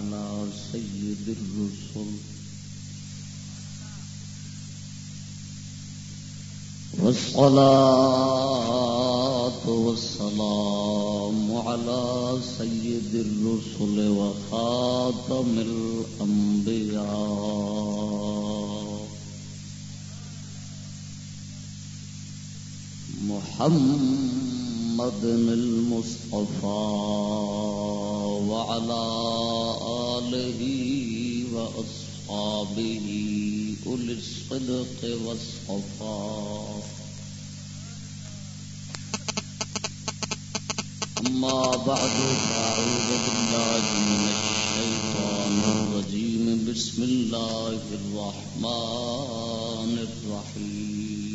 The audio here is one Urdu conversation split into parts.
على سيد الرسل۔ والصلاة والسلام على سيد الرسل وخاتم الأنبياء محمد المصطفى وعلى آله وأصحابه أولي الصدق والصفاء. أما بعد، فأعوذ بالله من الشيطان الرجيم. بسم الله الرحمن الرحيم.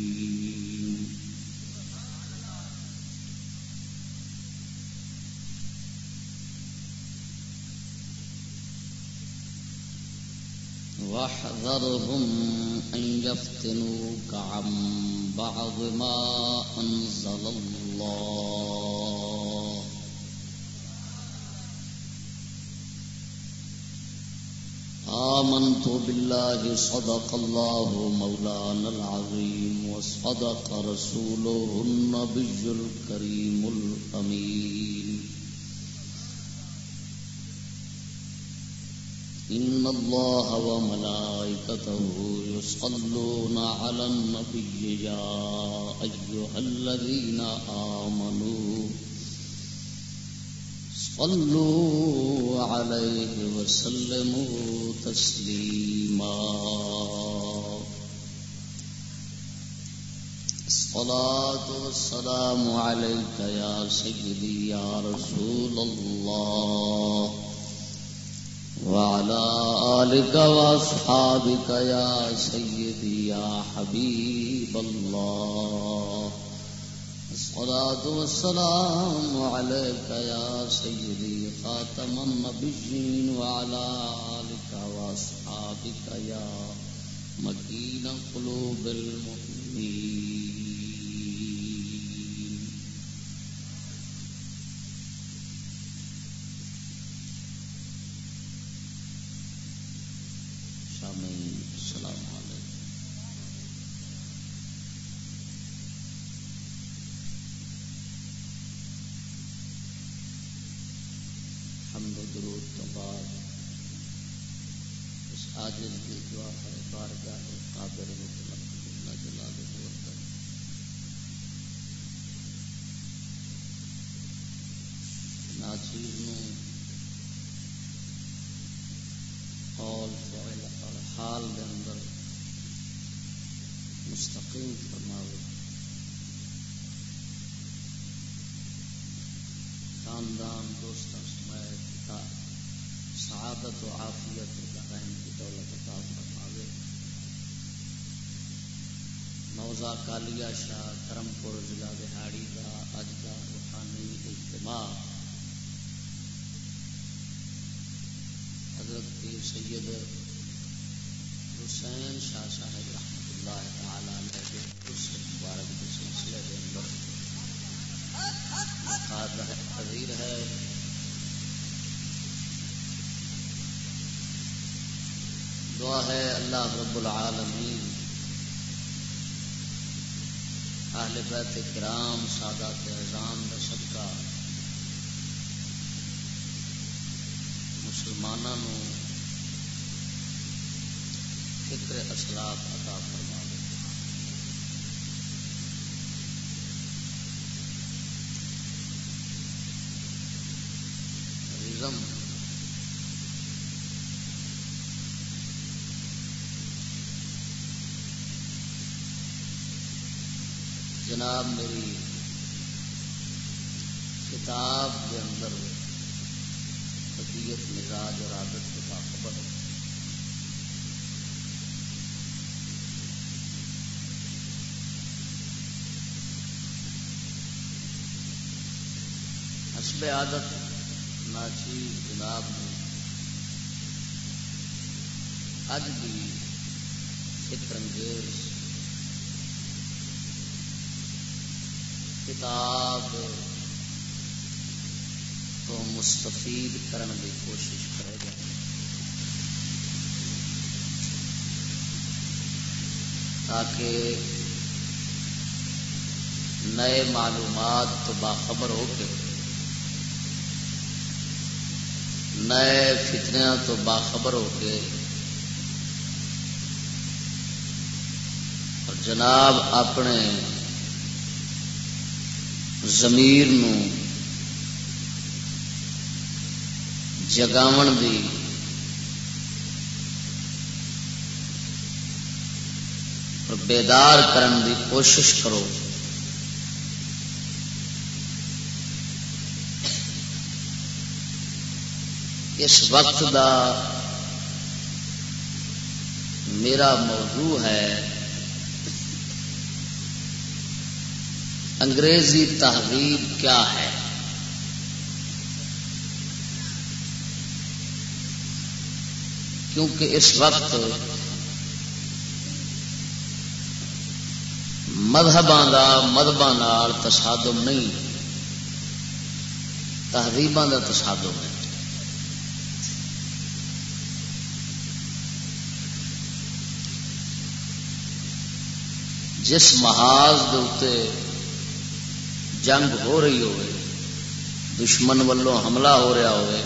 واحذرهم أن يفتنوك عن بعض ما أنزل الله. آمنت بالله صدق الله مولانا العظيم وصدق رسوله النبي الكريم الأمين. إن الله وملائكته يصلون على النبي يا أيها الذين آمنوا صلوا عليه وسلموا تسليما الصلاة والسلام عليك يا سيدي يا رسول الله وعلى آلك وأصحابك يا سيدي يا حبيب الله. الصلاة والسلام عليك يا سيدي خاتم النبيين وعلى آلك وأصحابك يا مكين قلوب المؤمنين. سعادت و عافیت دارین کی دولت عطا فرماوے موزا کالیا شاہ کرم پور ضلع دہاڑی کا اج کا روحانی اجتماع۔ حضرت پیر سید حسین شاہ صاحب اللہ رب العالمین۔ اہل بیت کرام، سادات اعظام کا صدقہ۔ مسلمانوں فکر اصلاف عطا فرما دے رزم جناب، میری کتاب کے اندر طبیعت، مزاج اور عادت کے باخبر حسب عادت ناچی جناب نے اج بھی فکر انگیز کتاب تو مستفید کرن کی کوشش کرے گا۔ تاکہ نئے معلومات تو باخبر ہو کے، نئے فتنیا تو باخبر ہو کے، اور جناب اپنے زمیر جگاون دی اور بیدار کرن دی کوشش کرو۔ اس وقت دا میرا موضوع ہے۔ انگریزی تہذیب کیا ہے؟ کیونکہ اس وقت مذہباں کا مذہبوں تصادم نہیں، تہذیباں کا تصادم ہے۔ جس محاذ دے جنگ ہو رہی ہوئے، دشمن والوں حملہ ہو رہا ہوئے،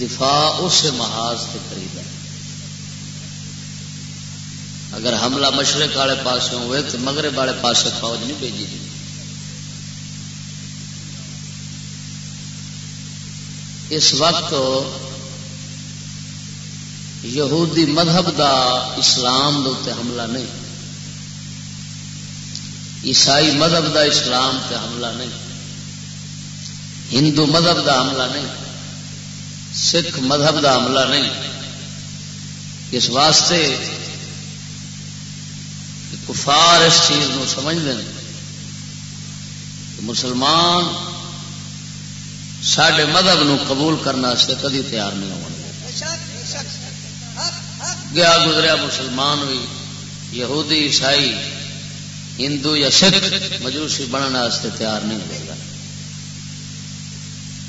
دفاع اس محاذ سے قریب ہے۔ اگر حملہ مشرق والے پاس ہوئے تو مغرب والے پاس فوج نہیں بھیجی جی اس وقت یہودی مذہب دا اسلام دے حملہ نہیں۔ عیسائی مذہب دا اسلام تے حملہ نہیں، ہندو مذہب دا حملہ نہیں، سکھ مذہب دا حملہ نہیں۔ اس واسطے کفار اس چیز کو سمجھ لیں مسلمان سڈے مذہب نو قبول کرنے کدی تیار نہیں ہو گیا گزریا مسلمان بھی یہودی، عیسائی ہندو یا سکھ مجوسی بننے تیار نہیں ہوگا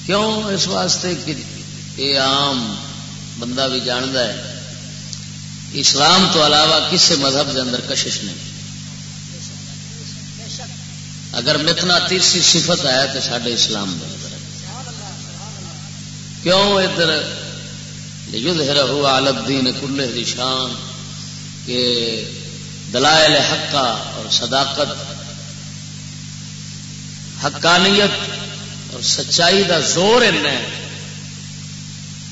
کیوں؟ اس واسطے کہ یہ عام بندہ بھی جانتا ہے، اسلام تو علاوہ کسی مذہب کے اندر کشش نہیں۔ اگر متنا تیسری صفت ہے تو سڈے اسلام کے اندر۔ کیوں؟ ادھر یدھ رہو عالت دین کلے شان، کہ دلائل حقا اور صداقت، حقانیت اور سچائی دا زور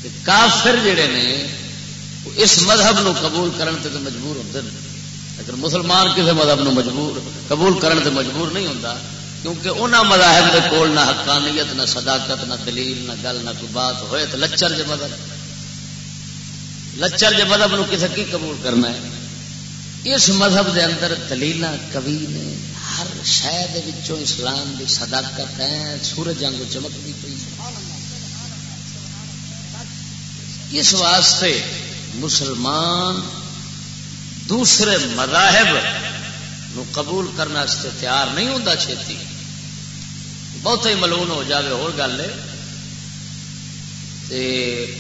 کہ کافر جڑے نے اس مذہب نو قبول کرن تے تو مجبور ہوتے ہیں مسلمان کسی مذہب نو مجبور، قبول کرن تے مجبور نہیں ہوتا کیونکہ انہوں مذاہب کے کول نہ حقانیت، نہ صداقت، نہ دلیل، نہ گل، نہ کوئی بات ہوئے تو لچر جے مذہب۔ لچر جے مذہب نو کسی کی قبول کرنا ہے؟ اس مذہب دے اندر دلیل کبھی نے ہر شہد اسلام کی صداقت ہے، سورج جنگ چمکتی پی اس واسطے مسلمان دوسرے مذاہب نو قبول کرنے تیار نہیں ہوتا چھتی۔ بہت ہی ملون ہو جائے اور گل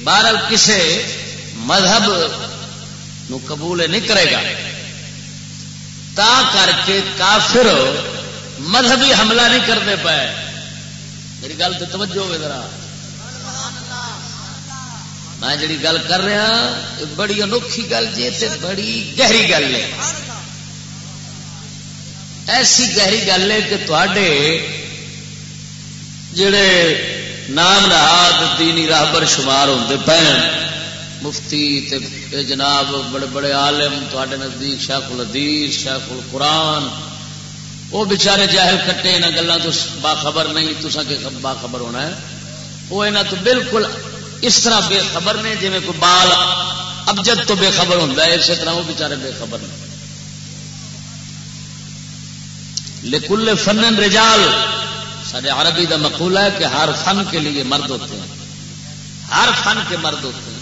بہرحال کسے مذہب نو قبول نہیں کرے گا۔ تا کر کے کافر مذہبی حملہ نہیں کرتے پائے۔ میری گل تو توجہ ہوگی ذرا۔ میں جڑی گل کر رہا بڑی انوکھی گل جی بڑی گہری گل ہے۔ ایسی گہری گل ہے کہ تے جڑے نام نہاد دینی راہبر شمار ہوتے پہ مفتی تے جناب بڑے بڑے عالم تے نزدیک شیخ الحدیث، شیخ القرآن وہ بچارے جاہل کٹے یہاں گلوں تو باخبر نہیں تو باخبر ہونا ہے۔ وہ یہاں تو بالکل اس طرح بے خبر نے جی کوئی بال ابجد تو بے خبر ہوتا ہے، اسی طرح وہ بچارے بے خبر نے۔ لکل فن رجال سارے عربی کا مقولہ ہے کہ ہر فن کے لیے مرد ہوتے ہیں۔ ہر فن کے مرد ہوتے ہیں۔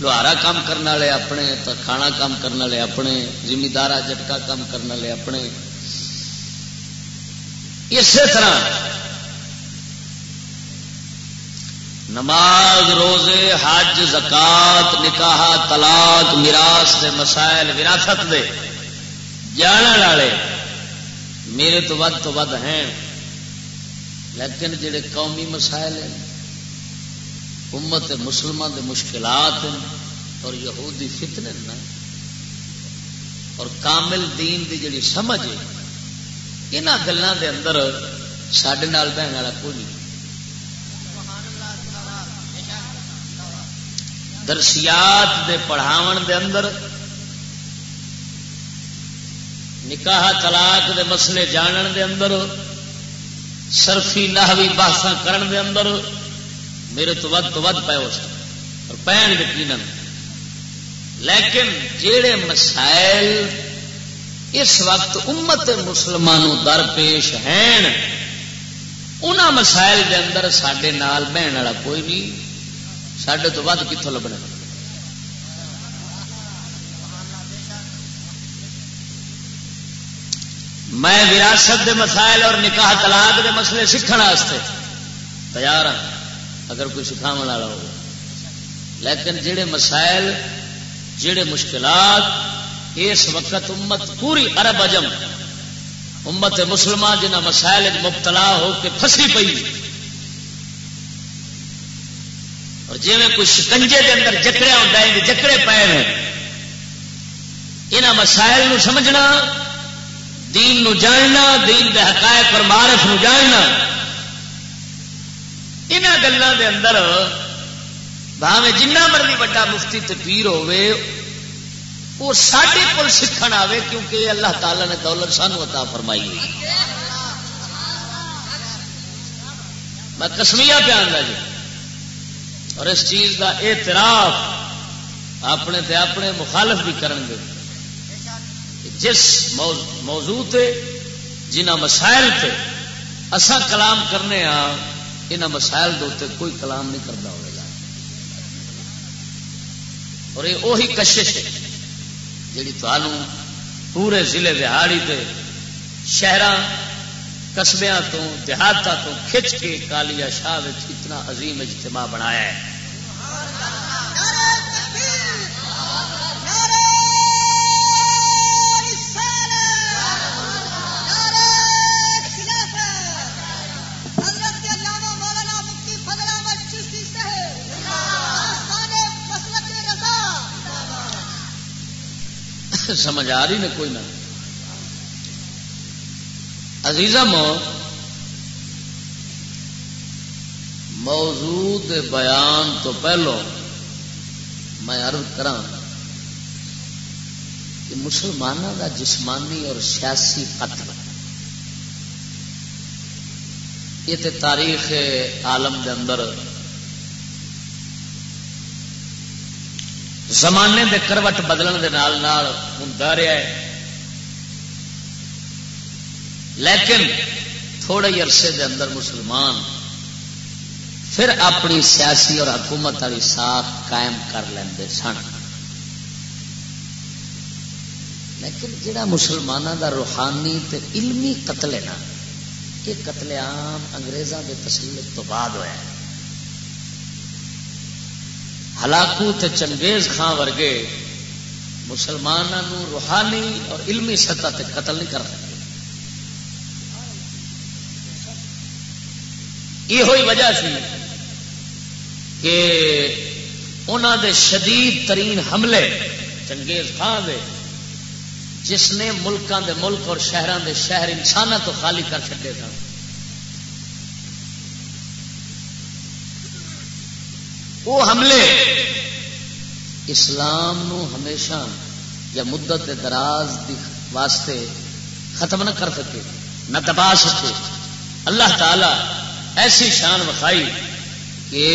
لوہارا کام کرنے والے اپنے کھانا کام کرنے والے اپنے زمیندار جٹکا کام کرنے والے اپنے۔ اسی طرح نماز، روزے، حج، زکات، نکاح، طلاق، میراث کے مسائل، وراثت دے جان والے میرے تو ود تو ود ہیں، لیکن جڑے قومی مسائل ہیں امت مسلمان دے مشکلات ہیں اور یہودی فتنے نا۔ اور کامل دین دی جڑی سمجھ ہے یہاں گلوں دے اندر سڈے بہن والا کوئی نہیں۔ درسیات دے پڑھاون دے اندر، نکاح طلاق دے مسئلے جانن دے اندر سرفی نہوی بحث کرن دے اندر میرے تو ود تو ود پے اس اور پین یقین لیکن جڑے مسائل اس وقت امت مسلمانوں درپیش ہیں ان مسائل دے اندر سڈے نال بہن والا کوئی نہیں سڈے تو ود کتوں لبنا میں وراثت دے مسائل اور نکاح طلاق دے مسئلے سیکھنے تیار ہوں اگر کوئی سکھاو والا ہو۔ لیکن جڑے مسائل، جڑے مشکلات، اس وقت امت پوری ارب اجم امت مسلمان جنہ مسائل مبتلا ہو کے پھسی پئی۔ اور جی میں کوئی شکنجے کے اندر جکڑے ہوتا ہے، جکڑے پے ہیں یہاں مسائل نو سمجھنا، دین نو جاننا، دین دے حقائق اور معرف نو جاننا۔ یہاں گلوں دے اندر بھاوے جنہ مرضی بڑا مفتی تپیر ہوے وہ سارے کو سیکھ آئے کیونکہ اللہ تعالی نے دولت سانو عطا فرمائی ہوئی۔ میں کسمیا پہ آنا جی۔ اور اس چیز کا اعتراف اپنے تے اپنے مخالف بھی کریں گے جس موضوع تے، جنہ مسائل تے اسا کلام کرنے ہاں یہاں مسائل دے کوئی کلام نہیں کرتا ہوگا اور یہ وہی کشش ہے جی پورے ضلع دہاڑی تے شہر قصبیا تو دیہات تو کھچ کے کالیا شاہ اتنا عظیم اجتماع بنایا ہے۔ سمجھ آ رہی نے کوئی نہ۔ عزیزم موجود بیان تو پہلو میں عرض کرا کہ مسلمانوں کا جسمانی اور سیاسی قتل۔ یہ تے تاریخ عالم دے اندر زمانے دے کروٹ بدلن دے نال نال ہوں رہا ہے۔ لیکن تھوڑے ہی عرصے دے اندر مسلمان پھر اپنی سیاسی اور حکومت والی ساخ قائم کر لیں سن۔ لیکن جڑا مسلمانوں دا روحانی تے علمی قتل ہے نا، یہ قتل عام انگریزوں کے تسلط تو بعد ہوا ہے۔ ہلاکو تے چنگیز خان ورگے مسلمانوں روحانی اور علمی سطح تے قتل نہیں کر سکتے۔ یہ وجہ سی کہ انہوں دے شدید ترین حملے چنگیز خان دے، جس نے ملکوں دے ملک اور شہروں دے شہر انسانوں تو خالی کر سکے سن۔ وہ حملے۔ اسلام نو ہمیشہ یا مدت دراز دی واسطے ختم نہ کر سکے، نہ دبا سکے۔ اللہ تعالی ایسی شان وکھائی کہ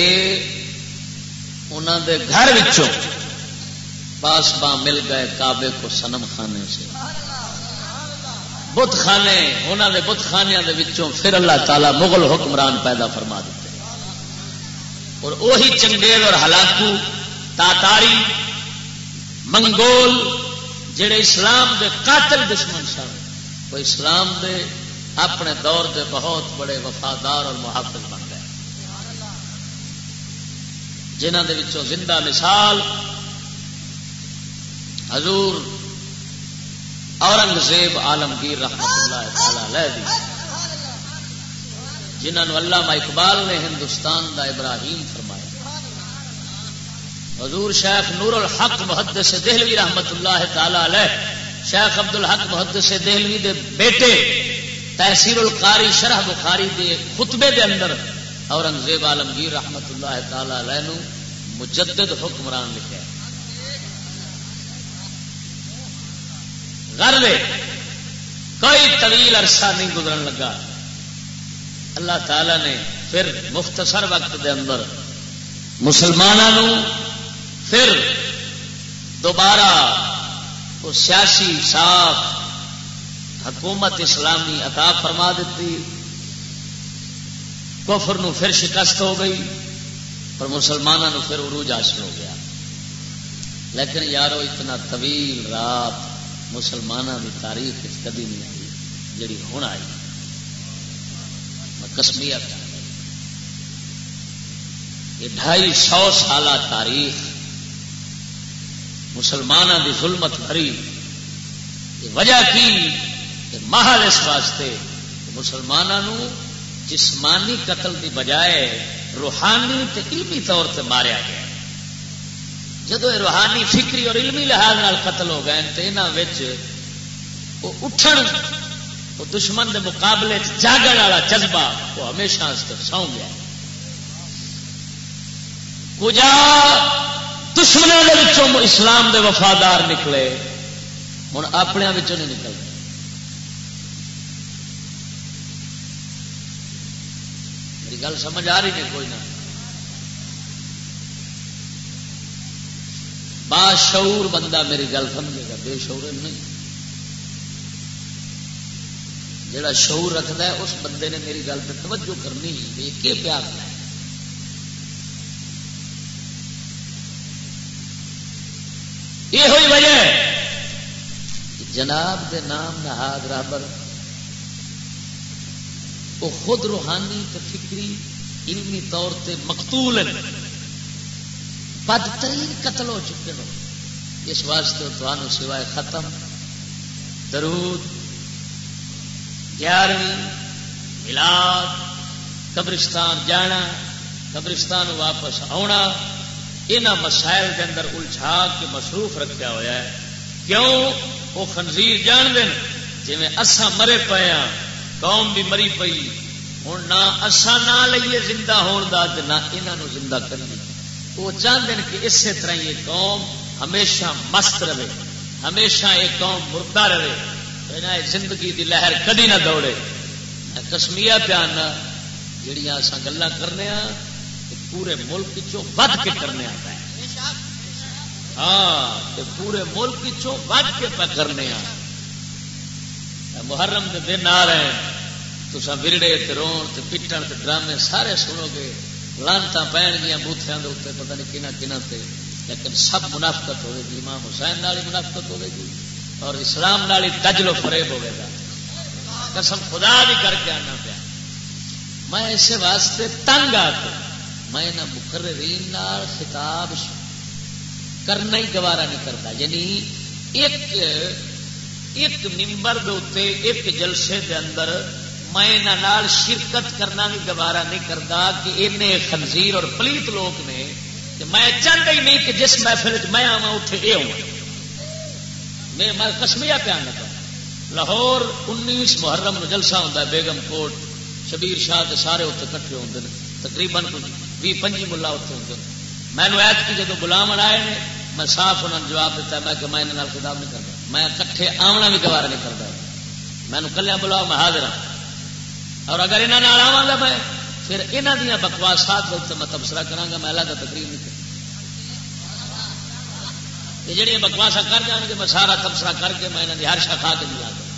انہوں دے گھر وچوں پاس باں مل گئے کعبے کو سنم خانے سے۔ بت خانے انہوں دے بت خانے دے وچوں پھر اللہ تعالی مغل حکمران پیدا فرما دیتے اور وہی چنگیز اور ہلاکو، تاتاری، منگول، جڑے اسلام دے قاتل دشمن سن، وہ اسلام دے اپنے دور دے بہت بڑے وفادار اور محافظ بن گئے۔ جنہ دے وچوں زندہ مثال، حضور اورنگزیب عالمگیر رحمت اللہ تعالی دی۔ جنہوں علامہ اقبال نے ہندوستان دا ابراہیم فرمایا۔ حضور شیخ نور الحق محدث دہلوی رحمت اللہ تعالی علیہ، شیخ عبد الحق محدث دہلوی دے بیٹے تحصیل القاری شرح بخاری دے خطبے دے اندر اورنگزیب عالمگیر رحمت اللہ تعالی علیہ نو مجدد حکمران لکھا گھر کوئی طویل عرصہ نہیں گزرن لگا۔ اللہ تعالی نے پھر مختصر وقت دے اندر مسلمانوں پھر دوبارہ وہ سیاسی صاف حکومت اسلامی عطا فرما دیتی، کفر نو پھر شکست ہو گئی اور مسلمانوں پھر عروج حاصل ہو گیا۔ لیکن یارو، اتنا طویل رات مسلمانوں کی تاریخ کدی نہیں آئی، جڑی ہوں آئی۔ میں یہ ڈھائی سو سال تاریخ مسلمانوں کی ظلمت بھری۔ وجہ کی محل اس واسطے مسلمانوں جسمانی قتل کی بجائے روحانی علمی طور سے ماریا گیا۔ جدو روحانی فکری اور علمی لحاظ قتل ہو گئے تو یہاں اٹھن وہ دشمن دے مقابلے جاگن والا جذبہ وہ ہمیشہ سو گیا۔ کجا دشمنوں اسلام دے وفادار نکلے ہوں اپنے نہیں نکلتے میری گل سمجھ آ رہی نہیں کوئی نہ۔ باشعور بندہ میری گل سمجھے گا، بے شعور نہیں۔ جڑا شعور رکھتا ہے، اس بندے نے میری گل پہ توجہ کرنی یہ پیار ہے۔ یہ ہوئی وجہ جناب دے نام نہاد رابر، وہ خود روحانی تے فکری علمی طور تے مقتول ہیں۔ بدترین قتل ہو چکے ہو اس واسطے تمہوں سوائے ختم۔ درود۔ گیارہویں ملاد قبرستان جانا، قبرستان واپس آنا یہاں مسائل کے اندر الجھا کے مصروف رکھا ہوا ہے۔ کیوں؟ وہ خنزیر جان دین جی اسا مرے پے ہاں قوم بھی مری پئی۔ ہوں نہ اسا نہ لئیے زندہ ہون دا نہ یہاں زندہ کریے وہ چاہتے ہیں کہ اسی طرح یہ قوم ہمیشہ مست رہے، ہمیشہ یہ قوم مردہ رہے۔ زندگی دی لہر کدی نہ دوڑے۔ کسمیا پیان جہیا اصا گلا کرنے پورے ملک چو ود کے کرنے آتا ہے ہاں پورے ملک چو ود کے پہ کرنے محرم کے دن آ رہے ہیں۔ تو ورڑے رو پٹن ڈرامے سارے سنو گے۔ لانتا پہن گیا بوتھیا اتنے پتا نہیں کہنا کہنا تے۔ لیکن سب منافقت ہوئے گی، امام حسین نال منافقت ہوئے گی۔ اور اسلام نال دجل و فریب ہوئے گا۔ قسم خدا بھی کر کے آنا پیا۔ میں اسے واسطے تنگ آ کے میں نہ مقررین خطاب کرنا ہی گوارا نہیں کرتا۔ یعنی ایک ایک ممبر دے ایک جلسے دے اندر میں شرکت کرنا بھی گوارا نہیں کرتا کہ ان خنزیر اور پلیت لوگ نے کہ میں چاہتا ہی نہیں کہ جس محفل میں آوا اتنے یہ ہوں میں کسمیا پیان لگا لاہور انیس محرم جلسہ ہوتا ہے، بیگم کوٹ، شبیر شاہ کے سارے اتنے کٹھے ہوتے ہیں تقریباً بھی پنجی ملا اتنے ہوتے ہیں میں ایت کی جب بلاو آئے ہیں میں صاف انہوں نے جواب دیتا میں کہ میں انہوں خطاب نہیں کرتا میں کٹھے آنا بھی گوارا نہیں کرتا میں کلیا بلاؤ میں حاضر ہوں اور اگر یہاں آوا گا میں، پھر یہاں دیا بکواسات میں تبصرہ کرا گا، میں الگ تقریر نہیں کروں جہیا بکواسا کر جان گے، میں سارا تبصرہ کر کے میں ہر شا کھا کے ملا دوں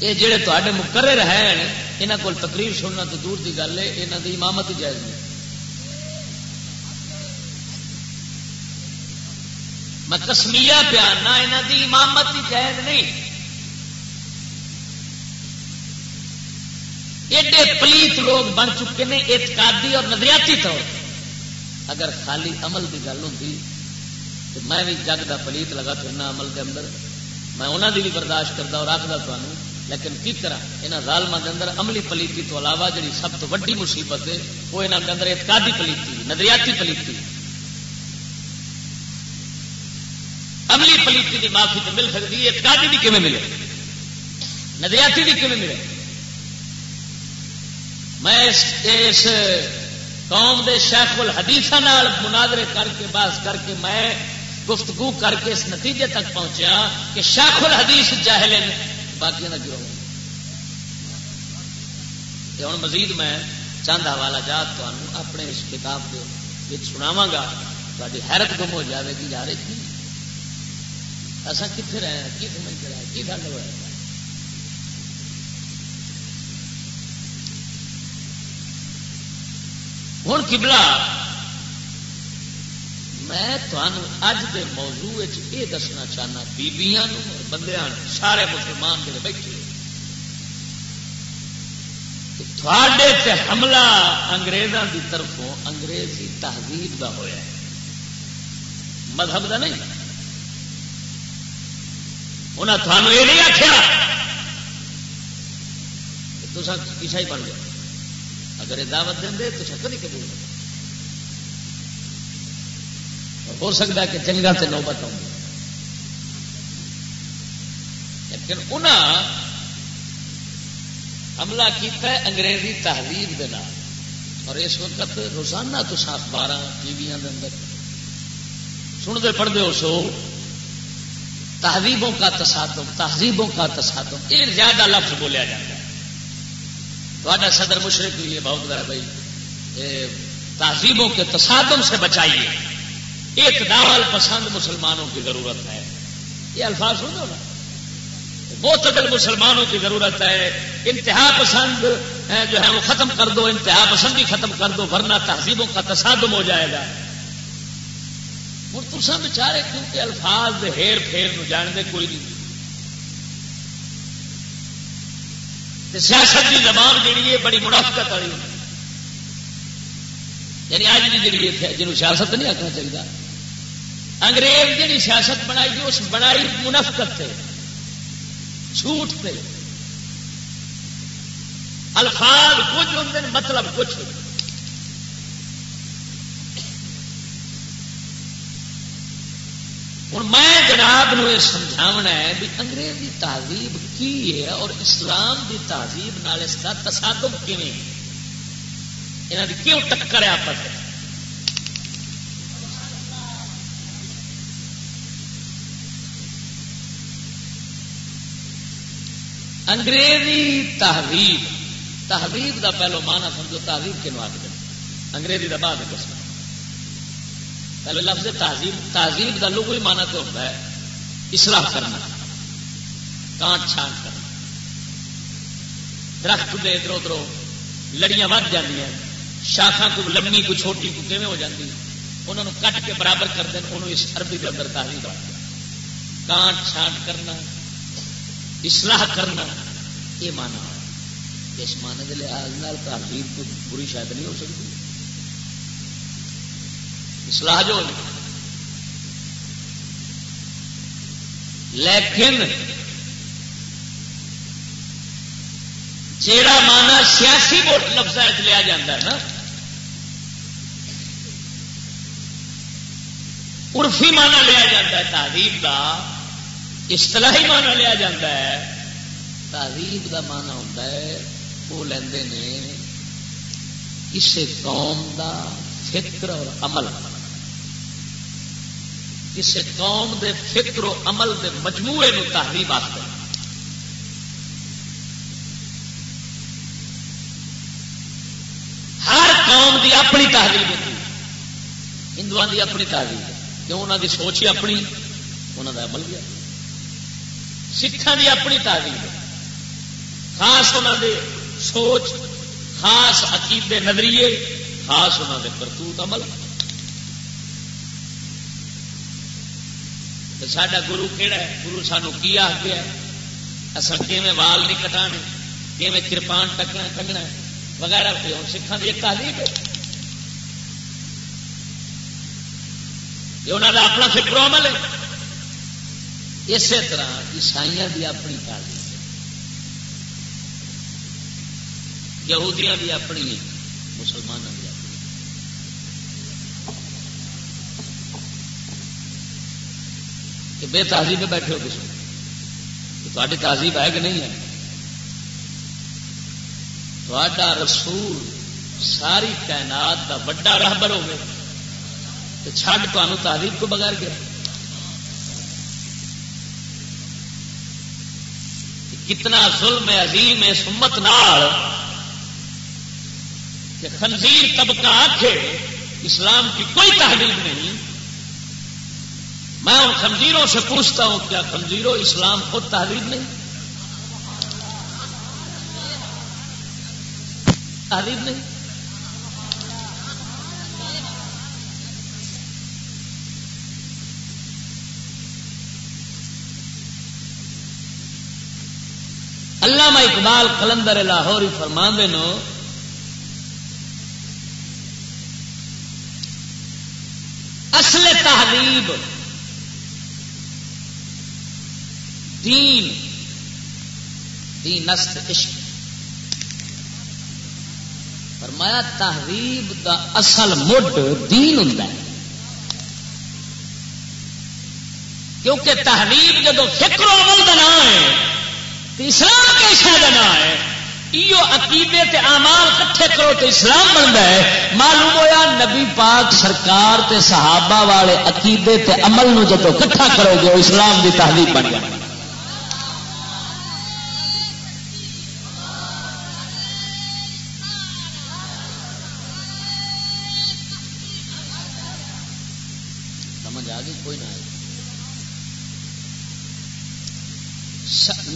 یہ جڑے تے مقرر ہیں یہاں کو تقریر سننا تو دور کی گل ہے یہاں کی امامت جائز نہیں میں کسمیا پیانا یہاں کی امامت ہی جائز نہیں۔ ایڈے پلیت لوگ بن چکے ہیں اعتقادی اور نظریاتی طور اگر خالی عمل کی گل ہوتی تو میں بھی جگ کا پلیت لگا پھرنا عمل کے اندر۔ میں انہوں کی بھی برداشت کرتا اور رکھتا تمہوں لیکن کی کرا یہاں ظالموں کے اندر عملی پلیتی تو علاوہ جی سب تو ویڈی مصیبت ہے، وہ یہاں کے اندر اعتقادی پلیتی، نظریاتی پلیتی۔ عملی پلیتی کی معافی تو مل سکتی ہے اعتقادی بھی کیون ملے؟ نظریاتی بھی کیون ملے؟ میں اس قوم دے شیخ الحدیث مناظرے کر کے باس کر کے میں گفتگو کر کے اس نتیجے تک پہنچیا کہ شیخ الحدیث جاہل باقی نہ گرو ہوں مزید میں چند حوالہ جات اپنے اس کتاب کے سناوا گا تاری حیرت گم ہو جائے گی یار اصا کتنے رہے ہیں؟ کی سمجھتے رہے کی گل ہوا ہوں کبلا میں اج کے موضوع یہ دسنا چاہنا بیبیاں بندیا سارے مسلمان جڑے بیٹھے تھوڑے حملہ انگریزوں کی طرفوں انگریزی تہذیب کا ہوا مذہب کا نہیں انہیں تھانوں یہ نہیں آخیا تو عیسائی بن گیا اگر یہ دعوت دیں تو کدی قبول ہو سکتا ہے کہ چنگا سے نوبت آؤں لیکن انہاں حملہ کیتا ہے انگریزی تہذیب کے اور اس وقت روزانہ تو سات بارہ ٹی وی اندر۔ سنتے پڑھتے ہو سو۔ تہذیبوں کا تصادم، تہذیبوں کا تصادم۔ یہ زیادہ لفظ بولیا جاتا ہے۔ تو صدر مشرق بھی یہ بہت بڑا بھائی تہذیبوں کے تصادم سے بچائیے۔ ایک دال پسند مسلمانوں کی ضرورت ہے۔ یہ الفاظ سن نا۔ بہت مسلمانوں کی ضرورت ہے۔ انتہا پسند جو ہے وہ ختم کر دو، انتہا پسندی ختم کر دو، ورنہ تہذیبوں کا تصادم ہو جائے گا۔ ہوں تصا بچارے کیونکہ الفاظ ہیر پھیر جانتے کوئی نہیں۔ سیاست کی زبان جیڑی ہے بڑی منافقت والی یعنی آج کی جیڑی جنوب سیاست نہیں آخنا چاہیے انگریز جی سیاست بنائی اس بنائی منافقت سے جھوٹ سے الفاظ کچھ ہوتے ہیں مطلب کچھ ہوں میں جناب نو یہ سمجھاونا ہے بھی انگریزی تہذیب کی ہے اور اسلام کی تہذیب نال اس کا تصادم کیون یہاں کی کیوں ٹکر ہے آپس انگریزی تہذیب تہذیب کا پہلو مانا سمجھو، تہذیب کیوں آخر انگریزی کا بعد پہلے لفظ تہذیب تہذیب کا لوگ ہی مانا تو ہوتا ہے۔ اصلاح کرنا کانٹ چھان کرنا۔ درخت دے ادھر ادھر لڑیاں ود جی شاخا کو لمبی کو چھوٹی کو کیون ہو جاتی انہوں نے کٹ کے برابر کر دیں انہوں اس عربی کے اندر تہذیب کانٹ چھانٹ کرنا، اصلاح کرنا، یہ مانا اس مانے کے لحاظ تہذیب کو بری شاید نہیں ہو سکتی۔ اصلاح جو لیکن جیڑا مانا سیاسی ووٹ لفظ لیا جا نا۔ عرفی مانا لیا جا تہذیب کا اصطلاحی مانا لیا جا تہذیب کا مانا ہوتا ہے، وہ نے کسی قوم کا فکر اور عمل۔ کسی قوم دے فکر و عمل دے مجموعے نو تحریم آتے ہر قوم دی اپنی تحریم ہوتی ہندو دی اپنی تحریم کیوں انہوں دی سوچ ہی اپنی انہوں دا عمل بھی سکھان دی اپنی تحریم خاص انہوں دے سوچ، خاص عقیدے، نظریے، خاص انہوں دے کرتوت عمل۔ سڈا گرو کہڑا ہے؟ گرو سانو کی آ گیا اصل کیون وال نہیں کٹا کیون کرپان ٹکنا ٹگنا وغیرہ پہ ہوں سکھان کی تعلیم ہے۔ یہ انہوں کا اپنا فکر عمل ہے۔ اسی طرح عیسائی کی اپنی تعلیم یہودیاں بھی اپنی مسلمانوں کی اپنی بے تہذیب میں بیٹھے ہو کسی تاری تہذیب ہے کہ نہیں ہے؟ تا رسول ساری تعینات کا وڈا راہبر ہوگا تو چھڈ تمہوں تہذیب کو بغیر گیا۔ کتنا ظلم عظیم ہے سمت نال کہ خنزیر طبقہ آخے اسلام کی کوئی تحریر نہیں۔ میں ان خنزیروں سے پوچھتا ہوں، کیا خنزیروں اسلام خود تحریر نہیں؟ تحریر نہیں؟ علامہ اقبال کلندر لاہور فرماندے نو، اصل تحریب دین دین است عشق۔ فرمایا تحریب دا اصل مڈ دین ہوں کیونکہ تحریب جب فکر و عمل کا نام ہے تو اسلام کے شاید نام ہے، ایو عقیدے تے اعمال کٹھے کرو تو اسلام بنتا ہے۔ معلوم ہویا نبی پاک سرکار تے صحابہ والے عقیدے تے عمل نو جدو کٹھا کرو گے اسلام دی تحریک بن گیا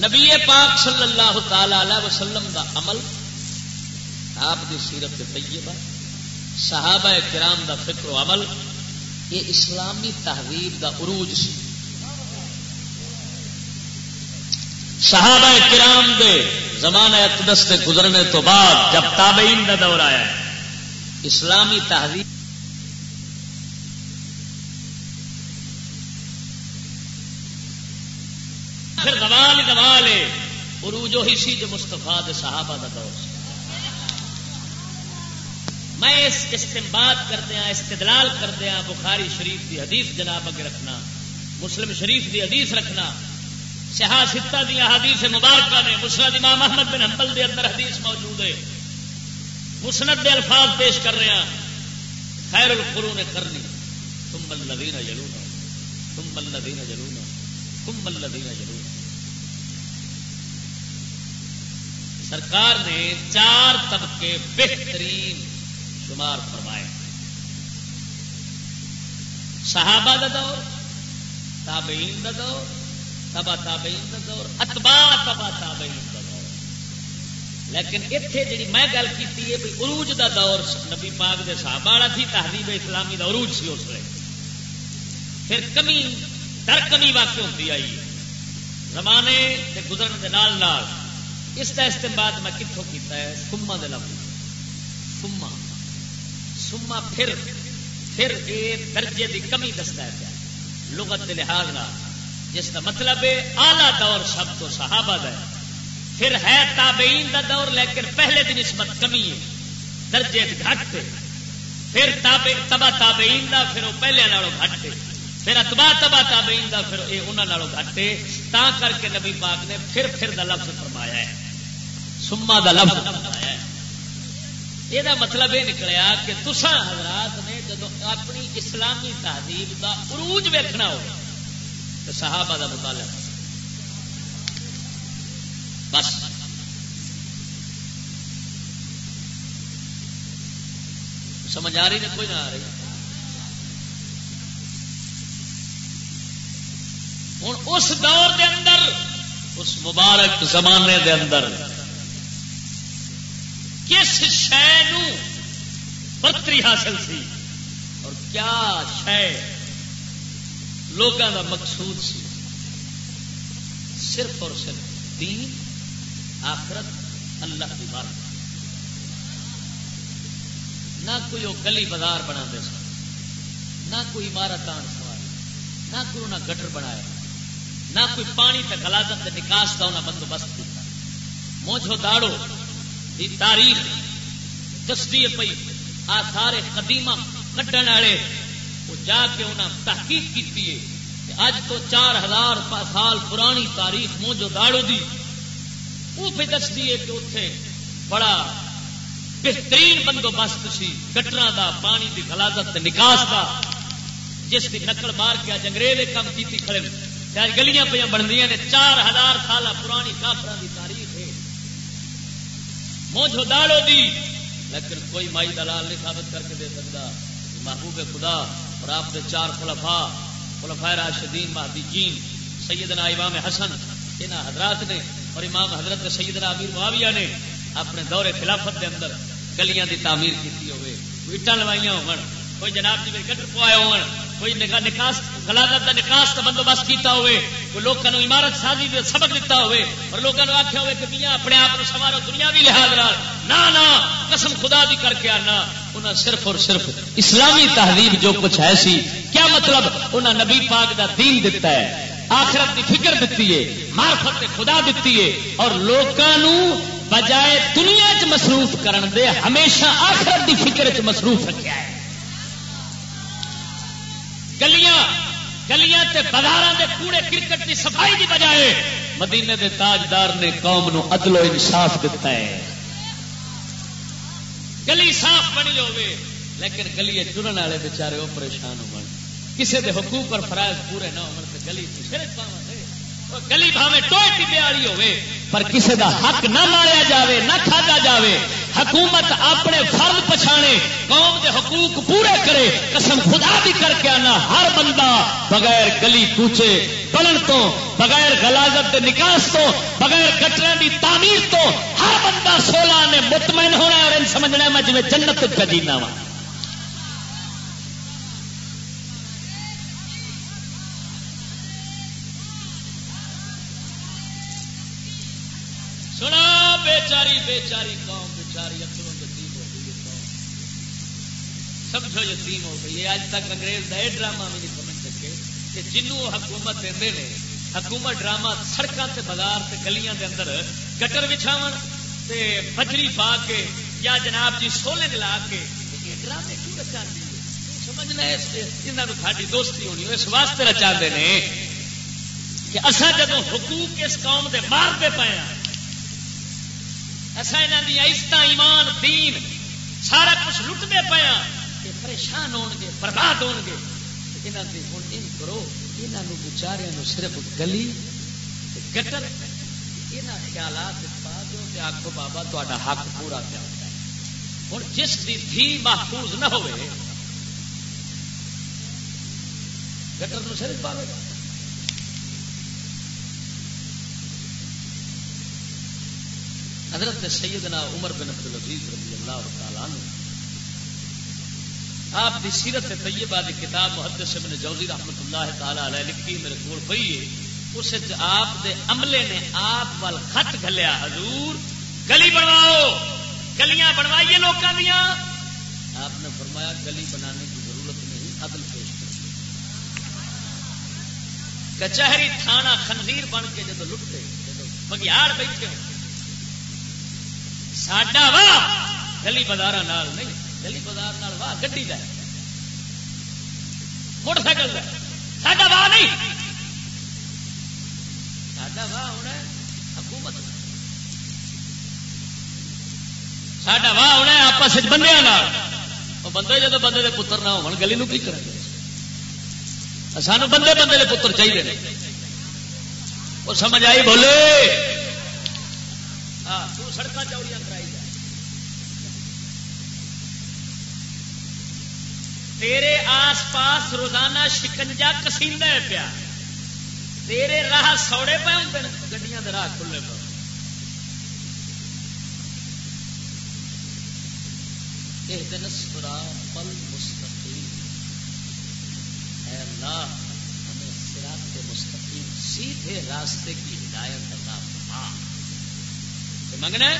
نبی پاک صلی اللہ تعالی وسلم دا عمل، آپ کی سیرت طیبہ، صحابہ کرام دا فکر و عمل، یہ اسلامی تحریر دا عروج سی۔ صحابہ کرام دے زمانہ اقدس کے گزرنے تو بعد، جب تابعین کا دور آیا ہے، اسلامی تحریر پھر گوال گوال عروج ہی سی جو مستفا صحابہ کا دور سی میں اس استمباد کردیا استدلال کردیا بخاری شریف کی حدیث جناب اگے رکھنا، مسلم شریف کی حدیث رکھنا۔ شہا ستا دیا حدیث مبارکہ نے مسرد امام محمد بن حنبل دے اندر حدیث موجود ہے۔ مسند دے الفاظ پیش کر رہے ہیں۔ خیر القرون کرنی تم الذین یلونا تم الذین یلونا تم الذین یلونا سرکار نے چار طبقے بہترین شمار فرمائے۔ صحابہ دا دور، تابعین دا دور تبا تابعین دا دور اتبا تبا تابعین دا دور۔ لیکن اتنے جی میں گل کی عروج دا دور نبی پاک دے صحابہ والا تھی تحریب اسلامی دا عروج سی اس لیے پھر کمی، در کمی واقع ہوتی آئی زمانے کے گزرن کے نال نال اس کا استعمال میں کتوں کیتا ہے؟ سما دے سما سما پھر پھر یہ درجے دی کمی دستا ہے پیا لغت کے لحاظ جس کا مطلب ہے آلہ دور سب تو صحابہ دا ہے۔ پھر ہے تابعین دا دور، لیکن پہلے دن نسبت کمی ہے۔ درجے گھٹ پھر تبا تابعین دا، پھر وہ پہلے نالوں گھٹ پھر اتبا تبا تابعین دا، پھر یہ انہوں گھٹے تا کر کے نبی پاک نے پھر پھر دا لفظ فرمایا ہے۔ سما دا لفظ یہ مطلب یہ نکلیا کہ تسا حضرات نے جب اپنی اسلامی تہذیب دا عروج ویکنا ہو، تو صحابہ دا مطالعہ۔ بس۔ سمجھ آ رہی نے کوئی نہ آ رہی؟ ہوں، اس دور دے اندر، اس مبارک زمانے دے اندر کس شہ برتری حاصل سی؟ اور کیا شہ لوگوں کا مقصود سی؟ صرف اور صرف دین، آخرت، اللہ کی بات نہ کوئی وہ گلی بازار بنا دے سن، نہ کوئی عمارت آن سن نہ کوئی انہیں گٹر بنایا، نہ کوئی پانی تے گلازت نکاس کا انہیں بندوبست کیا موجو داڑو دی تاریخ دستی پئی آ سارے قدیم کٹن والے، وہ جا کے انہیں تحقیق کی اج تو چار ہزار سال پرانی تاریخ موجو داڑو دی، وہ پہ دستی ہے کہ اتنے بڑا بہترین بندوبست سی گٹر دا، پانی دی غلازت نکاس کا جس کی نقل مار کے اج انگریز کام کی کھڑے گلیاں پہ بنتی نے چار ہزار سال پرانی کافر کی موجو داڑو دی۔ لیکن کوئی مائی دلال نہیں ثابت کر کے دے سکتا۔ محبوب خدا اور آپ کے چار خلفا خلفا راشدین مہدی جین سیدنا امام حسن یہاں حضرات نے اور امام حضرت سیدنا امیر معاویہ نے اپنے دور خلافت کے اندر گلیاں دی تعمیر کی ہوئے۔ اٹان لوائیاں ہو جناب جی گٹر پوائے ہو کوئی نکاس گلادت کا نکاس کا بندوبست کیتا ہوئے، کوئی لوگوں عمارت سازی دے سبق دیتا ہوئے، اور لوگوں نے آخیا ہوئے کہ میاں اپنے آپ کو سوارو دنیا بھی لحاظ نہ نہ، قسم خدا دی کر کے آنا۔ انہیں صرف اور صرف اسلامی تہذیب جو کچھ ہے سی، کیا مطلب؟ انہیں نبی پاک دا دین دیتا ہے، آخرت کی فکر دیتی ہے مارفت خدا دیتی ہے، اور لوگوں بجائے دنیا چ مصروف کرن دے ہمیشہ آخرت دی فکر چ مصروف رکھا ہے۔ گلیاں گلیاں تے بازار دے کوڑے کرکٹ کی صفائی کی بجائے مدینے دے تاجدار نے قوم نو عدل و انصاف دیتا ہے۔ گلی صاف بنی ہوے لیکن گلی چنن والے بچارے وہ پریشان ہو کسی دے حقوق اور فرائض پورے نہ ہو گلی پھر گلی بھاوے ٹوئے ٹپے والی ہوے پر کسی دا حق نہ ماریا جاوے، نہ کھادا جاوے۔ حکومت اپنے فرد پچھانے، قوم دے حقوق پورے کرے۔ قسم خدا بھی کر کے آنا، ہر بندہ بغیر گلی کوچے پلن تو، بغیر غلازت دے نکاس تو، بغیر کٹر دی تعمیر تو، ہر بندہ سولہ نے مطمئن ہونا اور سمجھنا میں جی جنت کا جینا وا سمجھو یتیم ہو گئی اج تک انگریز کا یہ ڈرامہ بھی نہیں سمجھ سکے کہ جنوں حکومت دے نے حکومت ڈرامہ سڑکوں سے بازار سے گلیاں دے اندر گٹر بچھاو بجری پا کے یا جناب جی سولے دلا کے ڈرامے کیوں رچا سمجھنا یہاں ساری دوستی ہونی اس واسطے رچا ہیں کہ اصا جب حقوق اس قوم کے مارتے پے ہاں اصا یہاں دیا عزت ایمان، دین، سارا کچھ لٹتے پیا ہاں، یہ پریشان ہو گے، برباد ہو گے۔ یہاں کی ہوں یہ کرو یہاں بچارے صرف گلی، گٹر یہاں خیالات پا دو آخو بابا تا حق پورا پیا ہوں جس کی دھی محفوظ نہ ہوئے، گٹر صرف پاوے گا۔ حضرت سیدنا عمر بن عبد العزیز رضی اللہ تعالیٰ عنہ آپ کی سیرت طیبہ دی کتاب محدث ابن جوزی رحمت اللہ تعالی علیہ لکھی میرے کول پئی ہے۔ اس آپ دے عملے نے آپ وال خط گلیا حضور، گلی بنواؤ۔ گلیاں بنوائیے لوگوں دیا آپ نے فرمایا گلی بنانے کی ضرورت نہیں، عدل پیش کر کچہری تھانہ خنزیر بن کے جب لٹتے جب بگیاڑ بیٹھے۔ ساڈا واہ گلی بازار نہیں۔ گلی بازار واہ گی کا موٹر سائیکل کا ساڈا واہ نہیں۔ ساڈا واہ ہونا حکومت ساڈا واہ ہونا آپس بندے بندے جب بندے کے پتر نہ ہو گلی کی کریں؟ سانو بندے بندے کے پتر چاہیے وہ سمجھ آئی بولے۔ ہاں سڑک چوڑیاں تیرے آس پاس روزانہ شکنجا کسیلا پیا۔ تیرے راہ سوڑے پہ ہوں گڈیاں راہ کھلے پہ ایک دن سرا پل مستقیم اے اللہ، ہمیں سراط کے مستقیم، سیدھے راستے کی ہدایت عطا فرما۔ منگنا ہے؟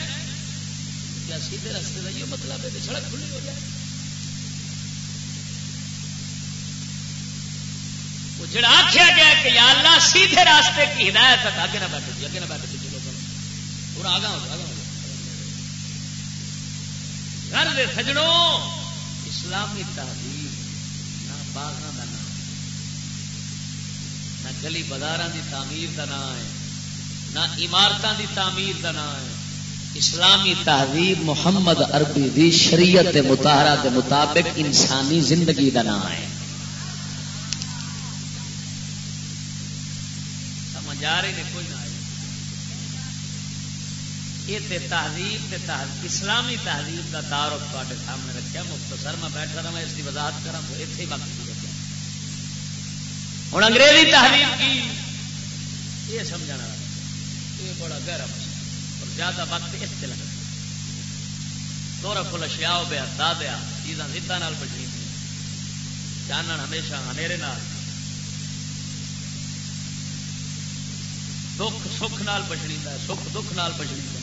کیا سیدھے راستے کا یہ مطلب ہے کہ سڑک کھلی ہو جائے؟ وہ جڑا آخیا گیا کہ یا اللہ سیدھے راستے کی ہدایت تک آگے نہ بیٹھے جی آگے نہ بیٹھے جی لوگوں پورا آگا ہو آگا ہو گھر دے سجڑوں، اسلامی تحریر نہ باغ کا نام، نہ گلی بازار کی تعمیر کا نام ہے، نہ عمارتوں کی تعمیر کا نام ہے۔ اسلامی تہذیب محمد عربی دی شریعت متحرہ کے مطابق انسانی زندگی کا نام ہے۔ یہ تہذیب تہذیب، اسلامی تہذیب کا تعارف تے سامنے رکھا مختصر میں بیٹھا رہا میں اس کی وضاحت کرا تو اتنے وقت کی ہوں انگریزی تہذیب کی یہ سمجھنا یہ بڑا گہرا مسئلہ اور زیادہ وقت اس سے لگتا دورا فل اشیا ہو گیا دا دیا چیزاں زدہ نال بچنی جانن ہمیشہ ہنیرے نال۔ دکھ سکھ نال بچنی دا سکھ دکھ نال بچنی دا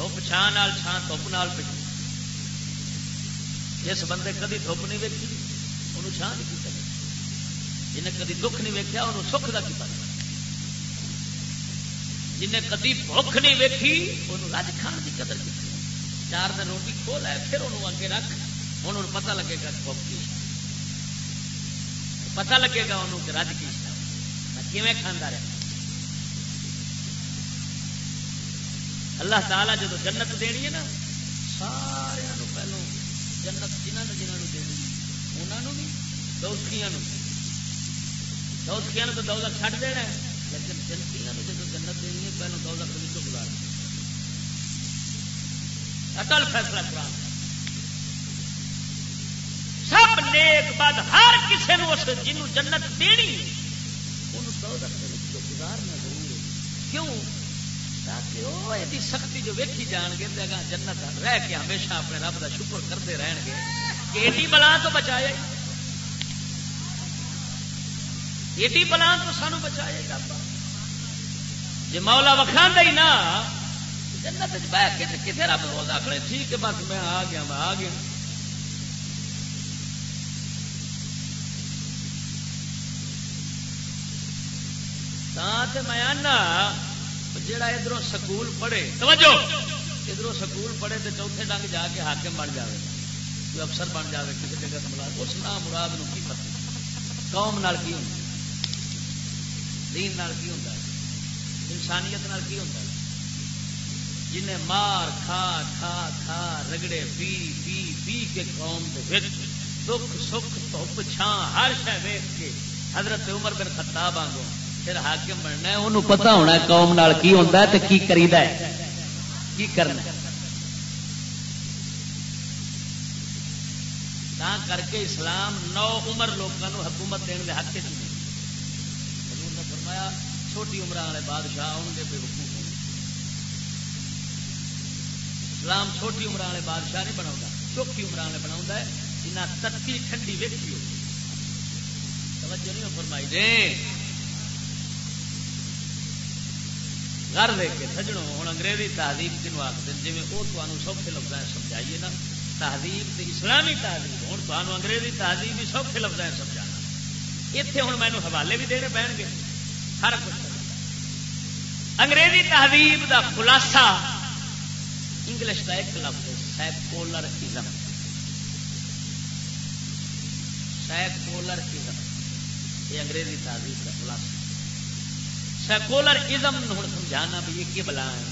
دھوپ چھان چھان دھوپ نال بچنی جس بندے کدی دھوپ نہیں ویکھی انہوں چھان نہیں کی جنہیں کدی دکھ نہیں ویکیا انہوں سکھ کا کی پتا جنہیں کدی بھوک نہیں ویکھی وہ رج کھان کی قدر کی چار دن روٹی کھو لے پھر انہوں اگے رکھ ہوں پتا لگے گا بھوک کی پتا لگے گا انہوں کہ رج کی کھانا رہا اللہ تعالیٰ جب جنت دینی ہے نا سارا پہلو جنت جنہوں نے جنہوں نے دینی انہوں نے دوستیاں دوستیاں تو دولت چھڈ دینا ہے، لیکن جنتیاں جب جنت دینی ہے، پہلو دو لاکھ روپیے گزار اٹل فیصلہ کرا سب نیک بد ہر کسی نے اس جنوں جنت دینی انہوں وہ یہ سختی جو ویکھی جان گے تو جنت رہ کے ہمیشہ اپنے رب کا شکر کرتے رہن گے کہ ایڈی بلا تو بچائے ایڈی بلا تو سانو بچائے گا جی مولا وکھا ہی نا جنت بہ کے کتنے رب روز آخر ٹھیک ہے بس میں آ گیا میں آ گیا میں آنا جڑا ادھر سکول پڑھے توجہ! ادھر سکول پڑھے تو چوتھے ڈنگ جا کے حاکم بن جائے کوئی افسر بن جائے کسی جگہ سملا اس نام مراد نو کی پتہ قوم نال کی ہوں دین نال کی ہے؟ انسانیت نال کی ہے؟ جنہیں مار کھا کھا کھا رگڑے پی پی پی کے قوم دے دکھ سکھ دھوپ چھان ہر شہ ویخ کے حضرت عمر بن خطاب آگوں پھر حاکم بننا انہوں پتا ہونا قوم نال کی ہوتا ہے تو کی کریدا ہے۔ کی کرنا ہے؟ کر کے اسلام نو عمر لوگوں حکومت دینے کے حق چ فرمایا، چھوٹی عمر والے بادشاہ آؤ گے بے وقوف ہوں۔ اسلام چھوٹی عمر والے بادشاہ نہیں بنا چوکی عمر والے بنا ہے۔ جنہ تتی ٹھنڈی ویکھی ہو۔ توجہ نہیں فرمائی دے۔ گھر دیکھ کے سجڑوں ہوں انگریزی تہذیب جنوب آخر جی وہ تمہیں سوکھے لفظ سمجھائیے نا۔ تہذیب اسلامی تہذیب، ہوں تمہیں انگریزی تہذیب بھی سوکھے لفظ سمجھانا۔ اتنے ہوں مینو حوالے بھی دینے پہن گے۔ ہر کچھ انگریزی تہذیب دا خلاصہ انگلش کا ایک لفظ سیکولرزم سیکولرزم یہ انگریزی تہذیب کا خلاصہ سیکولرزم ہوں سمجھانا بھی یہ بلا ہے؟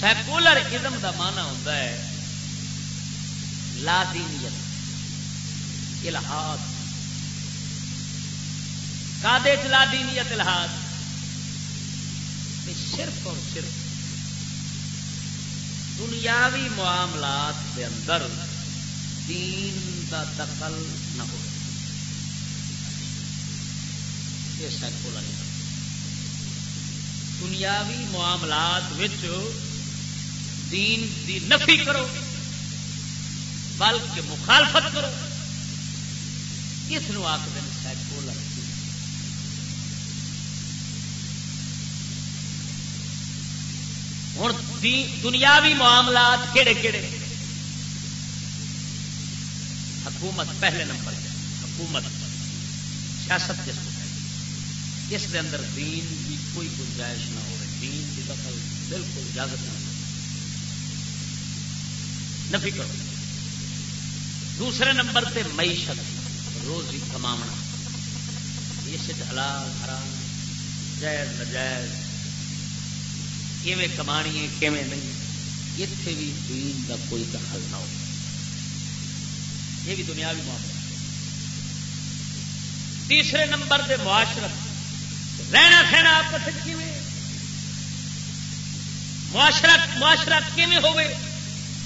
سیکولرزم کا مانا ہوتا ہے لا دینیت، الہاد۔ کادے چلا دینیت الحاد صرف اور صرف دنیاوی معاملات کے اندر دین کا دخل نہ سیکولر دنیاوی معاملات دین دی نفی کرو، بلکہ مخالفت کرو۔ کس نو آخر سیکولر ہوں دنیاوی معاملات کہڑے کہڑے حکومت پہلے نمبر حکومت سیاست جس کو اس کے اندر دین کی کوئی گنجائش نہ ہو، دین کی دخل بالکل اجازت نہ ہو۔ نفی کرو دوسرے نمبر پہ معیشت، روزی کماونا۔ یہ حلال، حرام، جائز نجائز کیویں کمانی ہے کیویں نہیں۔ اتنے بھی دین کا کوئی دخل نہ ہو۔ یہ بھی دنیاوی معاملہ۔ تیسرے نمبر دے معاشرت۔ رہنا کھانا آپ سچی میں معاشرت معاشرت ہوئے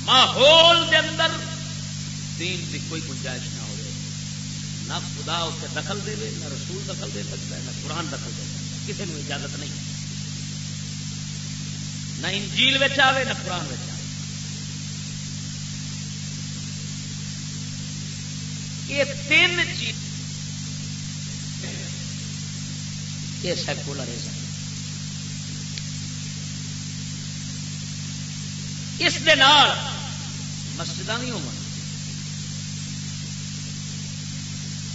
ماحول دے اندر دین کی کوئی گنجائش نہ ہو نہ خدا اسے دخل دے نہ رسول دخل دے سکتا ہے، نہ قرآن دخل دے سکتا ہے۔ کسی کو اجازت نہیں۔ نہ انجیل آئے نہ قرآن آئے یہ تین چیز یہ سیکولرزم اس مسجد نہیں ہو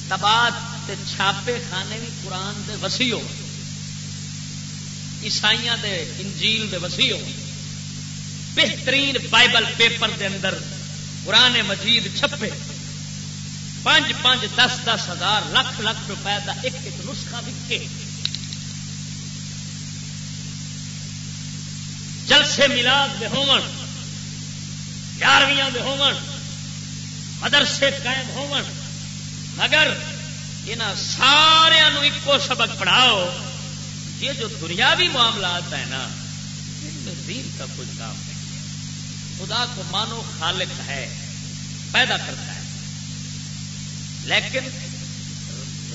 تباد چھاپے خانے بھی قرآن دے وسیع ہو عیسائیاں دے انجیل دے وسیع ہو بہترین بائبل پیپر دے اندر قرآن مجید چھپے۔ پانچ پانچ دس دس ہزار لکھ لکھ روپئے کا ایک ایک نسخہ وکے جلسے ملاد دے ہون گیارہویں دے ہون، مدرسے قائم ہون، مگر یہاں سارا ایکو سبق پڑھاؤ، یہ جو دنیاوی معاملات ہیں نا، ان میں دین کا کچھ کام نہیں۔ خدا کو مانو خالق ہے، پیدا کرتا ہے۔ لیکن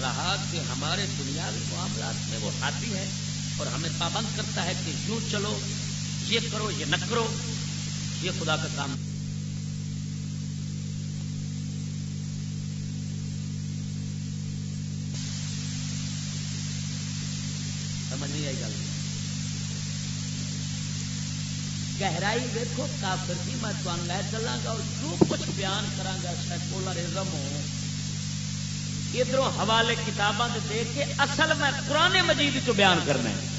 رہا کہ ہمارے دنیاوی معاملات میں وہ ہاتھی ہے اور ہمیں پابند کرتا ہے کہ یوں چلو۔ یہ کرو، یہ نہ کرو، یہ خدا کا کام سمجھ نہیں آئی گل۔ گہرائی دیکھو کافر کی میں تمہیں لے چلا گا اور جو کچھ بیان کرا سیکولرزم ہو ادھر حوالے کتاباں دے کے اصل میں پرانے مجید چ بیان کرنا ہے۔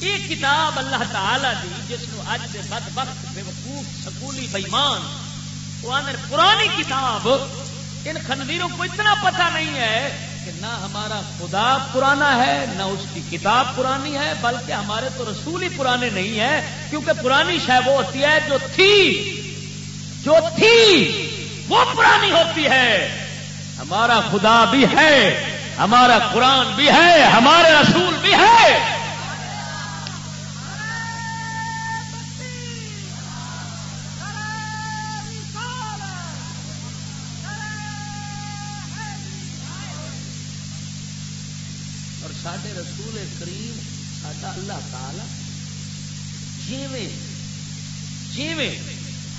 یہ کتاب اللہ تعالی دی جس کو اج کے بد وقت بے وقوف سکولی بےمان وہ پرانی کتاب، ان خنویروں کو اتنا پتہ نہیں ہے کہ نہ ہمارا خدا پرانا ہے، نہ اس کی کتاب پرانی ہے، بلکہ ہمارے تو رسول ہی پرانے نہیں ہے کیونکہ پرانی شہ وہ ہوتی ہے جو تھی جو تھی، وہ پرانی ہوتی ہے۔ ہمارا خدا بھی ہے، ہمارا قرآن بھی ہے، ہمارے رسول بھی ہے۔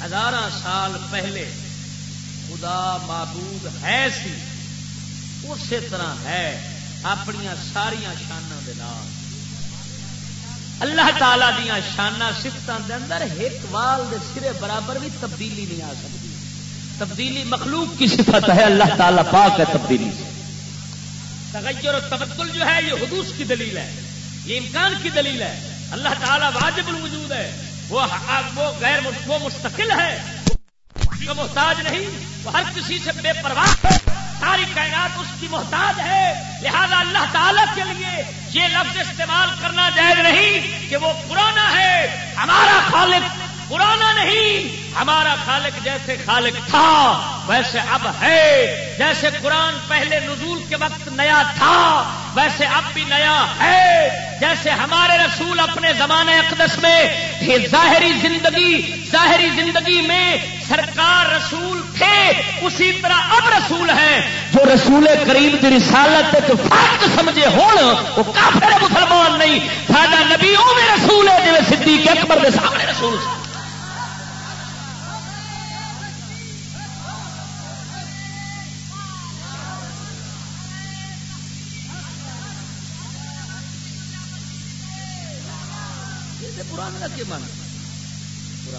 ہزار سال پہلے خدا معبود ہے سی، اسی طرح ہے اپنیا ساریا شانوں کے نام۔ اللہ تعالی دیا شانہ سفتوں کے اندر ایک وال دے سرے برابر بھی تبدیلی نہیں آ سکتی۔ تبدیلی مخلوق کی صفت ہے، اللہ تعالی پاک ہے تبدیلی۔ سے تغیر و تبدل جو ہے، یہ حدوث کی دلیل ہے، یہ امکان کی دلیل ہے۔ اللہ تعالیٰ واجب الوجود ہے۔ وہ وہ غیر وہ مستقل ہے وہ محتاج نہیں، وہ ہر کسی سے بے پرواہ ہے۔ ساری کائنات اس کی محتاج ہے۔ لہذا اللہ تعالیٰ کے لیے یہ لفظ استعمال کرنا جائز نہیں کہ وہ پرانا ہے۔ ہمارا خالق پرانا نہیں، ہمارا خالق جیسے خالق تھا، ویسے اب ہے۔ جیسے قرآن پہلے نزول کے وقت نیا تھا، ویسے اب بھی نیا ہے۔ جیسے ہمارے رسول اپنے زمانے اقدس میں ظاہری زندگی ظاہری زندگی میں سرکار رسول تھے، اسی طرح اب رسول ہیں۔ جو رسول کریم کی رسالت فرق سمجھے وہ کافر مسلمان نہیں۔ سارا نبی وہ رسول ہے جی صدیق اکبر کے سامنے رسول پرانا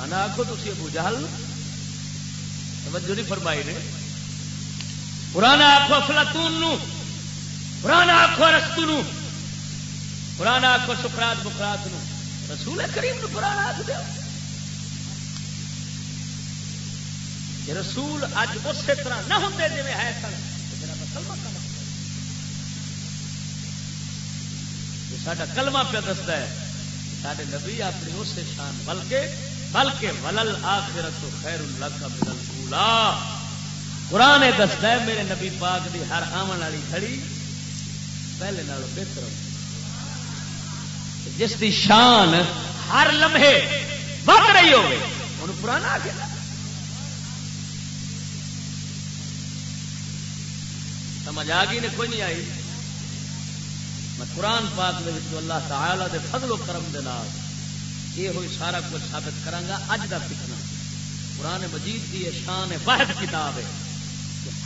کے من آخو تھی ابو جہل۔ توجہ نہیں فرمائی نے۔ پرانا آخو افلاطون پرانا آخو رستو نو۔ پرانا آخو سکرات بکرات رسول کریم نو پرانا آخ دیا۔ رسول اج اسی طرح نہ ہوتے جی ہے سن۔ سا کلمہ پہ دستا ہے۔ سارے نبی اپنی اس شان بلکہ بلکہ ولل آخرت خیر اللہ کا بدل پولا قرآن دستا ہے میرے نبی پاک دی ہر آمن والی کھڑی پہلے نال بہتر جس دی شان ہر لمحے بڑھ رہی ہوگی۔ انہوں پرانا آ گیا سمجھ آ گئی نے کوئی نہیں آئی۔ میں قرآن پاک دے اللہ تعالی دے فضل و کرم دے نال یہ ہوئی سارا کچھ ثابت کرانگا، اج دا فتنہ۔ قرآن مجید کی یہ شان واحد کتاب ہے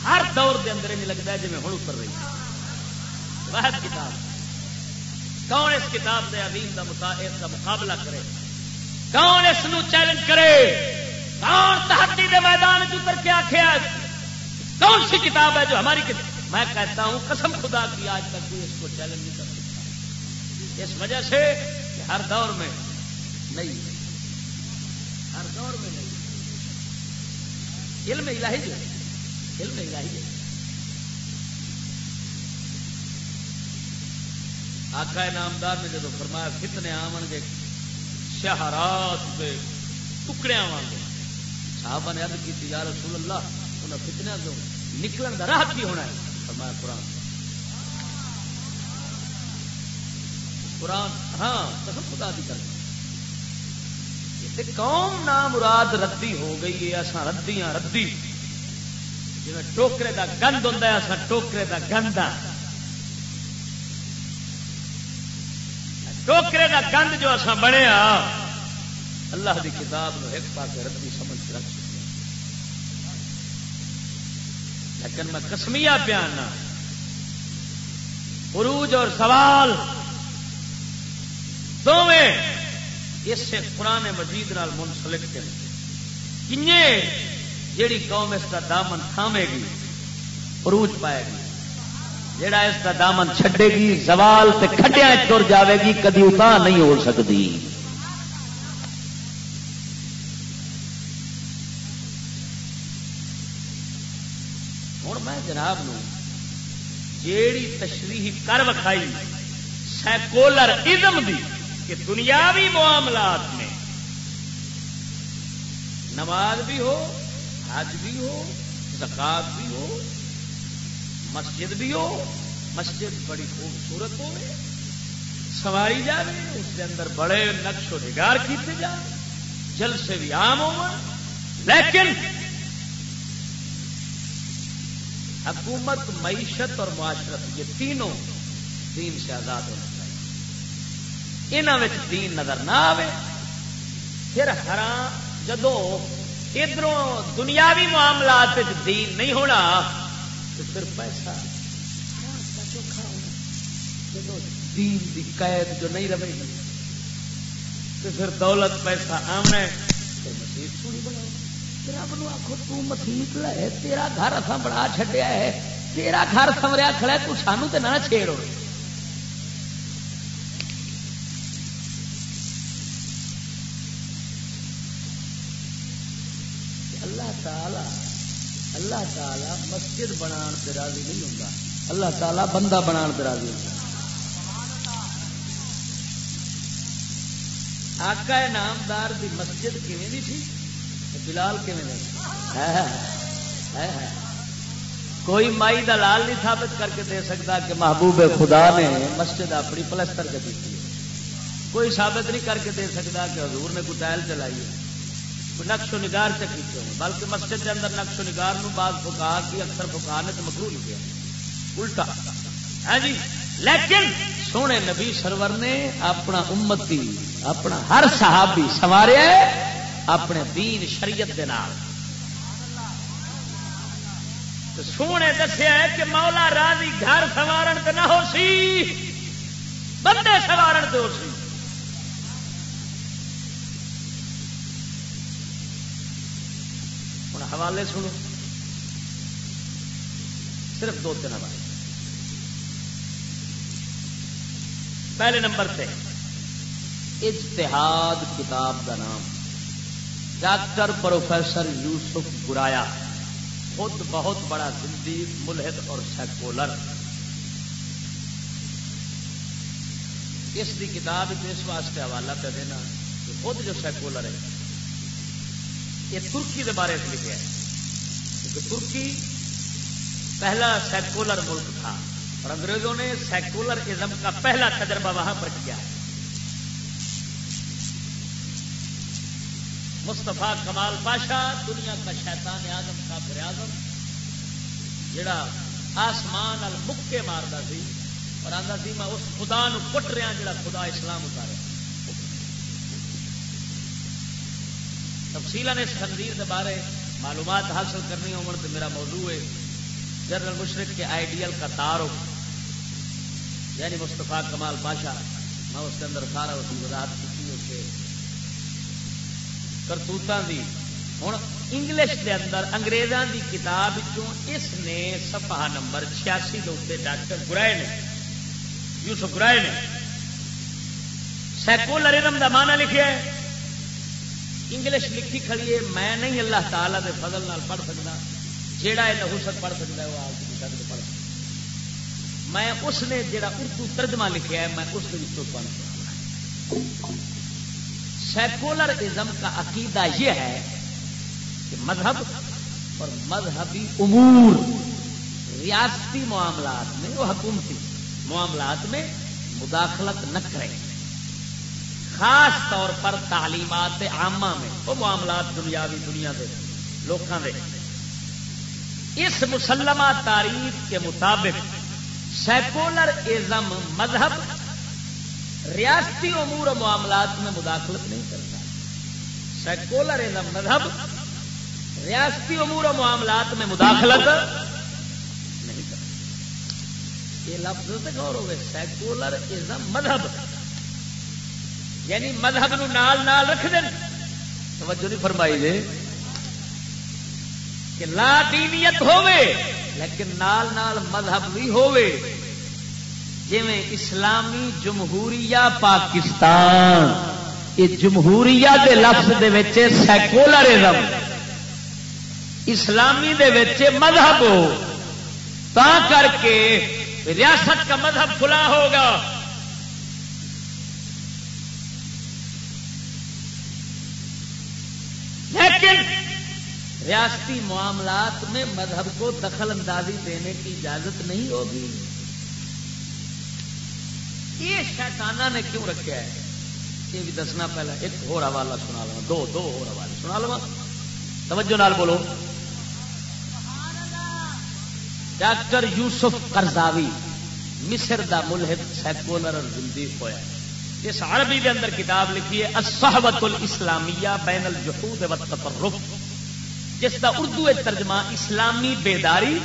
ہر دور دے اندر نہیں لگتا ہے جی میں ہوں اتر رہی۔ واحد کتاب۔ کون اس کتاب دے عظیم دا اس کا مقابلہ کرے؟ کون اس نو چیلنج کرے؟ کون تحقی دے میدان چتر کے آخیا کون سی کتاب ہے جو ہماری کتاب؟ میں کہتا ہوں، قسم خدا کی آج تک بھی اس کو چیلنج نہیں کر سکتا۔ اس وجہ سے کہ ہر دور میں نہیں۔ ہر دور میں نہیں۔ علم الہی جو علم الہی ہے۔ آقا نامدار نے جب فرمایا کتنے آمن گے، شہرات پہ ٹکڑے آواں گے۔ صحابہ نے ارد کی، یا رسول اللہ انہیں فتنیا دو نکلن کا راہ کی ہونا ہے؟ فرمایا، قرآن۔ قرآن ہاں قسم خدا دی کر قوم نام مراد ردی ہو گئی ہے اصا ردیاں ردی۔ جی ٹوکرے دا گند ہوں اصا ٹوکرے دا گند ہاں۔ ٹوکرے دا گند جو اصا بنیا ہاں، اللہ دی کتاب نو ایک پاس ردی سمجھ رکھ لیکن میں کسمیا پیانا عروج اور سوال دونیں اس سے قرآن مجید نال منسلک کے کنیں جیڑی قوم اس کا دامن تھامے گی، عروج پائے گی۔ جیڑا اس کا دامن چھڈے گی، زوال تے کھڈیا تر جاوے گی، کدی اتنا نہیں ہو سکتی ہوں میں جناب نو جیڑی تشریح کر وکھائی، سیکولر ازم دی کہ دنیاوی معاملات میں نماز بھی ہو، حج بھی ہو زکات بھی ہو، مسجد بھی ہو، مسجد بڑی خوبصورت ہو سواری جائے اس کے اندر بڑے نقش و نگار کیتے جا جل سے بھی عام ہو لیکن حکومت، معیشت اور معاشرت، یہ تینوں دین سے آزاد ہونا۔ چاہیے یہاں دین نظر نہ آئے پھر حرام جدو ادھر دنیاوی معاملات دین نہیں ہونا، تو پھر پیسہ۔ دین دی قید جو نہیں رہے گی تو پھر دولت پیسہ آمنا پھر مسیح سونی بناؤ۔ رب نو آخو تسیت لے، تیرا گھر اصا بڑا چڈیا ہے۔ تیرا گھر سمریا کھڑا تو سانو تو نہ چھیڑ ہو اللہ تعالی مسجد بنا راضی نہیں ہوتا اللہ تعالی بندہ بنا راضی ہوتا آقا نامدار دی مسجد کیون تھی؟ بلال کوئی مائی دلال نہیں ثابت کر کے دے سکتا کہ محبوب خدا نے مسجد اپنی پلستر کے دیتی ہے۔ کوئی ثابت نہیں کر کے دے سکتا کہ حضور نے کوئی ٹائل چلائی ہے۔ نقش و نگار چکی بلکہ مسجد کے اندر نقش و نگار نو بعض فکا کی اکثر فکا نے تو مکرو لکھا الٹا۔ ہے جی؟ لیکن سونے نبی سرور نے اپنا امتی، اپنا ہر صحابی سوارے اپنے دین شریعت دے نال۔ سونے دسیا ہے کہ مولا راضی گھر سوارن تو نہ ہو سی، بندے سوارن تو ہو سی۔ حوالے سنو۔ صرف دو تین حوالے۔ پہلے نمبر سے اجتہاد کتاب کا نام۔ ڈاکٹر پروفیسر یوسف گرایا خود بہت بڑا زندگی ملحد اور سیکولر۔ اس کی کتاب اس واسطے حوالہ پہ دینا کہ خود جو سیکولر ہے یہ ترکی کے بارے میں لکھا ہے کیونکہ ترکی پہلا سیکولر ملک تھا اور انگریزوں نے سیکولر ازم کا پہلا تجربہ وہاں پر کیا۔ ہے مستفا کمال پاشا، دنیا کا شیطان آزم کا پھر آزم جڑا آسمان ال مکے مارتا سی اور آتا سی، میں اس خدا نو کٹ رہا ہاں جڑا خدا اسلام اتارے۔ تفصیل نے اس خنزیر کے بارے معلومات حاصل کرنی ہو تو میرا موضوع ہے جنرل مشرق کے آئیڈیل کا تعارف یعنی مستفا کمال پاشا میں اس کے اندر سارا اس کی وضاحت کی اس کے کرتوتوں کی ہوں انگلش کے اندر اگریزوں کی کتاب اس نے سفا نمبر چھیاسی کے ڈاکٹر گرائے نے یوسف گرائے نے سیکولرزم کا مانا لکھا ہے انگلش لکھی کھڑی ہے، میں نہیں اللہ تعالی کے فضل نال پڑھ سکتا جہا یہ نحوست پڑھ سکتا ہے، وہ آپ کی پڑھ سکتا میں اس نے جڑا اردو ترجمہ لکھا ہے، میں اس کے پڑھ سیکولر ازم کا عقیدہ یہ ہے کہ مذہب اور مذہبی امور، ریاستی معاملات میں وہ حکومتی معاملات میں مداخلت نہ کرے خاص طور پر تعلیمات عامہ میں، وہ معاملات دنیاوی دنیا کے لوگوں کے اس مسلمہ تاریخ کے مطابق سیکولر ازم مذہب ریاستی امور و معاملات میں مداخلت نہیں کرتا۔ سیکولر ازم مذہب ریاستی امور و معاملات میں مداخلت نہیں کرتا۔ یہ لفظ سے غور ہوئے، سیکولر ازم مذہب یعنی مذہب نو نال نال رکھ دیں توجہ نہیں فرمائی دے۔ کہ لا دینیت ہوئے لیکن نال نال مذہب بھی ہوئے جی اسلامی جمہوریہ پاکستان، یہ جمہوریہ دے لفظ دے سیکولرزم، اسلامی دے مذہب ہو تا کر کے ریاست کا مذہب کھلا ہوگا۔ ریاستی معاملات میں مذہب کو دخل اندازی دینے کی اجازت نہیں ہوگی۔ یہ شیطانہ نے کیوں رکھا ہے؟ یہ بھی دسنا پہلے ایک ہو حوالہ سنا لوا دو دو ہو حوالے سنا لوا توجہ نال بولو۔ ڈاکٹر یوسف کرزاوی مصر دا ملحد سیکولر اور زندگی ہوا اس عربی کے اندر کتاب لکھی ہے الصحبت الاسلامیہ بین الجحود والتطرف جس کا اردو ترجمہ اسلامی بیداری،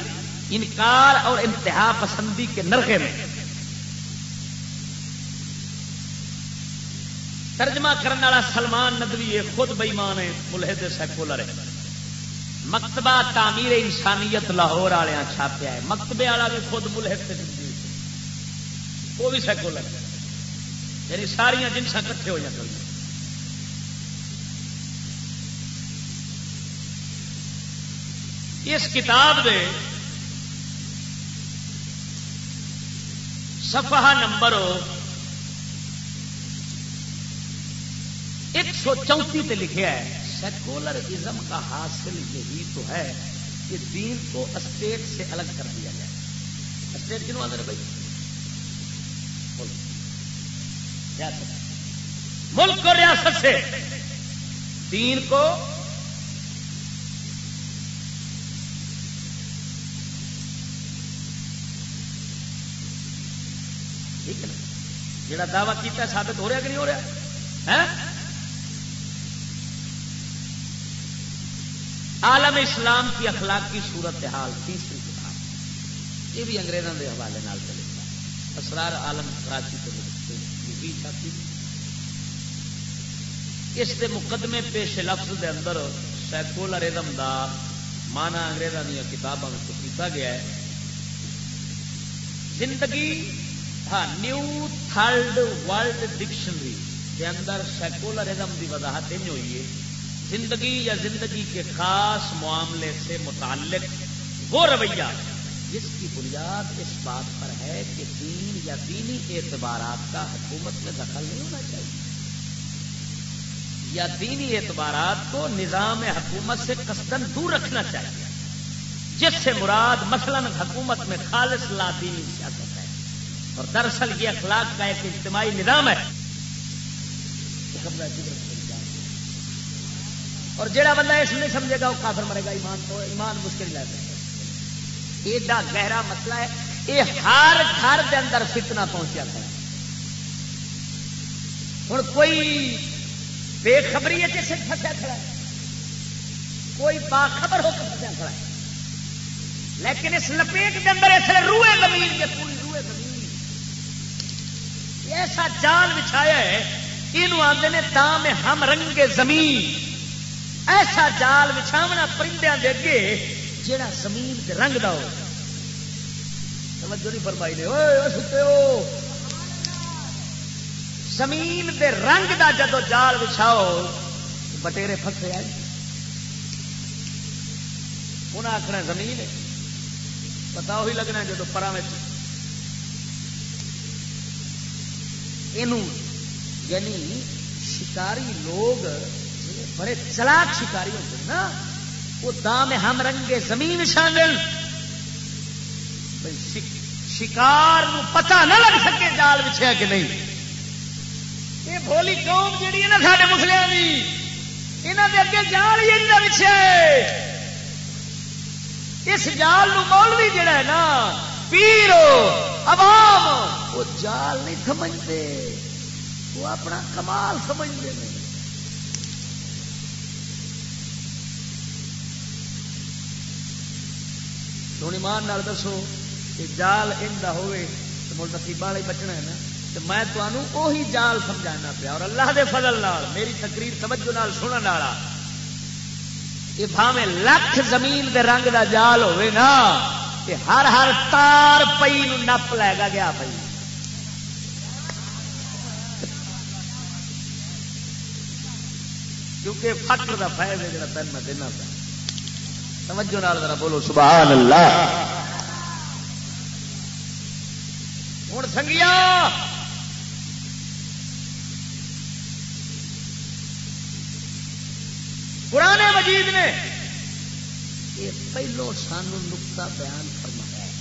انکار اور انتہا پسندی کے نرخے میں۔ ترجمہ کرنے والا سلمان ندوی ہے خود بئیمان ہے، ملحد سیکولر ہے۔ مکتبہ تعمیر انسانیت لاہور والے چھاپیا ہے۔ مکتبے والا بھی خود ملحد سے وہ بھی سیکولر ہے۔ یعنی ساریا جنسا کٹھے ہو جاتے اس کتاب دے صفحہ نمبر ایک سو چونتی پہ لکھا ہے سیکولر ازم کا حاصل یہی تو ہے کہ دین کو اسٹیٹ سے الگ کر دیا جائے۔ اسٹیٹ کنو آدھے بھائی؟ ملک کو ریاست سے دین کو ٹھیک ہے نا؟ جا دعوی کیا ثابت ہو رہا کہ نہیں ہو رہا؟ ہے عالم اسلام کی اخلاقی صورت حال تیسری کتاب یہ بھی انگریزوں کے حوالے نال چلے گا۔ اسرار عالم کراچی کے اس دے مقدمے پیش لفظ دے اندر سیکولرزم دا مانا انگریزوں دیا کتابوں میں کیتا گیا ہے۔ زندگی ہاں نیو تھرڈ ورلڈ ڈکشنری کے اندر سیکولرزم کی وضاحت نہیں ہوئی ہے۔ زندگی یا زندگی کے خاص معاملے سے متعلق وہ رویہ جس کی بنیاد اس بات پر ہے کہ دین یا دینی اعتبارات کا حکومت میں دخل نہیں ہونا چاہیے۔ یا دینی اعتبارات کو نظام حکومت سے قصدن دور رکھنا چاہیے۔ جس سے مراد مثلا حکومت میں خالص لا دینی سیاست۔ اور دراصل یہ اخلاق کا ایک اجتماعی نظام ہے۔ اور جڑا بندہ اس نہیں سمجھے گا، وہ کافر مرے گا، ایمان تو ایمان مشکل لے ایڈا گہرا مسئلہ ہے۔ یہ ہر گھر کے اندر فتنا پہنچا ہے ہوں کوئی بے خبری ہے جیسے پھنسیا کھڑا ہے۔ کوئی باخبر ہو کر پھنسیا کھڑا ہے۔ لیکن اس لپیٹ کے اندر ایسے روئے زمین کے پوری روئے زمین۔ ایسا جال بچھایا ہے یہ آتے ہیں دام ہم رنگ زمین۔ ایسا جال بچھاونا پرندے دے اگے جہاں زمین کے رنگ دا ہو۔ توجہ نہیں فرمائی نے۔ ستے ہو۔ زمین دے رنگ دا جدو جال بچھاؤ، بٹیرے پھسے آئے۔ انہیں آخنا زمین ہے۔ پتا وہی لگنا جدو پرا میں یعنی شکاری لوگ بڑے چلاک شکاری ہوتے ہیں نا وہ دام ہم رنگے زمین شامل شکار پتا نہ لگ سکے جال بچھیا کہ نہیں یہ بولی قوم جیڑی ہے نا سارے مسلم کی یہاں کے اگے جال ہی بچھے اس جال مولوی جڑا ہے نا پیر عوام وہ جال نہیں سمجھتے، وہ اپنا کمال سمجھتے ہیں۔ ہوں ایمان نال دسو کہ جال ان ہوئے تو مل نصیبہ والے بچنا ہے نا۔ تو میں تمہوں وہی جال سمجھانا پیا اور اللہ دے فضل نال، میری تقریر توجہ نال سنن والا۔ یہ بھاوے لکھ زمین دے رنگ دا جال ہوئے نا۔ کہ ہر ہر تار پئی نپ لے گا گیا پئی۔ کیونکہ فکر کا فائدہ جا تین میں دینا پہ توجہ نال ذرا بولو، سبحان اللہ۔ ہوں سنگیا پرانے مجید نے یہ پہلو سانو نقطہ بیان فرمایا ہے۔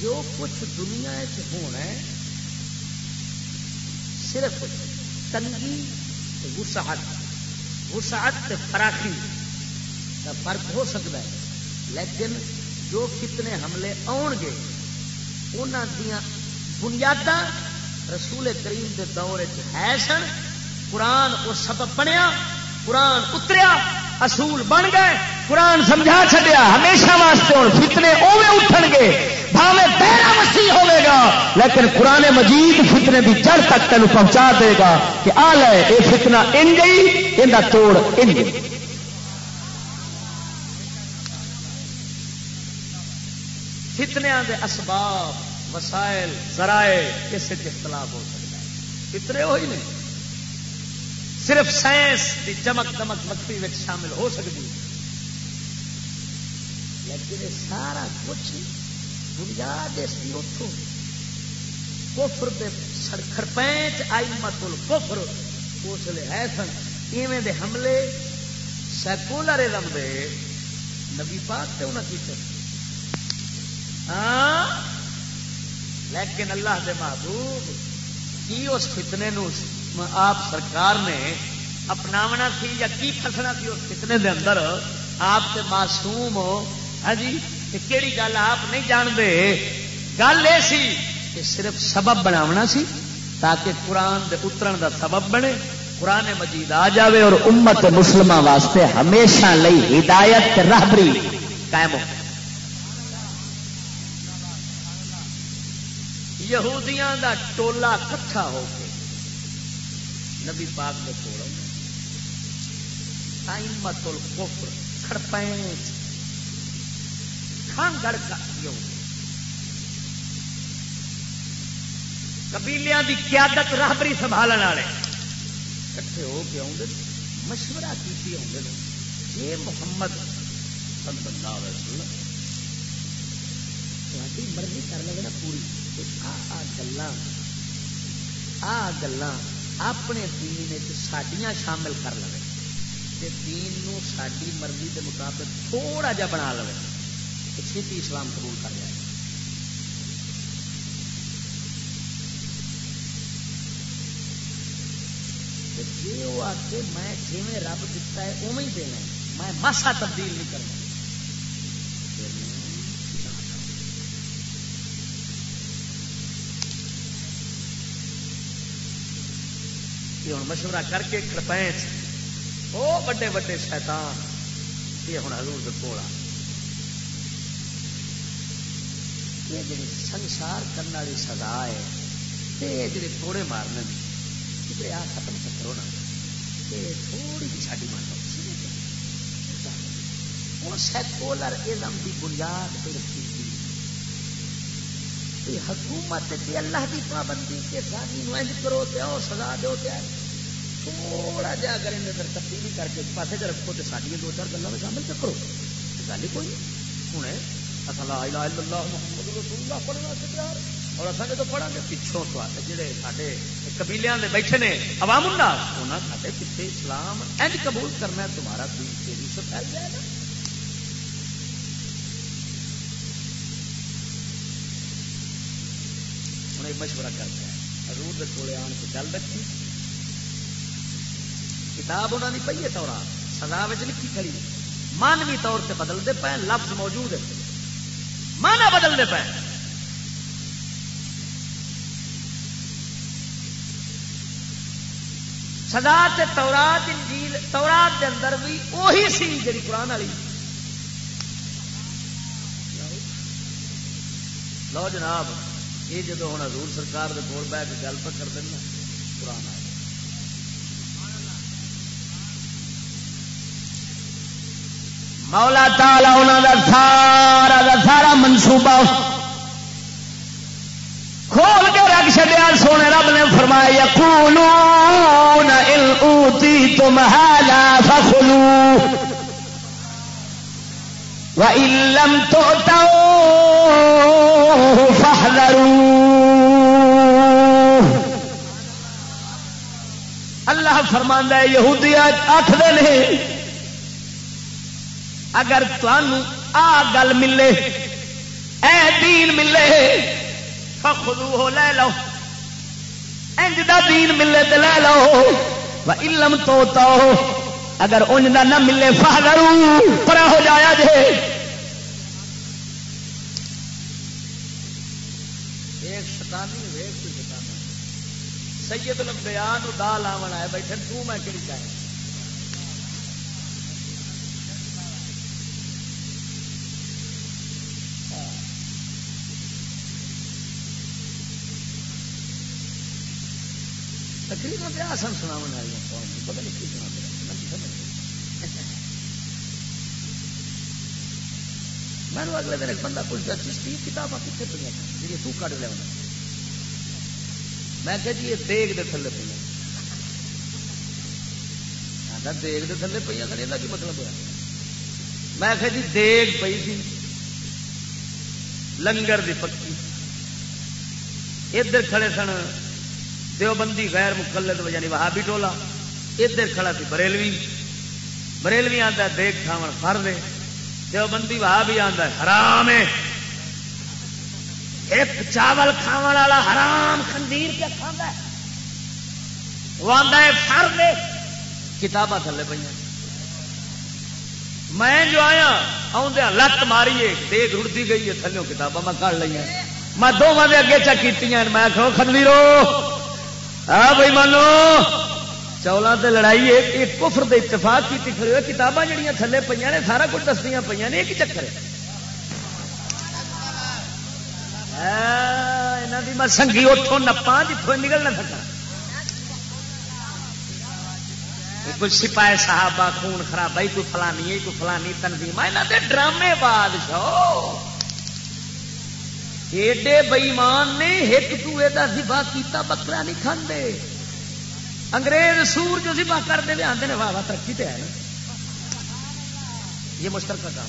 جو کچھ دنیا ہونا ہے، صرف تنگی، وسعت وسعت فراخی کا فرق ہو سکتا ہے۔ لیکن جو کتنے حملے آن گے انہوں دیا بنیاد رسول کریم کے دور ہے سن۔ قرآن وہ سبب بنیا، قرآن اتریا، اصول بن گئے۔ قرآن سمجھا چڈیا ہمیشہ واسطے ہوں، فتنے اوے اٹھن گے بھاوے پہلا مسیح ہوے گا۔ لیکن قرآن مجید فتنے کی جڑ تک تین پہنچا دے گا کہ آ لے یہ فتنا ان گئی یہ توڑ ان گئی۔ فتنیا دے اسباب، وسائل، ذرائع کسی اختلاف ہو سکتا ہے۔ فتنے وہی نہیں، صرف سائنس کی چمک دمک مکتی شامل ہو سکتی۔ لیکن یہ سارا کچھ بنیاد اس کی اتوں کوفر دے خرپینچ آئی مت کوفر اس لیے ہے سن، ایویں دے حملے سیکولرزم دے۔ نبی پاک تے انہیں کی ہاں؟ لیکن اللہ دے محبوب کی اس فتنے نو آپ سرکار نے اپناونا سی یا کی فسنا سی اس فتنے دے اندر؟ آپ سے معصوم ہو ہاں جی کہڑی گل آپ نہیں جانتے۔ گل یہ سی کہ صرف سبب بناونا سی تاکہ قرآن دے اترن دا سبب بنے، قرآن مجید آ جاوے اور امت مسلمہ واسطے ہمیشہ لئی ہدایت راہبری قائم ہو۔ یہودیاں دا ٹولا کٹھا ہو کے نبی پاک کے توڑ مت الکفر کھڑپینچ کھانگڑ قبیلیاں دی قیادت راہبری سنبھالنے والے۔ کٹھے ہو کے آؤں مشورہ کی آؤں جی محمد صلی اللہ علیہ وسلم تاری مرضی کر لے نا پوری۔ آ گلا آ گلا اپنے دین سڈیا شامل کر لے۔ دین ساری مرضی کے مطابق تھوڑا جا بنا لے۔ تو چھتی اسلام قبول کر جائے جی وہ آ کے میں جی رب دتا ہے اوے ہی دینا میں ماسا تبدیل نہیں کرنا ہوں مشورہ کر کے کڑپینچ. وہ بڑے بڑے شیطان. یہ ہوں ہزور کے آ. یہ جی سنسار کرنے والی سزا ہے یہ جی تھوڑے مارنے کہ آ ختم کرو نا یہ تھوڑی جی ساری مان سیکولر ازم کی بنیاد پہ رکھی تھی حکومت کی اللہ کی پابندی کے ساتھ کرو تو سزا دو تھوڑا جا اگر اندر تبدیلی کر کے پاس رکھو تو ساری دو چار گلوں میں شامل کرو گل ہی کوئی ہوں اچھا، اور اصل جب پڑھا گے پچھوں تو جڑے سارے قبیلے کے بیٹھے نے، عوام الناس انہوں نے پیچھے اسلام اینج قبول کرنا تمہارا دین تیری سے پھیل جائے گا ہوں مشورہ کرتا ہے، حضور کے کول آن کے گل رکھی۔ کتاب انہوں نے پی ہے تورا سزا لکھی کھڑی۔ مانوی طور سے بدلتے پے لفظ موجود ہے۔ مانا بدلتے پے سدا سے تورات، انجیل، تورات کے اندر بھی وہی سی جی قرآن والی۔ لو جناب، یہ جدو ہوں حضور سرکار کے کول بہ کے گل پکڑ دینا قرآن آ مولا تالا انہوں کا کا سارا منصوبہ کھول کے رکھ چڑیا سونے رب نے فرمایا کولو تم ہے فخلو وَإِلَّمْ تُؤْتَوْا فَاحْذَرُوا اللہ فرماندا ہے، یہودی آٹھ دن اگر آ گل ملے اے دین ملے فخذو ہو لے لو۔ انج دا دین ملے تو لے لو۔ علم تو تو اگر انج دا نہ ملے فہرو پر ہو جایا جے۔ سید لمبیا نو دال آن آئے بیٹھے، تو میں کہڑی چاہے تقریباً سن سنا رہی ہوں پتا نہیں کی سنا میں اگلے دن ایک بندہ پوچھتا چشتی، کتاباں کتنے پہ جی تو کٹ لیا میں کہ جی یہ دیگ جی، دے تھلے پہ دیگ دے تھلے پہ سر یہ کی مطلب ہوا میں کہ جی دیگ پی تھی۔ لنگر دی پکی۔ ادھر کھڑے سن۔ دیوبندی غیر مقلد یعنی وہابی ٹولا، ادھر کھڑا سی بریلوی۔ بریلوی آتا دیکھ کھاو فر دے دیوبندی وہابی آتا حرام ہے۔ ایک چاول کھا والا حرام خندیر کیا کھانا وہ آتا ہے فر دے کتاباں تھلے پہ میں جو آیا آدھا ہاں لت ماری دیکھ رڑتی گئی ہے تھلو کتاباں میں کر لی میں دونوں کے اگے چکی میں کھو خندیرو ہاں بھائی مانو چولہا سے لڑائی ایک کفر دے اتفاق کی کھڑے ہوئے، کتاباں جڑیاں تھلے پہ نے، سارا کچھ دسیاں پہ نے، ایک چکر ہے۔ یہاں میں سنگھی اتوں نپا جتوں نکل نہ سکا کوئی سپاہی صحابہ خون خراب بھائی کوئی فلانی ہے کوئی فلانی تنظیم یہاں دے ڈرامے بادشاہ۔ ایڈے بئیمان نے، ایک دوے کا ذبا کیتا، بکرا نہیں کھانے انگریز سور جو ذبا کرتے لیا آتے ہیں واہ واہ، ترقی تو ہے نا۔ یہ مشترکہ کام۔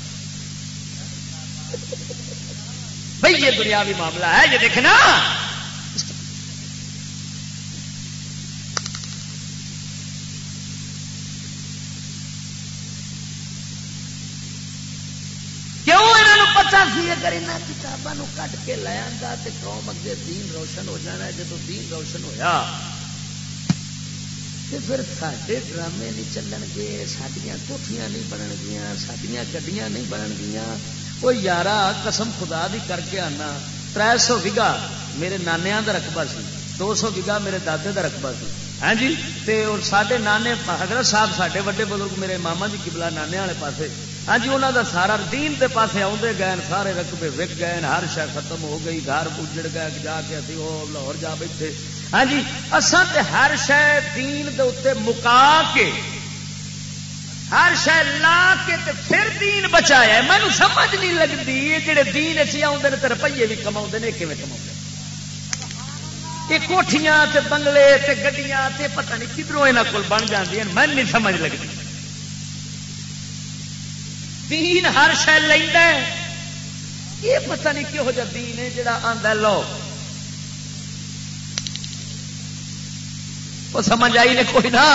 بھائی یہ دنیاوی معاملہ ہے، یہ دیکھنا۔ اگر یہاں کتابوں کٹ کے لے آتا تو قوم اگے دین روشن ہو جانا جب دین روشن ہویا تو پھر سارے ڈرامے نہیں چلن گے سڈیا کوٹیاں نہیں بنن گیا سڈیا گڈیاں نہیں بنن گیا وہ یار قسم خدا دی کر کے آنا۔ تر سو بگا میرے نانیا کا رقبہ سی، دو سو بگا میرے دادے کا رقبہ سی۔ ہاں جی؟ اور سارے نانے حضرت صاحب سارے وڈے بزرگ میرے ماما جی کبلا نانے والے پاسے ہاں جی انہوں کا سارا دین کے پاسے آدھے گئے سارے رقبے وک گئے ہر شہ ختم ہو گئی، گھر اجڑ گئے جا کے ابھی وہ لاہور جا بیٹھے۔ ہاں جی اصل ہر شہ دین دے اتنے مکا کے، ہر شہ لا کے تے پھر دین بچایا مینو سمجھ نہیں لگتی یہ جڑے دین اچھی آتے ہیں روپیے بھی کما نے کھے کما یہ کوٹیاں تے بنگلے تے گڈیاں تے پتہ نہیں کدھروں یہاں کو بن جاتی میں نہیں سمجھ لگتی۔ دین ہر شہ لینا یہ پتہ نہیں کہہو جا دین ہے جڑا آندا لو۔ وہ سمجھ آئی نے کوئی نہ۔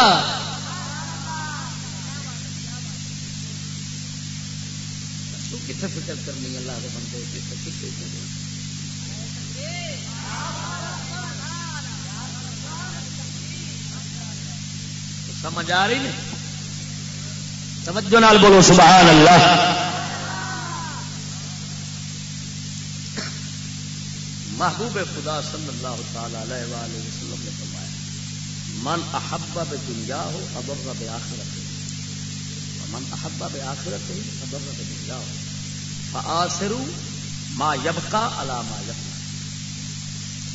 کتنے فکر کرنی اللہ کے بندے سمجھ آ رہی نہیں توجہ نال بولو، سبحان اللہ۔ محبوب خدا صلی اللہ تعالی علیہ وآلہ وسلم نے فرمایا، من احبا بے دنیا ہو ابر بے آخرت من احبا بے آخرت ہی ابر بے دنیا ہو فآسرو ما یبقا علا ما یبقا۔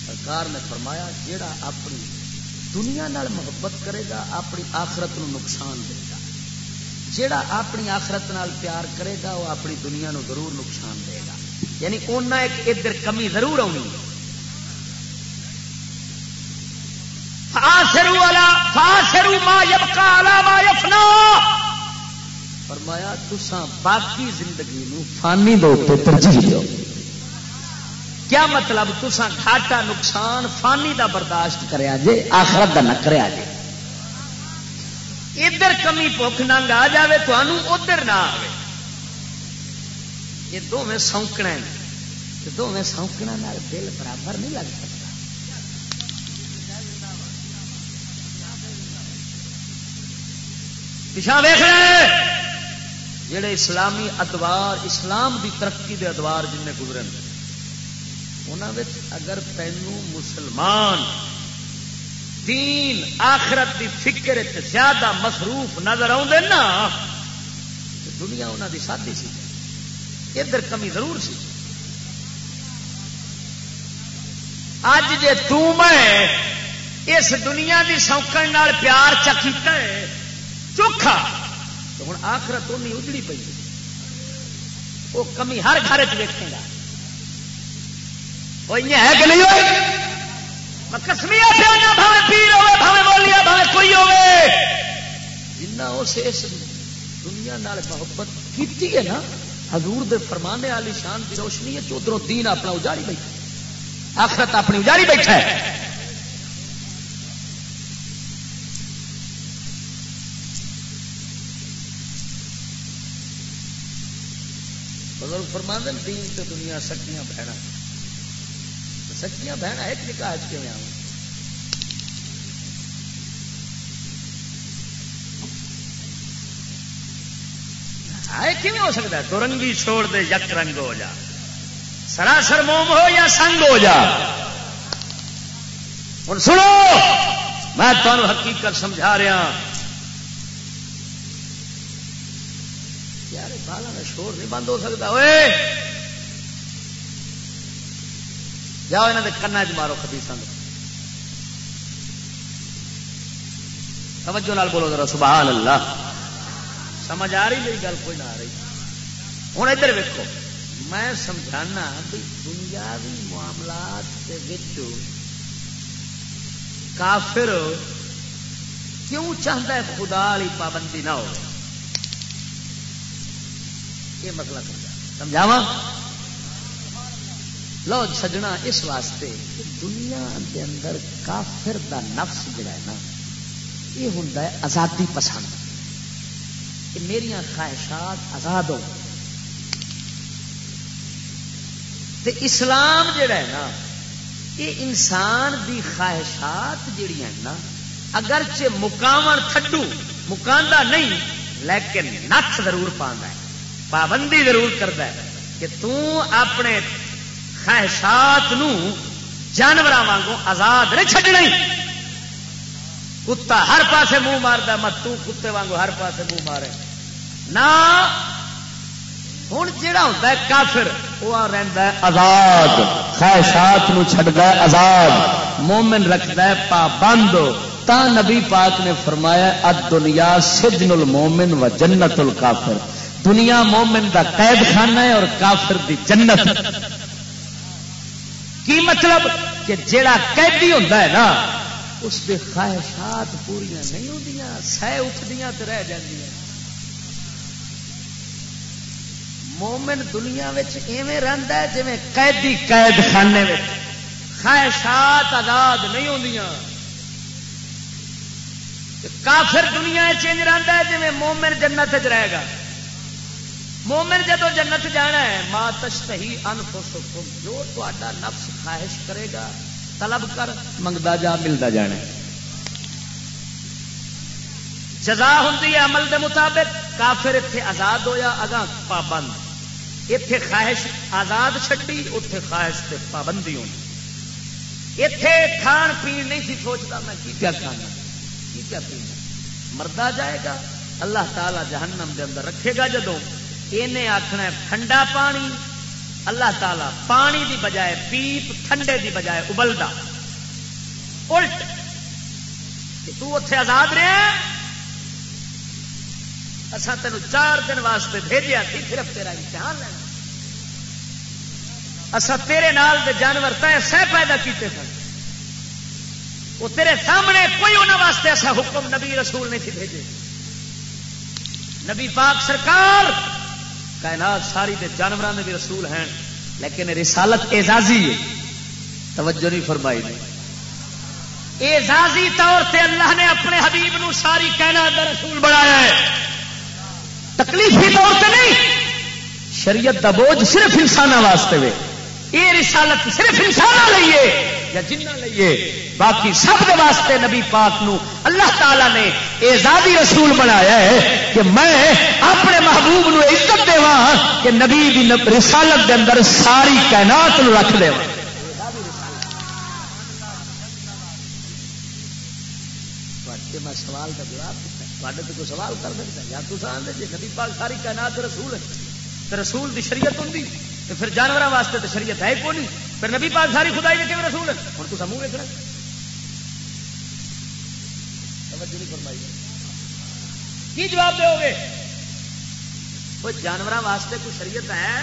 سرکار نے فرمایا، جیڑا اپنی دنیا نال محبت کرے گا، اپنی آخرت نو نقصان دے گا۔ جیڑا اپنی آخرت نال پیار کرے گا، وہ اپنی دنیا نو ضرور نقصان دے گا۔ یعنی اونا ایک ادھر کمی ضرور آنی فرمایا تسا باقی زندگی نو فانی دو ترجیح دو کیا مطلب تسا گھاٹا نقصان فانی دا برداشت کریا جے، آخرت دا نہ کریا جے؟ ادھر کمی بخ ننگ آ جائے تو ادھر نہ آئے یہ دونوں سونکنا دونوں سونکنا دل برابر نہیں لگ سکتا۔ پچھا ویخ جڑے اسلامی ادوار، اسلام دی ترقی دے ادوار جن گزرے انہوں اگر تینوں مسلمان دین آخرت دی فکر زیادہ مصروف نظر آدھے نا دنیا انہوں دی سادی سی۔ ادھر کمی ضرور سی۔ اج جے میں اس دنیا دی سوکن نال پیار چکیتا ہے، چوکھا۔ تو ہوں آخرت اونی اجڑی پی وہ کمی ہر گھر چیکے گا۔ وہ ہے کہ نہیں ہوئی کسمیا بھاوے پیر ہوے بھاوے بولیا بھاوے کوئی ہوے اس دنیا نال محبت کیتی ہے نا، حضور دے فرمانے والی شان کی روشنی ہے ادھر دین اپنا اجاڑی بیٹھا آخرت اپنی اجاڑی بیٹھا ہے۔ بزرگ فرما دین تے دنیا سکیاں بہنا سچیاں بہن، ایک نکاح کے میں آؤں کیوں ہو سکتا؟ ہے دورنگی چھوڑ دے، یک رنگ ہو جا۔ سراسر موم ہو یا سنگ ہو جا؟ ہوں سنو، میں تمہیں حقیقت سمجھا رہا ہاں۔ یار بالا کا شور نہیں بند ہو سکتا۔ ہوئے جاؤ یہاں کے کنا چ مارو خدیسان توجہ نال بولو ذرا سبحان اللہ سمجھ آ رہی میری گل، کوئی نہ آ رہی۔ ہوں ادھر ویکو میں سمجھانا بھی دنیاوی معاملات کے کافر کیوں چاہتا ہے خدا والی پابندی نہ ہو یہ مسئلہ سمجھاوا لو سجنا اس واسطے کہ دنیا کے اندر کافر دا نفس جڑا ہے نا، یہ ہوں آزادی پسند۔ کہ میری خواہشات آزاد ہو تے اسلام جڑا ہے نا، یہ انسان دی خواہشات جڑی نا، اگرچہ مکاون تھڈو مکاندا نہیں، لیکن نت ضرور پانا ہے، پابندی ضرور کرتا ہے کہ اپنے خواہشات جانور وانگو آزاد نہیں چڈنا کتا ہر پاسے منہ مارتا مت کتے وانگو ہر پاسے منہ مارے۔ نہ ہوں جا ہوتا ہے کافر وہ رہتا ہے آزاد۔ خواہشات چڈتا ہے آزاد۔ مومن رکھتا ہے پابند۔ تا نبی پاک نے فرمایا اد دنیا سجن المومن و جنت الکافر۔ دنیا مومن دا قید خانہ ہے اور کافر دی جنت۔ کی مطلب کہ جیڑا قیدی ہوتا ہے نا، اس کے خواہشات پوریا نہیں ہوں سہ اٹھدیاں تو رہ جائیں مومن دنیا ایویں رہتا ہے جی قیدی قید خانے خواہشات آزاد نہیں ہوں کافر دنیا چینج رہتا ہے جی مومن جنت چ رہے گا۔ مومن جدو جنت جانا ہے ماں تشتہی انفسکم، جو تا نفس خواہش کرے گا، طلب کر منگتا جا ملتا جانا جزا ہوں عمل دے مطابق، کافر اتنے آزاد ہویا، اگاں پابند۔ اتے خواہش آزاد چڈی اتے خواہش تے پابندی ہونی۔ اتے کھان پی نہیں سی سوچتا میں کی کیا کھانا؟ کی کیا پینا؟ مردہ جائے گا، اللہ تعالی جہنم دے اندر رکھے گا جدوں یہ آخنا ٹھنڈا پانی، اللہ تعالی پانی دی بجائے پیپ ٹھنڈے دی بجائے ابلدا۔ الٹ۔ تو اتے آزاد رہا اصا تین چار دن واسطے بھیجا تھی صرف تیرا امتحان لینا اصا تیرے نال دے جانور تے سہ پیدا کیتے سن۔ وہ تیرے سامنے کوئی انہوں واسطے ایسا حکم نبی رسول نہیں تھی بھیجے۔ نبی پاک سرکار کائنات ساری دے جانوروں میں بھی رسول ہیں، لیکن رسالت اعزازی ہے۔ توجہ نہیں فرمائی نہیں اعزازی طور سے اللہ نے اپنے حبیب نو ساری کائنات دا رسول بنایا ہے۔ تکلیفی طور سے نہیں، شریعت دا بوجھ صرف انسان واسطے وے۔ یہ رسالت صرف انسان لئیے یا جنہ لئیے باقی سب دے واسطے نبی پاک نو اللہ تعالی نے اعزازی رسول بنایا ہے کہ میں اپنے محبوب نو عزت دے کہ نبی دی رسالت دے اندر ساری کائنات نو رکھ دے میں سوال کا جواب دیتا تو سوال کر دیتا یا تو آدھے جی نبی پاک ساری کائنات رسول ہے تو رسول دی شریعت ہوں تو پھر جانوروں واسطے تو شریعت ہے کون پھر نبی پاک ساری خدائی کے رسول؟ ہوں تو منہ ویکنا کی جواب دو گے وہ جانوروں واسطے کوئی شریعت ہے؟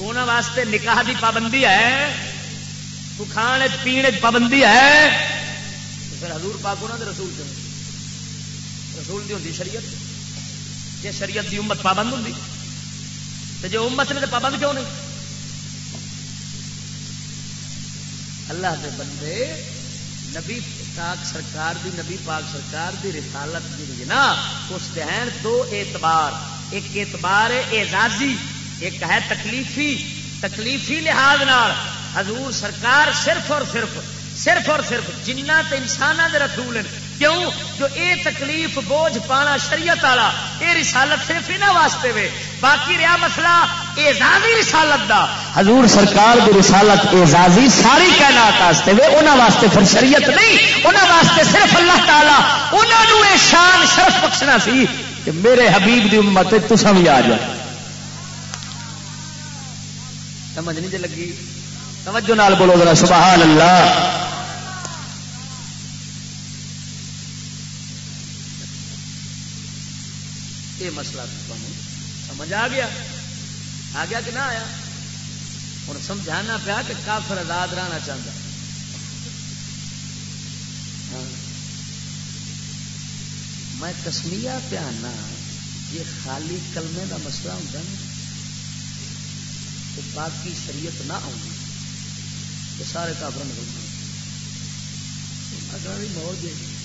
انہوں واسطے نکاح دی پابندی ہے؟ تو کھان پینے پابندی ہے؟ پھر حضور پاک انہوں نے رسول چ رسول دی ہوتی شریعت۔ جی شریعت دی امت پابند ہوں تو جو امت نے تو پابند کیوں نہیں؟ اللہ کے بندے، نبی پاک سرکار دی، نبی پاک سرکار دی رسالت جی نا، اس دہن دو اعتبار، ایک اعتبار ہے اعزازی، ایک ہے تکلیفی تکلیفی لحاظ نال حضور سرکار صرف اور صرف صرف اور صرف جنہ انسان دے رسول کیوں؟ جو اے تکلیف بوجھ پانا شریعت والا اے رسالت صرف انہوں واسطے وے۔ باقی رہا مسئلہ اعزازی رسالت دا۔ حضور سرکار دی رسالت اعزازی ساری کائنات واسطے وے انہاں واسطے پھر شریعت نہیں انہاں واسطے صرف اللہ تعالی۔ انہاں نو اے شان شرف بخشنا سی کہ میرے حبیب دی امت تساں بھی آ جاؤ سمجھ نہیں جی لگی؟ توجہ نال بولو ذرا سبحان اللہ۔ مسئلہ تمہیں سمجھ آ گیا؟ آ گیا کہ نہ آیا؟ ہوں سمجھانا پیا کہ کافر آزاد رہنا چاہتا۔ ہاں۔ میں کسمیا پیانا یہ خالی کلمے کا مسئلہ ہوتا نا، تو باقی شریعت نہ آؤں تو سارے کافر نکل اگر موج جی۔ ہے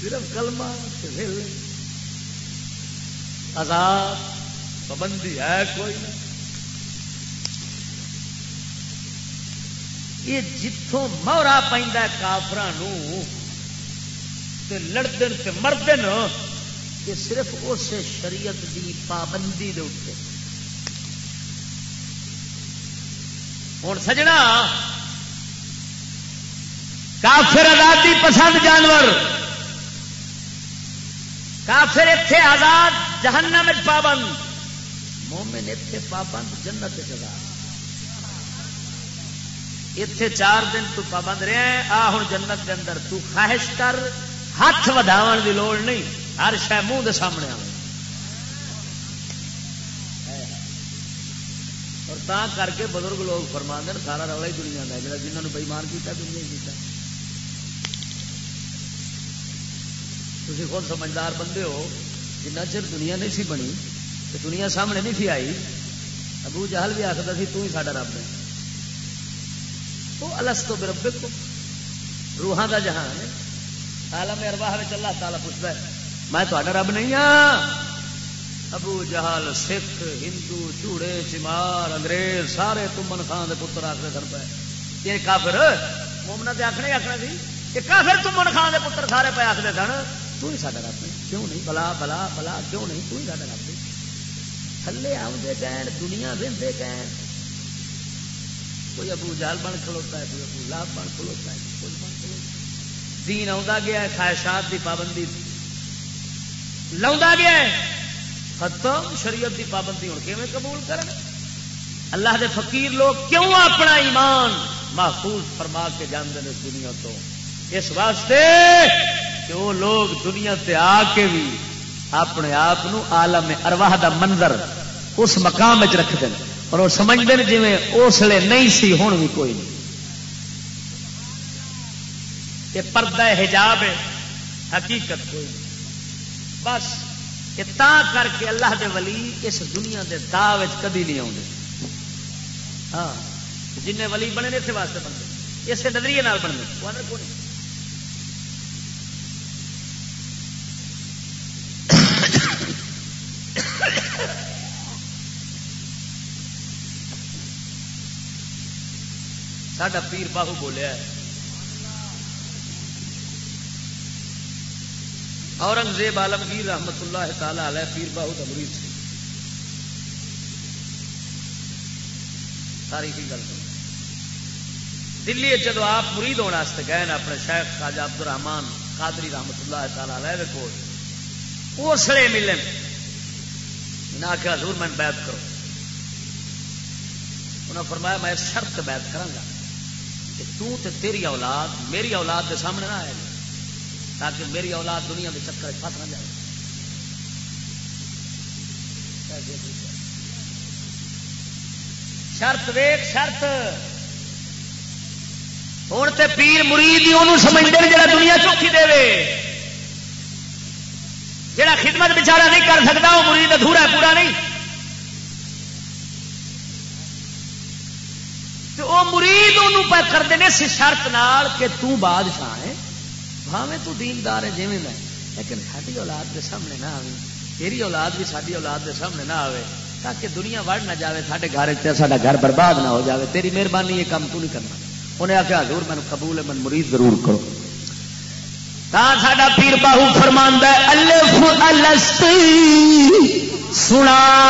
صرف کلمہ آزاد پابندی ہے کوئی یہ جتوں مورا پہ کافر لڑتے مردن، یہ صرف اس شریعت دی پابندی دے اتنے ہوں سجنا، کافر آزادی پسند جانور کافر اتے آزاد، جہنم پابند۔ مومن اتے پابند، جنت جگہ اتے چار دن تو پابند رہا آ ہوں جنت کے اندر۔ تو خواہش کر ہاتھ وداو کی لوڑ نہیں، ہر شہ منہ سامنے آ اور تا کر کے بزرگ لوگ فرما دین سارا رولا ہی دنیا کا جا جنہوں نے بےمان کیا دنیا کیا تھی خود سمجھدار بندے ہو، جنہ چر دنیا نہیں سی بنی تو دنیا سامنے نہیں سی آئی، ابو جہل بھی آخر سی، تو ہی ساڈا رب ہے. وہ الس تو بربے کو روحان کا جہان ہے۔ عالم ارواہ میں اللہ تعالیٰ پوچھتا ہے، میں تو رب نہیں ہاں؟ ابو جہل، سکھ، ہندو چوڑے چمار انگریز، سارے تمن خان کے پتر آخر سر پہ یہ یعنی کافر؟ مومنا تو آخنا ہی آخنا سی یہ کافر تمن خان کے پتر سارے پہ آخر سن۔ تو ہی سارا رب ہے کیوں نہیں بلا بلا بلا کیوں نہیں تو ہی سارا رب تھلے آدھے گئے دنیا وہدے گئے کوئی ابو جال بن کھلوتا ہے کوئی ابو لاب بن کھلوتا ہے کوئی بن کھلوتا ہے دین آ گیا ہے خواہشات کی پابندی لا گیا ہے ختم شریعت کی پابندی ہوں کیون قبول کریں اللہ دے فقیر لوگ کیوں اپنا ایمان محفوظ فرما کے جانے دنیا تو اس واسطے وہ لوگ دنیا تے آ کے بھی اپنے آپ آلم ارواہ دا منظر اس مقام رکھتے ہیں۔ اور وہ سمجھتے ہیں جی اس لیے نہیں سی ہوں بھی کوئی نہیں۔ یہ پردہ حجاب ہے، حقیقت کوئی نہیں۔ بس یہ تا کر کے اللہ دے ولی اس دنیا دے دا کدی نہیں آتے ہاں جن ولی بنے اسے واسطے بنتے۔ اسے نظریے بنتے ساڈا پیر باہو بولیا اورنگزیب عالمگیر رحمت اللہ تعالی علیہ پیر باہو کا مرید سے تاریخی گل دلی جدو آپ مرید ہونے گئے اپنے شیخ خاجہ عبد الرحمان قادری رحمت اللہ تعالی علیہ کو اس لیے ملے نہ آخر حضور میں بیعت کرو انہوں فرمایا میں شرط بیعت کروں کہ تو تے تیری اولاد میری اولاد کے سامنے نہ آئے تاکہ میری اولاد دنیا کے چکر پھنس نہ جائے۔ شرط ویک شرط۔ ہوں تے پیر مرید انہوں سمجھتے جا دنیا چوکھی دے جڑا خدمت بچارا نہیں کر سکتا، وہ مرید ادھورا پورا نہیں۔ تو وہ مرید انہوں ان کرتے ہیں شرط نال کہ تو بادشاہ ہے۔ بھاویں تو دیندار ہے جی میں۔ لیکن ساری اولاد کے سامنے نہ آئے تیری اولاد بھی ساری اولاد کے سامنے نہ آئے تاکہ دنیا وڑ نہ جائے سارے گھر سا گھر برباد نہ ہو جائے تیری مہربانی یہ کام تو نہیں کرنا۔ انہیں آخیا حضور میں قبول ہے من مرید ضرور کرو۔ تا ساڈا پیر باہو فرماندہ الف الست سنا۔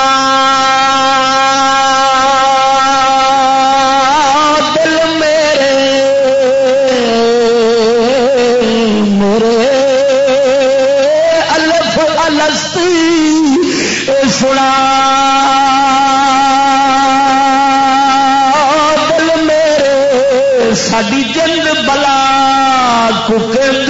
جنگ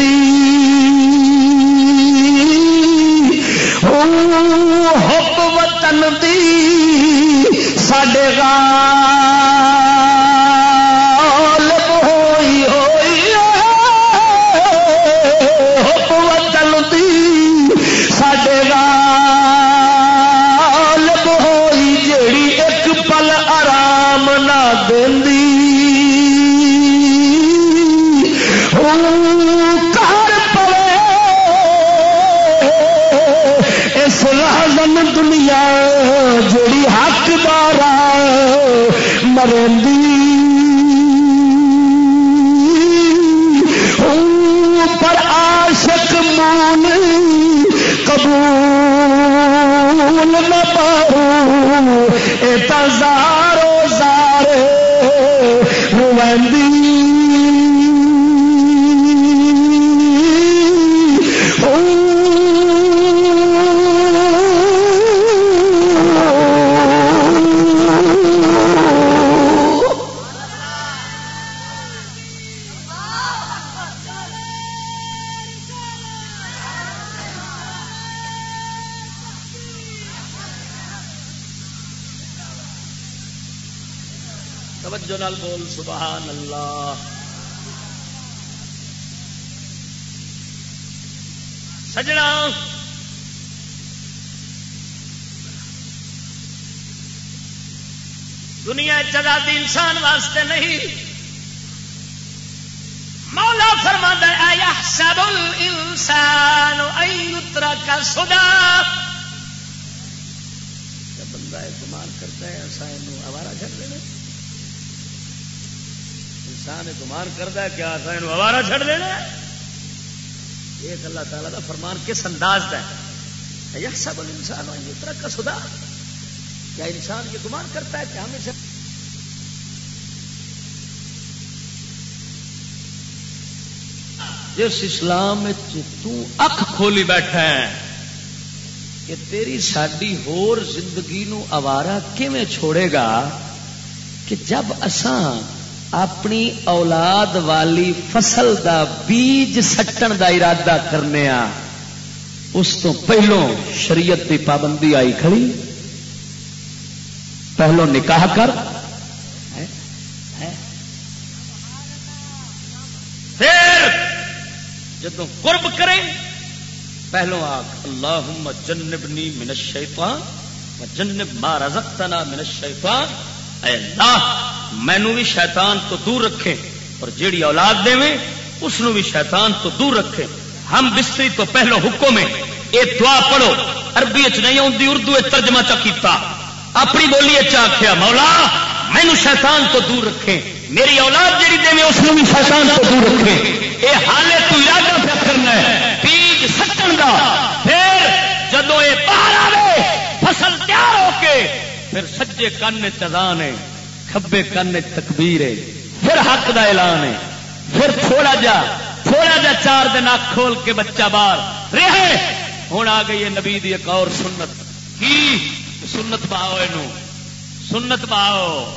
نہیں۔ مولا فرما آیا سب انسان اترا کا سدا بندہ گمان کرتا ہے ایسا اوارا چڑ دینا۔ انسان گمان کرتا ہے کیا ایسا اوارا چھڑ دینا ایک اللہ تعالیٰ کا فرمان کس انداز کا ہے؟ یا سب انسان اترا کا سدا کیا انسان یہ گمان کرتا ہے کہ ہمیشہ جس اسلام اکھ کھولی بیٹھا ہے کہ تیری ساری ہور زندگی نو اوارا کیویں چھوڑے گا کہ جب اساں اپنی اولاد والی فصل دا بیج سٹن دا ارادہ کرنے آ، اس تو پہلو شریعت کی پابندی آئی کھڑی، پہلو نکاح کر جدو قرب کرے پہلو آخ اللہ جنبنی من الشیطان جنب ما رزقتنا من الشیطان۔ اے اللہ مینو بھی شیطان تو دور رکھے اور جیڑی اولاد دے میں اس بھی شیطان تو دور رکھے ہم بستری تو پہلو حکم ہے اے دعا پڑھو۔ عربی چ نہیں آتی اردو ترجمہ چا کیتا۔ اپنی بولی آخیا مولا مینو شیطان تو دور رکھے میری اولاد جیڑی دے میں اس بھی شیطان تو دور رکھے یہ حالے تو ارادہ کرنا ہے بیج سٹن کا پھر جدو یہ باہر آئے فصل تیار ہو کے، پھر سجے کن چزان ہے کبے کن تکبیر ہے، پھر حق دا اعلان ہے، پھر تھوڑا جا تھوڑا جا چار دن اک کھول کے بچہ باہر رہے ہوں آ گئی ہے نبی دی ایک اور سنت۔ کی؟ سنت پاؤ یہ سنت پاؤ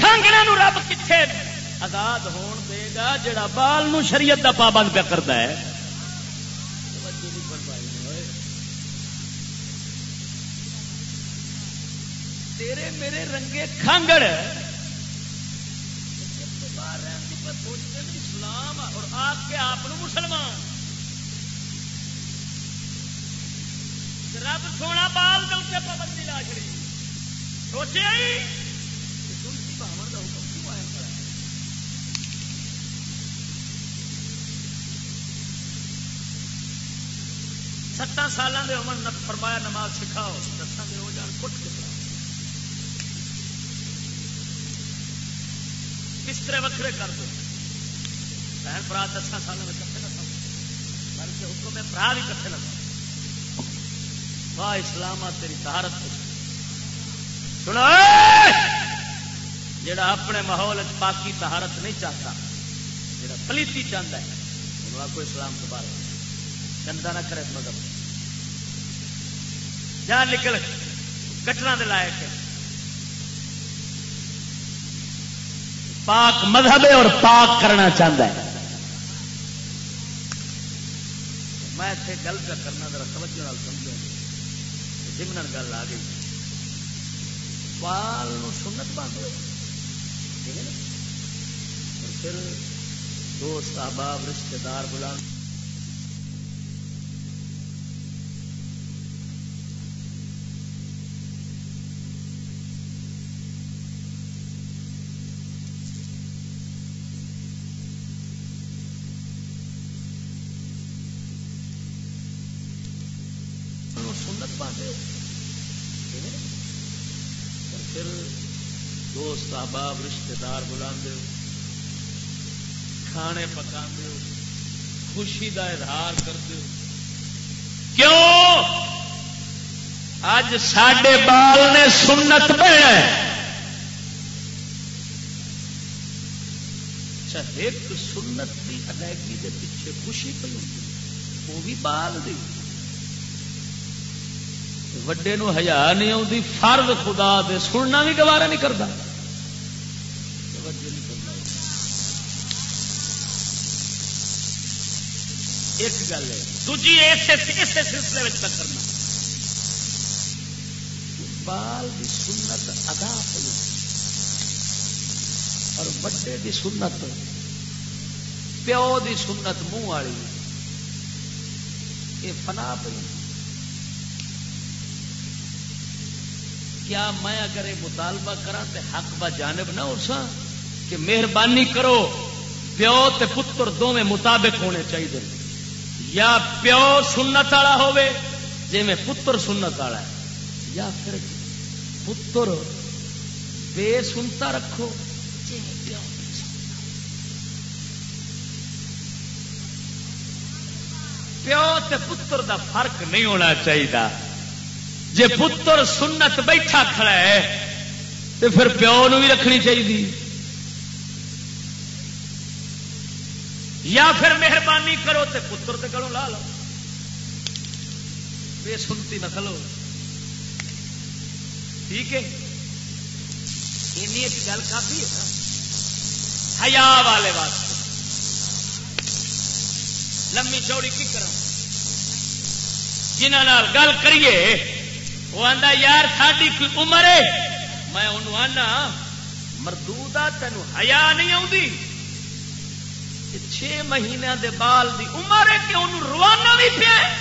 کانگڑے رب کتنے آزاد ہون دے گا، جڑا بال نو شریعت دا پابند پہ کرتا ہے۔ تیرے میرے رنگے کھانگڑ۔ اسلام اور آپ کے آپ مسلمان۔ رب سونا بال دل کے پابندی لا چڑی سوچے ستان سالوں کے عمر فرمایا نماز سکھاؤ، دساں دے ہو جان کٹ کے بسترے وکرے کر دو۔ بہن برا دسان سالوں میں کٹے نہ بلکہ حکم میں برا بھی کٹے نہ واہ، اسلام تیری تہارت سنا جڑا اپنے ماحول پاکی تہارت نہیں چاہتا جڑا پلیتی چاہتا ہے، انہوں کو اسلام تو بارے گندا نہ کرے مذہب۔ جان نکل کٹنا دے لائق پاک مذہب اور پاک کرنا چاہتا ہے۔ میں اتنے گل پہ کرنا، ذرا توجہ سمجھو۔ جمن گل آ گئی۔ بال سنت بند ہوئے پھر دوست، احباب رشتے دار بلا دوست احباب رشتے دار بلا کھانے پکا خوشی کا اظہار کر کیوں؟ اج سڈے بال نے سنت پہ اچھا، ایک سنت کی ادائیگی کے پیچھے خوشی پی وہ بھی بال دی۔ وڈے نو ہزار نہیں آتی فرد خدا دے سننا بھی گوارا نہیں کرتا ایک گل ہے۔ دوجی اسے سلسلے میں کرنا بال کی سنت ادا پی اور بڑے دی سنت، پیو دی سنت منہ والی۔ یہ فنا پی کیا میں اگر یہ مطالبہ کرا تو حق با جانب نہ ہو سا کہ مہربانی کرو، پیو تے پتر دونوں مطابق ہونے چاہیے۔ یا پیو سنت والا ہوے جی میں پتر سنت والا ہے یا پھر پتر بے سنتا رکھو۔ پیو تے پتر دا فرق نہیں ہونا چاہیے جی پتر سنت بیٹھا کھڑا ہے تو پھر پیو نو بھی رکھنی چاہیے یا پھر مہربانی کرو تے پتر تے کرو لا لو۔ بے سنتی نسل ہو۔ ٹھیک ہے؟ ایک گل کافی ہے ہیا والے واسطے۔ لمبی چوڑی کی کروں جنہ گل کریے، وہ آتا یار ساری کوئی عمر ہے؟ میں انہوں آنا مردو تینوں ہیا نہیں آتی چھ مہینے دے بال دی عمر ہے کہ انہوں روانہ بھی پیا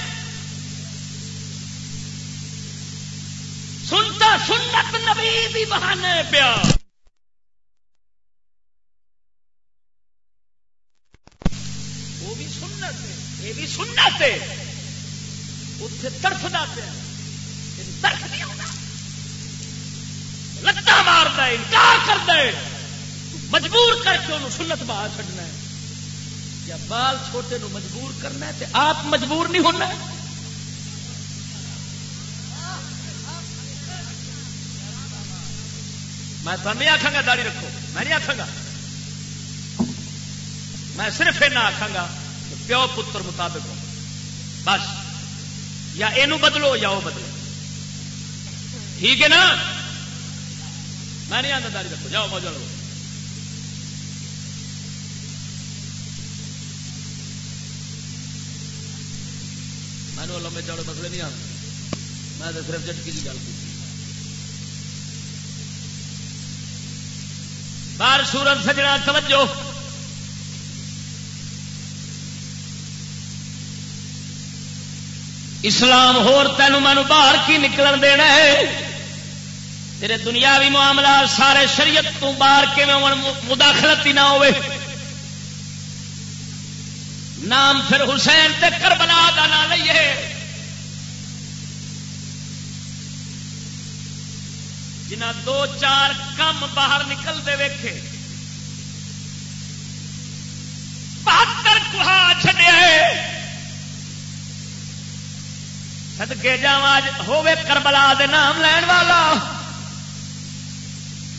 سنتا سنت نبی بھی بہانے پیا۔ وہ بھی سنت ہے، یہ بھی سنت ہے۔ اتنے ترفتا پیا۔ ترف نہیں ہونا لتا مارتا ہے، انکار کرتا ہے۔ مجبور کر کے انہوں سنت باہر چڈنا ہے۔ یا بال چھوٹے نو مجبور کرنا ہے آپ مجبور نہیں ہونا میں تو نہیں آخا گا داڑی رکھو۔ میں نہیں آخا گا۔ میں صرف یہ نہ آخا گا پیو پتر مطابق ہو۔ بس۔ یا یہ بدلو یا وہ بدلو۔ ٹھیک ہے نا؟ میں نہیں آتا داڑی رکھو۔ جاؤ، موجود لو میں لمبے چوڑے مسئلے نہیں آتے میں تو صرف جٹکی کی گل کی بار سورت سجنا توجہ۔ اسلام ہور تینوں مینو باہر کی نکلن دینا ہے؟ تیرے دنیاوی معاملات سارے شریعت تو باہر کے مداخلت ہی نہ ہوئے نام پھر حسین تے کربلا کا نام لئیے جنہ دو چار کم باہر نکلتے ویکھے۔ بہتر کہا چڈیا سدکے جا ہوے کربلا دے نام لین والا۔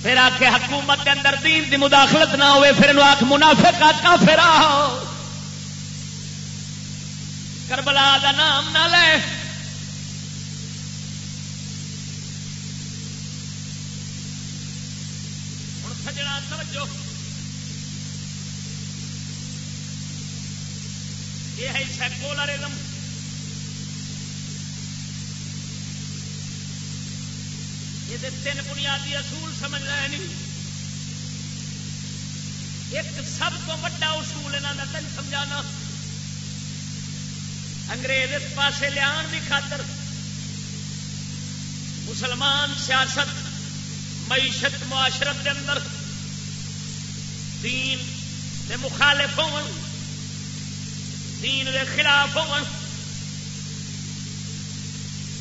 پھر آ کے حکومت کے اندر دین دی مداخلت نہ ہوئے پھر آخ منافع کا پھر آ کربلا دا نام نہ لے۔ ہوں سمجھو یہ ہے سیکولرزم یہ تین بنیادی اصول سمجھ رہے نہیں۔ ایک سب تو وا اصول یہاں کا تین سمجھانا۔ انگریز اس پاسے لیا خاطر مسلمان سیاست، معیشت، معاشرت کے اندر دین دے مخالف ہون، دین دے خلاف ہون۔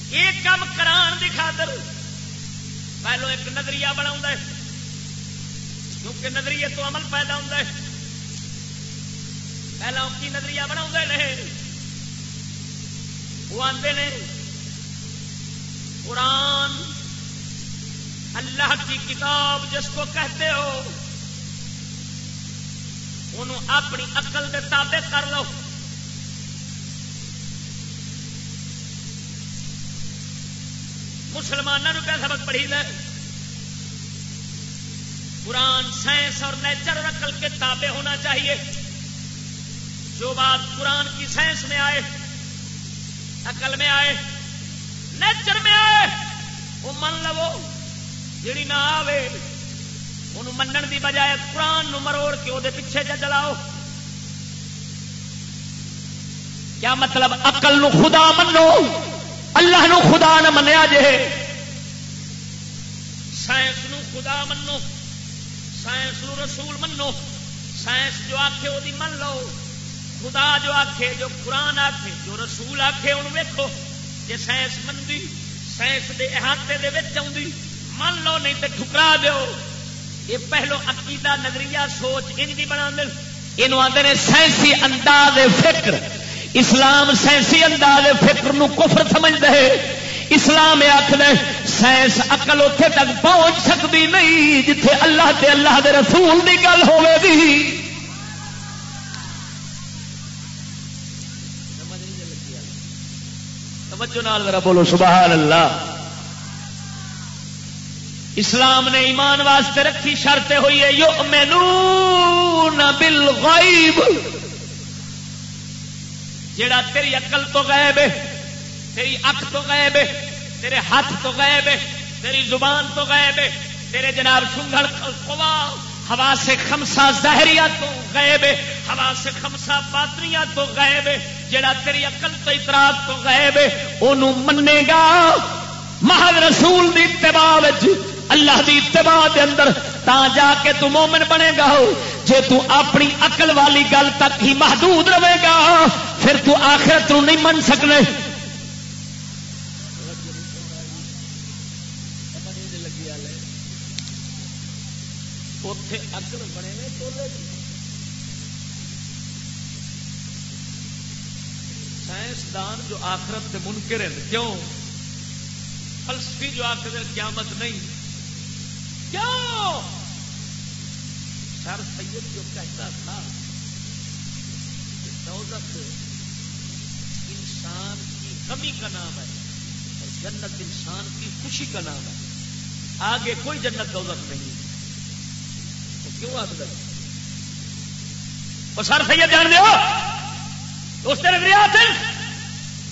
یہ کام کران دی خاطر پہلو ایک نظریہ بنا کیونکہ نظریے تو عمل پیدا ہوتا ہے پہلا کی نظریہ بنا رہے وہ آتے نے، قرآن اللہ کی کتاب جس کو کہتے ہو، انہوں اپنی اقل کے تابے کر لو۔ مسلمانوں کیا سبق پڑھی لے؟ قرآن سائنس اور نیچر اور عقل کے تابع ہونا چاہیے۔ جو بات قرآن کی سائنس میں آئے عقل میں آئے، نیچر میں آئے، وہ من لو جی نہ آئے ان منن دی بجائے قرآن نو مروڑ کے وہ پیچھے جا چلاؤ کیا مطلب اقل نو خدا منو؟ اللہ نو خدا نہ منیا جے۔ سائنس نو خدا منو، سائنس نو رسول منو، سائنس جو آخے وہ من لو۔ خدا جو آخے جو قرآن آخے جو رسول آخے ان ویکو جی سائنس منگی سائنس کے احاطے من لو نہیں تو ٹھکرا دو یہ پہلو عقیدہ، نظریہ، سوچ، ان کی بنا دل۔ یہ آتے سائنسی انداز فکر۔ اسلام سائنسی انداز فکر نو کفر سمجھ دے اسلام آخر سائنس اقل اتے تک پہنچ سکتی نہیں، جتھے اللہ تے اللہ دے رسول کی گل توجہ نال ہوگی بولو سبحان اللہ اسلام نے ایمان واسطے رکھی شرط ہوئی ہے یو مینو بالغیب۔ جیڑا تیری اقل تو گئے بے تیری اک تو گئے بے تیرے ہاتھ تو گئے بے تیری زبان تو گئے بے تیرے جناب سنگڑ کوا ہوا سے خمسا ظاہریا تو گئے بے ہوا سے خمسا پاتریاں تو گئے بے جڑا تیری اقل تو اطراف تو گئے بے انہوں منے گا۔ محل رسول دی اتباع اللہ دی اتباع دے اندر۔ تا جا کے تو مومن بنے گا جے تو اپنی عقل والی گل تک ہی محدود رہے گا، پھر تو آخرت نہیں من سکنے۔ اتے عقل بنے سائنسدان جو آخرت سے منکر ہیں، کیوں؟ فلسفی جو آخر قیامت نہیں۔ کیوں؟ سر سید جو کہتا تھا کہ دولت انسان کی کمی کا نام ہے اور جنت انسان کی خوشی کا نام ہے۔ آگے کوئی جنت دولت نہیں۔ تو کیوں آگ لگ اور سر سید جان دو اس طرح ریاض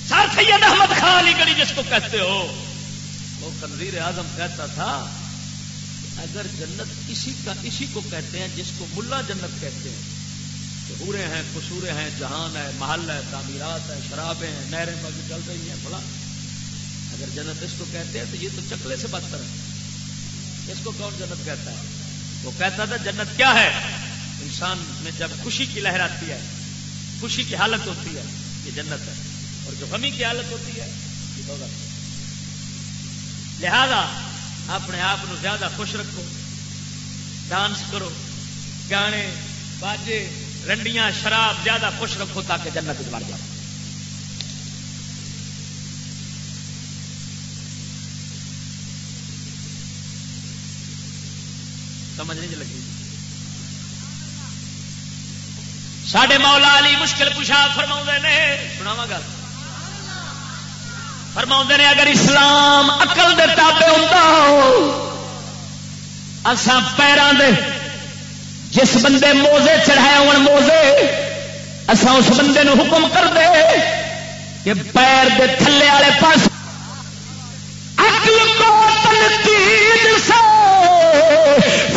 سر سید احمد خان علی گڑی جس کو کہتے ہو۔ وہ کنویر اعظم کہتا تھا، اگر جنت اسی کا اسی کو کہتے ہیں جس کو ملا جنت کہتے ہیں پورے ہیں، قصورے ہیں، جہان ہے محل ہے، تعمیرات ہے شرابیں ہیں، نہریں بگ چل رہی ہیں بڑا اگر جنت اس کو کہتے ہیں تو یہ تو چکلے سے بدتر ہے۔ اس کو کون جنت کہتا ہے؟ وہ کہتا تھا، جنت کیا ہے؟ انسان میں جب خوشی کی لہر آتی ہے، خوشی کی حالت ہوتی ہے، یہ جنت ہے۔ اور غمی کی حالت ہوتی ہے لہذا اپنے آپ زیادہ خوش رکھو، ڈانس کرو، گانے باجے، رنڈیاں، شراب زیادہ خوش رکھو تاکہ جنت بڑھ جاؤ۔ سمجھ نہیں لگی۔ سڈے مولا علی مشکل کشا فرما نے سناوا گل۔ فرما نے، اگر اسلام اقل دے تابے ہوں اسان پیروں دے، جس بندے موزے چڑھائے ہو موزے اسان اس بندے نو حکم کر دے کہ پیر دے تھلے والے پاس اقل کو تنتی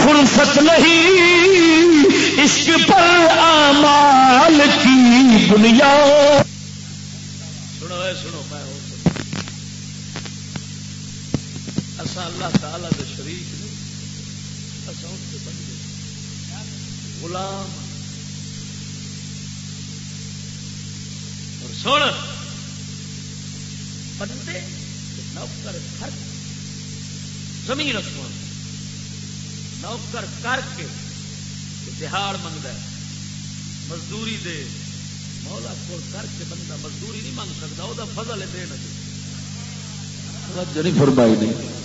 فرصت نہیں، عشق پر آمال کی دنیا سنو سنو۔ اصا اللہ تعالی دے شریف نہیں اصا اچھا اس کے بندے غلام۔ اور سن، بندے نوکر گھر زمین آسمان نوکر کر کے تہاڑ منگتا مزدوری دے، مولا کو کر کے بندہ مزدوری نہیں منگ سکتا، وہ فضل دے نہیں فرمائی نہیں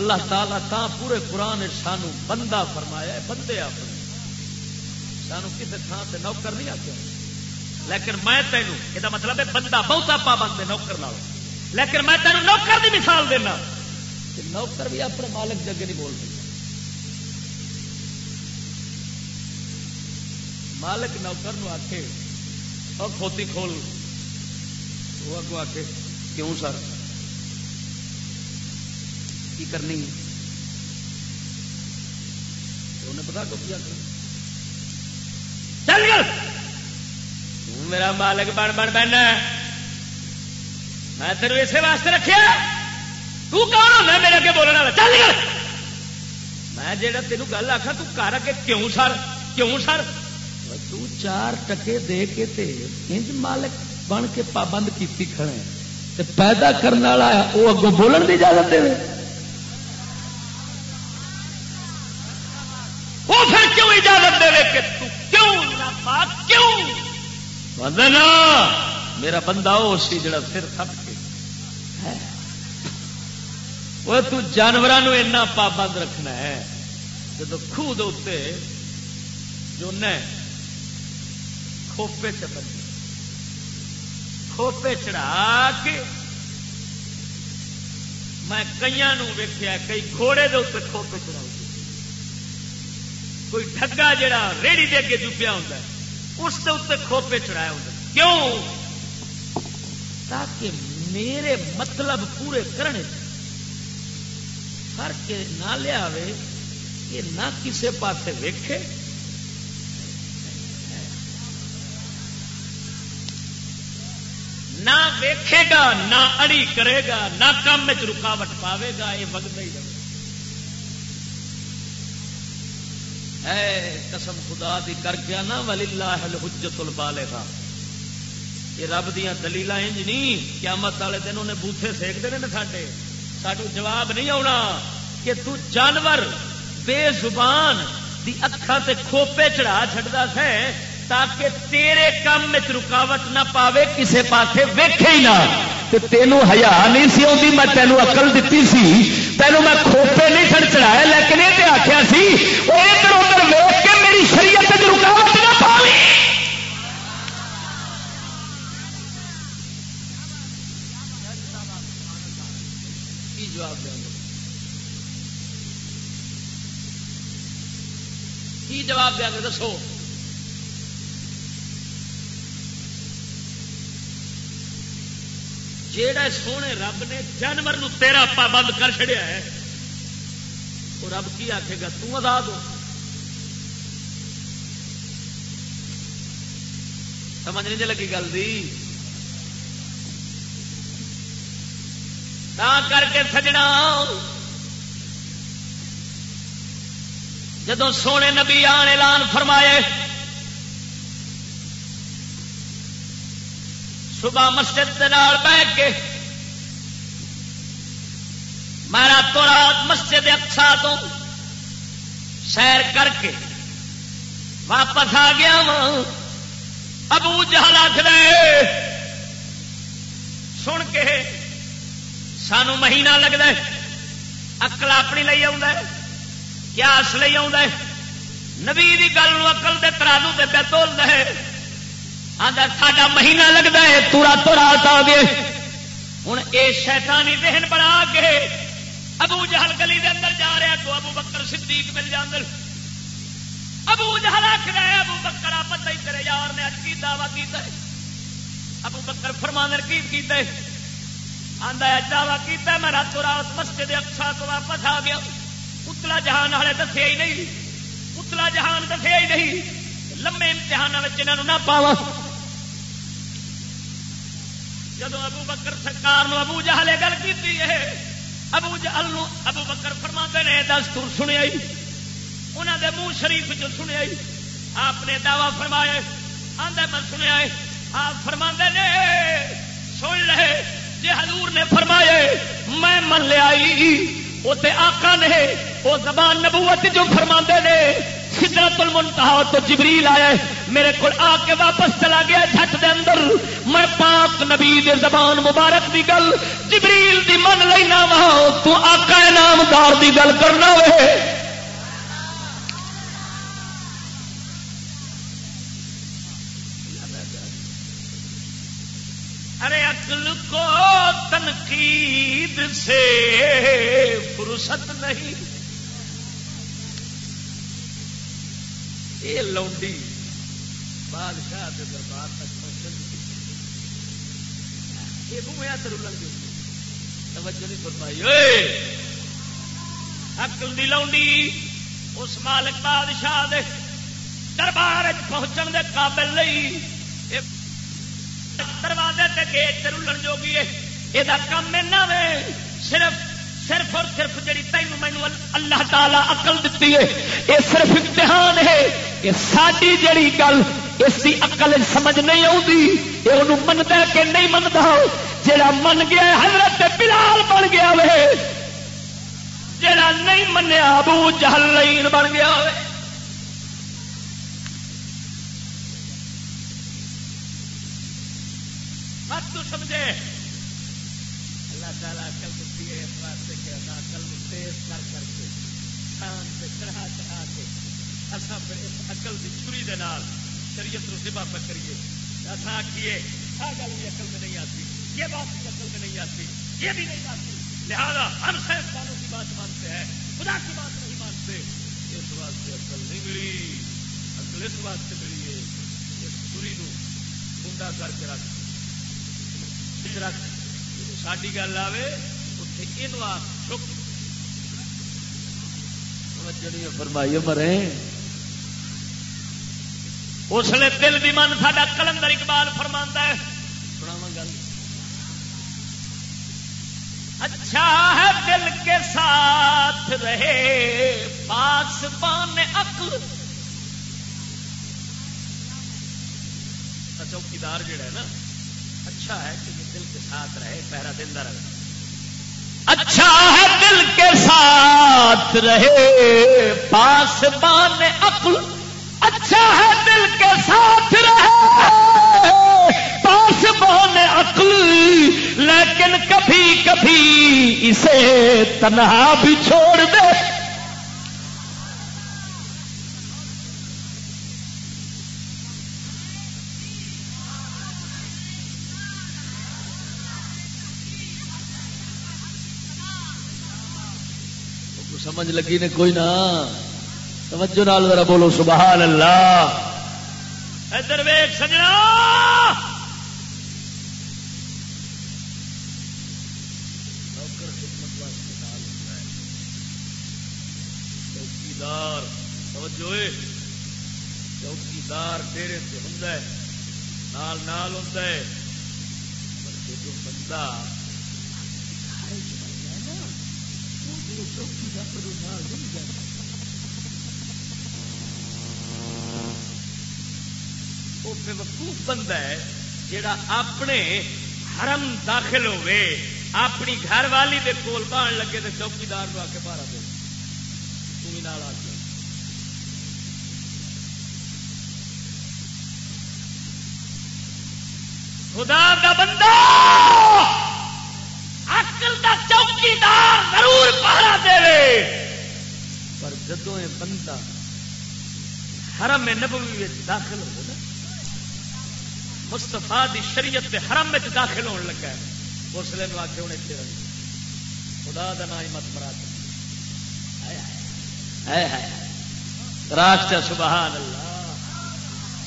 اللہ تعالیٰ تا پورے قرآن سانو بندہ فرمایا ہے، بندے اپنے سانو کسی تھان سے نوکر نہیں آتے لیکن میں تینوں یہ مطلب ہے بندہ بہتا پابند ہے، نوکر نال۔ لیکن میں تینوں نوکر کی مثال دینا۔ کہ نوکر بھی اپنے مالک جگہ نہیں بول سکتا۔ مالک نوکر نو آخے اور کھوتی کھول، وہ اگو آخے کیوں سر؟ کی کرنی انہیں پتا کو کیا چل گل میرا مالک بن بن بہنا میں تیرے اسے واسطے رکھا تو کون ہونا میرے اگے بولنے والا؟ چل گل میں جہاں تینوں گل آخا تو کر کے کیوں سر؟ کیوں سر؟ تو چار ٹکے دے کے تے انج مالک بن کے پابند کیتی کھڑے تے پیدا کرنے والا وہ اگوں بولن کی اجازت دے اجازت کہ تو کیوں نہ کیوں؟ ودنا میرا بندہ وہ سی جڑا سر تھپ کے۔ وہ تو جانوروں اینا پابند رکھنا ہے۔ جب خود اتنے جو کھوپے چ بندے، کھوپے چڑھا کے میں کئی ویکیا کئی گھوڑے دے کھوپے چڑھا کوئی ڈگا جڑا ریڑی دے اگے چپیا ہوں اس کے اتنے کھوپے چڑھایا ہوں کیوں؟ تاکہ میرے مطلب پورے کرنے فرق نہ لیا یہ نہ کسی پاسے ویکھے۔ نہ ویکھے گا، نہ اڑی کرے گا، نہ کام رکاوٹ پاوے گا، یہ وگتا ہی اے قسم خدا دی کر کے نا ولی اللہ الحجت البالے گا یہ رب دیا دلیل انج نہیں قیامت والے دن انہیں بوتھے سیکتے ہیں ساڈے۔ ساڈو جواب نہیں آنا کہ تو جانور بے زبان دی اکھا تے کھوپے چڑھا چڑھتا ہے تاکہ تیرے کام میں رکاوٹ نہ پاوے کسے پاسے ویکھے ہی نہ۔ تینوں ہیا نہیں سی آتی میں تینوں اقل دیتی سی۔ تینوں میں کھوپے نہیں سن چڑھایا لیکن یہ آخیا سی وہ ادھر ادھر ویک کے میری شریعت رکاوٹ نہ پاوی جواب دیں کی جواب دیا گے دسو۔ جیڑا سونے رب نے جانور نو تیرا پابند کر چڑیا ہے، وہ رب کی آخے گا تزاد ہو۔ سمجھ نہیں لگی گل دی؟ کر کے سجنا۔ جدو سونے نبی آن اعلان فرمائے صبح مسجد کے بہ کے مارا تو رات مسجد اکسا تو سیر کر کے واپس آ گیا وا ابو جہل آخر سن کے سانو مہینہ لگتا ہے اکل اپنی لی آس لی نبی گل اکل دے ترازو دے پہ تول دے ساڈا مہینہ لگتا ہے، تورا تو رات آ گئے ہوں یہ شیطانی ذہن بنا کے ابو جہل گلی دے اندر جا رہا تو ابو بکر صدیق مل جان ابو جہل آخر ہے، ابو بکر آپ ہی تیرے یار نے اچھی دعوی کیتا ہے۔ ابو بکر فرماندر کی کیتا ہے؟ آندا ہے دعوی کیتا ہے، میں راتوں رات مسجد اکسا تو واپس آ گیا۔ اتلا جہان والے دسے ہی نہیں اتلا جہان دسے ہی نہیں لمے امتحان نہ پاوا جب ابو بکر سرکار ابو جہلے گل کی ابو جہل ابو بکر فرما نے دس تر سنیا انہوں دے منہ شریف چ سنیا آپ نے دعوی فرمایا آدھا میں سنیا آپ فرما نے، سن رہے جی حضور نے فرمایا، میں من لیا وہ آقا نے وہ زبان نبوت جو فرما نے، سدرت المنتہا تو جبریل آیا میرے کو آ کے واپس چلا گیا جھٹ دے اندر۔ میں پاک نبی دے زبان مبارک دی گل، جبریل دی من لینا وا، تو آقا نامدار دی گل کرنا وے۔ ارے عقل کو تنقید سے فرصت نہیں۔ یہ لونڈی۔ بادشاہ کے دربار تک پہنچ یہ گھومیا توجہ نہیں فرمائی۔ اکل دی اس مالک بادشاہ دے دربار پہنچن دے قابل نہیں۔ دروازے تے گیٹ تے جوگی ہے۔ یہ کام میں صرف صرف اور صرف جی تین مینو اللہ تعالی اقل دیتی ہے، یہ صرف امتحان ہے۔ یہ ساری جڑی گل اس کی اقل سمجھ نہیں آتی یہ انہوں منتا کہ نہیں منتا۔ جڑا من گیا حضرت بلال بن گیا وے۔ جڑا نہیں منیا، ابو جہل لین بن گیا وے۔ تو سمجھے۔ اللہ تعالیٰ دیتی ہے اس واسطے کہ تیز کر کر کے، شان سے چڑھا چڑھا کے اس کی چھری شریعت رو ذبح پہ کریے۔ ایسا آخیے ہر گل بھی اقل میں نہیں آتی یہ بات بھی اقل میں نہیں آتی یہ بھی نہیں آتی لہذا ہم سائنسدانوں کی بات مانتے ہیں، خدا کی بات نہیں مانتے۔ اس واسطے اقل نہیں ملی۔ اقل اس واسطے ملی ہے اس چھری گنڈا کر کے رکھ۔ رکھ ساری گل آئے فرمائی مرے اس لیے دل بھی من سا کلندر اقبال فرما ہے۔ اچھا ہے دل کے ساتھ رہے پاس پان عقل چوکیدار جڑا ہے نا اچھا ہے کہ دل کے ساتھ رہے، پہرا دلدار رہے۔ اچھا ہے دل کے ساتھ رہے پاس بان عقل اچھا ہے دل کے ساتھ رہے۔ پاس بان عقل، لیکن کبھی کبھی اسے تنہا بھی چھوڑ دے۔ سمجھ لگی نے کوئی نہ توجہ نال ذرا بولو سبحان اللہ ادھر ویک سجنا۔ چوکیدار توجہ چوکیدار ڈیرے سے ہوں نال نال ہوں بندہ وہ بے وقوف بندہ ہے جڑا اپنے حرم داخل ہوئے اپنی گھر والی دے کول بان لگے تو چوکیدار کو آ کے پارا دے۔ تھی آ کے خدا دا بندہ عقل دا چوکیدار ضرور پارا دے۔ پر جدو یہ بندہ حرم نبوی داخل ہو مستفا دی شریعت دے حرم میں داخل ہونے لگا ہے۔ اس لیے آ کے انہیں چیز خدا دا نام مت مرا راک سبحان اللہ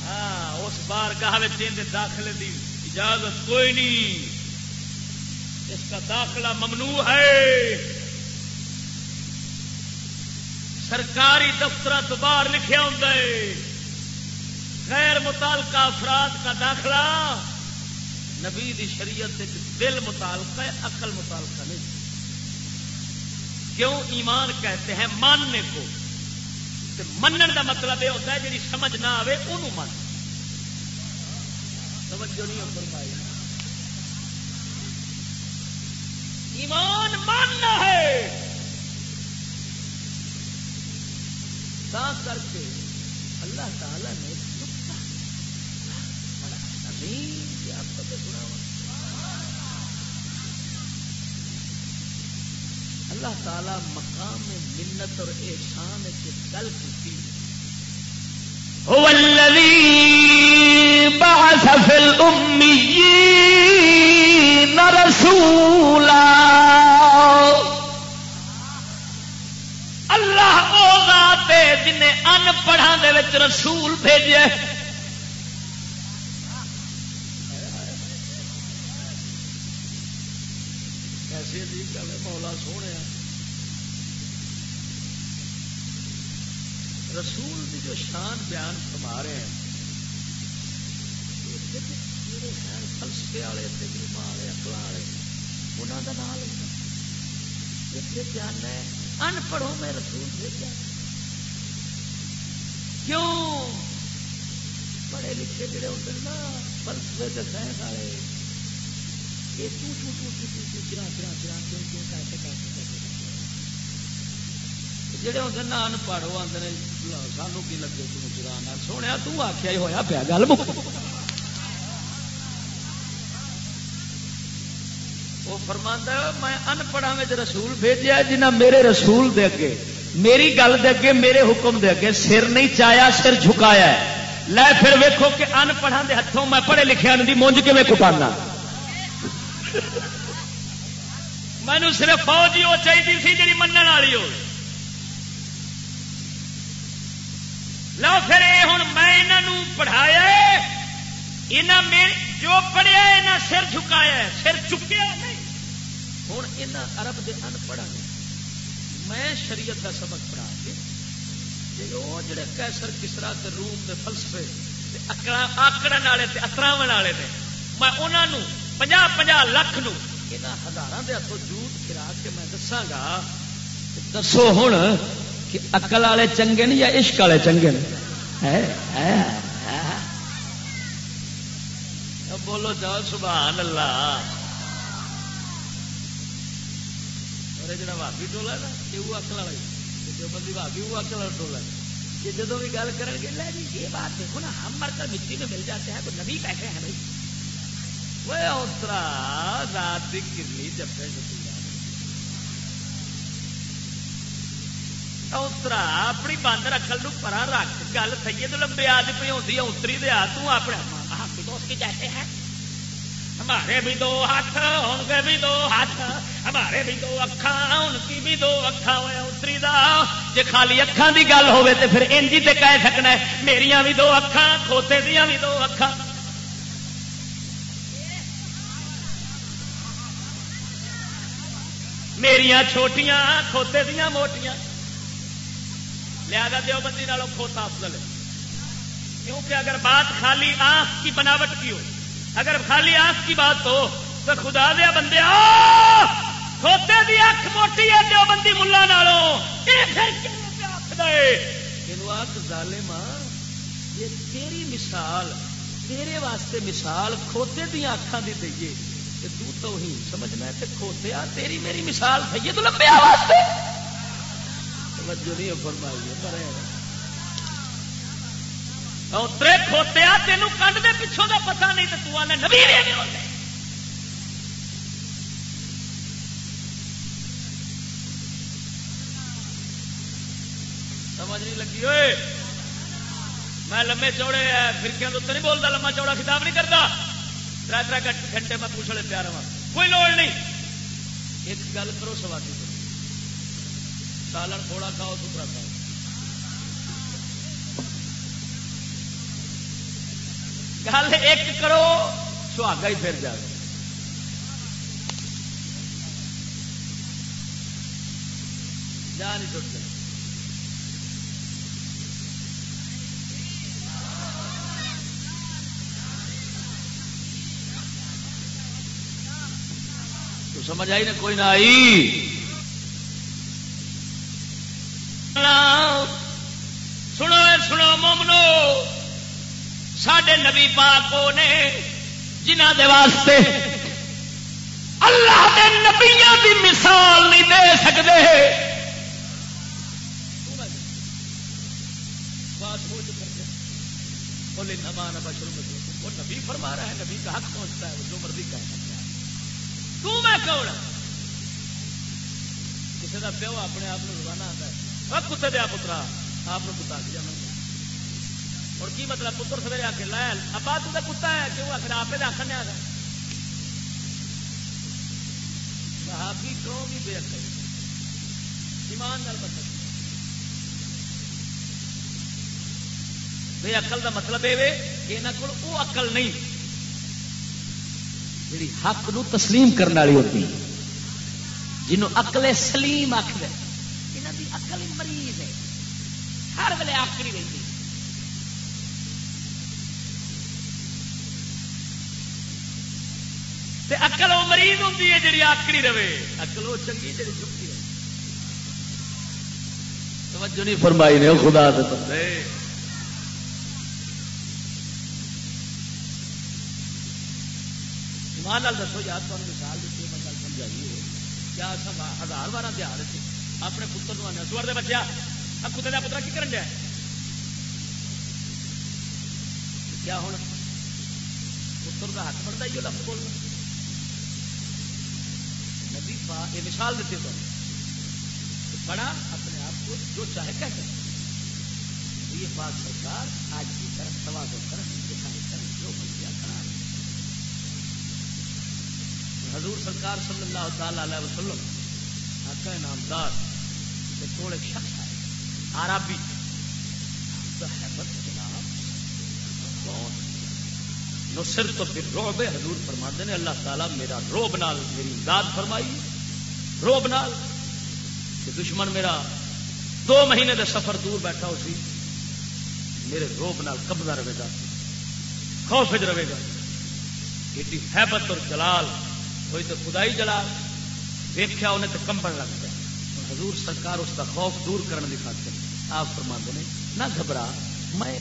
ہاں اس بار گاہ داخلے دی اجازت کوئی نہیں۔ اس کا داخلہ ممنوع ہے۔ سرکاری دفتر تو باہر لکھا ہوں غیر متعلقہ افراد کا داخلہ نبی دی شریعت دل متعلقہ ہے، عقل متعلقہ نہیں۔ کیوں ایمان کہتے ہیں؟ ماننے کو۔ منن دا مطلب یہ ہوتا ہے جی سمجھ نہ آئے وہ من۔ توجہ نہیں فرمائی۔ ایمان ماننا ہے۔ تا کر کے اللہ تعالی نے اللہ تعالی مقام منت اور احسان سے گل کی هو الذي بعث في الأميين رسولا. اللہ او ذات ہے جن ان پڑھا دے وچ رسول بھیجے۔ رسول کی جو شان بیان فرما رہے ہیں فلسفے والے تجربہ والے اکل والے انہوں کا نام اتنے بیان ہے ان پڑھو میں رسول بھیجا کیوں پڑھے لکھے جڑے ہوتے ہیں نا فلسفے کے سائنس والے یہ تو تو تو تو چرا چرا جڑے ہوتے نا ان پڑھ وہ آتے سانو کی لگے تم چرا سونے تخیا ہی ہوا پیا گل وہ فرماندہ میں ان پڑھا رسول بھیجا جنہ میرے رسول دے اگے میری گل دے اگے میرے حکم دے اگے سر نہیں چایا سر جھکایا ہے لے پھر ویکو کہ ان پڑھا دے ہاتھوں میں پڑھے لکھے ان کی مونج کے میں کٹانا مینو صرف فوج ہی وہ چاہیے سی جی من والی ہو لو پھر یہ ہوں میں انہوں پڑھایا جو پڑھیا یہاں سر چکایا سر چکیا نہیں ہوں یہاں ارب دے ان پڑھا میں شریعت کا سبق پڑھا کے وہ جڑے کیسر کسرا روم کے فلسفے آکڑ والے اتراو والے نے میں انہوں پناہ پناہ لکھ نو یہاں ہزار کے ہاتھوں جھوٹ کرا کے میں دساگا دسو ہوں کہ اقل والے چنگے یا عشق والے چنگے بولو جاؤ، سبحان اللہ۔ جا بھابی ٹولا نا، یہ وہ اکل والا جو بندی بھابی وہ اکل والا ٹولا یہ جدو بھی گل کریں گے، لے جی یہ بات دیکھو نا، ہم مر کر مٹی میں مل جاتے ہیں تو نبی بیٹھے ہیں بھائی۔ وہ اترا رات کی جب اترا اپنی بند رکھل نو پرا رکھ گل سید لمبے آج پہ ہوتی ہے اتری دیا تپنے دوست کی کہتے ہیں ہمارے بھی دو ہاتھ ان کے بھی دو ہاتھ ہمارے بھی دو اکھا ان کی بھی دو اکھا ہوئے اتری دا جی خالی اکھان دی گل ہوے تو پھر انجی تے کہہ سکنا ہے میریاں بھی دو اکھا کھوتے دیا بھی دو اکھا میریاں چھوٹیاں کھوتے دیا موٹیاں لہذا دیوبندی نالوں کھوتا افضل ہے۔ کیونکہ اگر بات خالی آنکھ کی بناوٹ کی ہو، اگر خالی آنکھ کی بات ہو، تو خدا دیا بندے کھوتے دی اکھ موٹی ہے دیوبندی ملا نالوں۔ یہ تیری مثال، تیرے واسطے مثال کھوتے دیا اکھان دی دئیے تو تو ہی سمجھنا ہے کہ کھوتے تیری میری مثال تھی تو لمبے واسطے توجہ نہیں فرمائی اترے کھوتیا تینوں کنڈ دے پچھوں کا پتا نہیں تو تو آنے نبی بھی ہوتے سمجھ نہیں لگی ہوئے میں لمے چوڑے فرقے تو نہیں بولتا لما چوڑا خطاب نہیں کرتا تر تر گھنٹے میں پوچھنے پیار ہوا کوئی لوڑ نہیں۔ ایک گل کرو سواری کرو سالن تھوڑا کھاؤ ستھرا کھاؤ۔ گل ایک کرو، سہاگا ہی پھر جائے۔ جا نہیں سمجھ آئی نا، کوئی نہ آئی۔ سنو مومنو سڈے نبی پاک نے جنہ دے واسطے اللہ دے نبیاں دی مثال نہیں دے سکتے وہ نبی فرما رہا ہے، نبی کا حق پہنچتا ہے، جو مرضی کہہ سکتا ہے۔ تو میں کون کسی کا پیو اپنے آپ کو روزانہ آتا ہے۔ ہاں، کتے دیا پترا، آپ کتا دیا اور کی مطلب پتر سویرے آ کے لائل ابا، تو کتا ہے کہ وہ آخر آپ آخر نہیں آتا صحابی کیوں بھی بے اکل ایمان نال مطلب بے اقل کا مطلب یہ یہاں کو اقل نہیں جی حق نو تسلیم کرنے والی ہوتی جنوں اقل سلیم آخر یہاں کی اقل مریض ہے۔ ہر ویلے آخری مریض ہوتی ہے جی آکڑی رہے۔ اقل وہ چنگی جی چکی رہے توجہ نہیں فرمائی نے، خدا دے ایمان دسو یار تمہیں مثال دیتی میں گل سمجھائی کیا ہزار بارہ دہار اپنے پتر کو آنے سور دے بچیا کتے کا پترا کی کرن دیا؟ کیا ہوں پتر کا حق بنتا ہی لفظ بولنا نبی پا یہ مثال دیتی تو بڑا اپنے آپ کو جو چاہے کہہ سکتے یہ بات سرکار آج کی طرف توازو کرن دکھائی کرن جو بن گیا حضور سرکار صلی اللہ تعالی علیہ وسلم، آقا نامدار کے کول ایک شخص ہے عربی جناب کون نصر تو پھر روب حضور فرما نے اللہ تعالیٰ میرا روب نال میری امداد فرمائی۔ روب نال۔ کہ دشمن میرا دو مہینے دے سفر دور بیٹھا ہو سی۔ میرے روب نال قبضہ رہے گا۔ خوف رہے گا۔ ایڈی حیبت اور جلال۔ کوئی تو خدائی جلال۔ ویخیا انہیں تو کمبن لگ گیا۔ حضور سرکار اس کا خوف دور کرنے کی خاطر آپ فرما نے نہ گھبرا، میں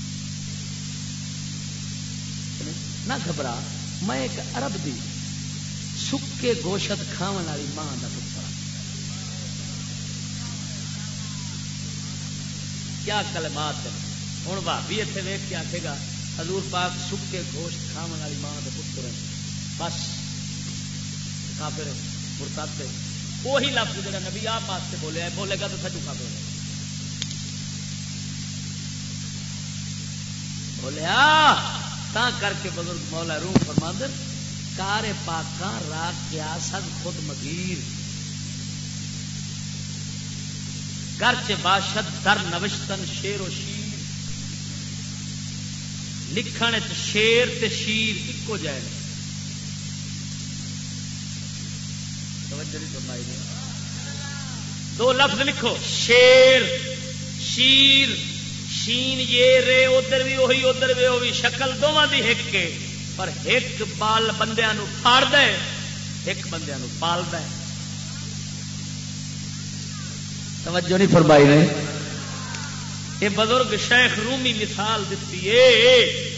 نہ گھبرا، میں ایک ارب دی سکے گوشت کھا والی ماں کا پتر ہاں۔ کیا کلمات ہے ہوں بھابی اتنے ویک کے آخے گا، حضور پاک سکے گوشت کھا والی ماں کا پتر ہے بس، کافر مرتاد وہی لفظ جا نبی آپ واسطے بولے بولے گا تو سچو کافر بولیا تا کر کے بزرگ مولا روم فرماندر کار پاکاں راگ کیا سد خود مگیر گھر چ باشد در نوشتن شیر و شیر۔ لکھن شیر تے شیر ایکو جائے۔ دو لفظ لکھو، شیر شیر۔ شین یہ رے ادھر بھی وہی ادھر بھی وہی شکل دونوں کی ایک کے۔ پر ایک بال بندیا پھاڑ دے ایک بندیا پال دے توجہ نہیں فرمائی نے۔ یہ بزرگ شیخ رومی مثال دیتی ہے۔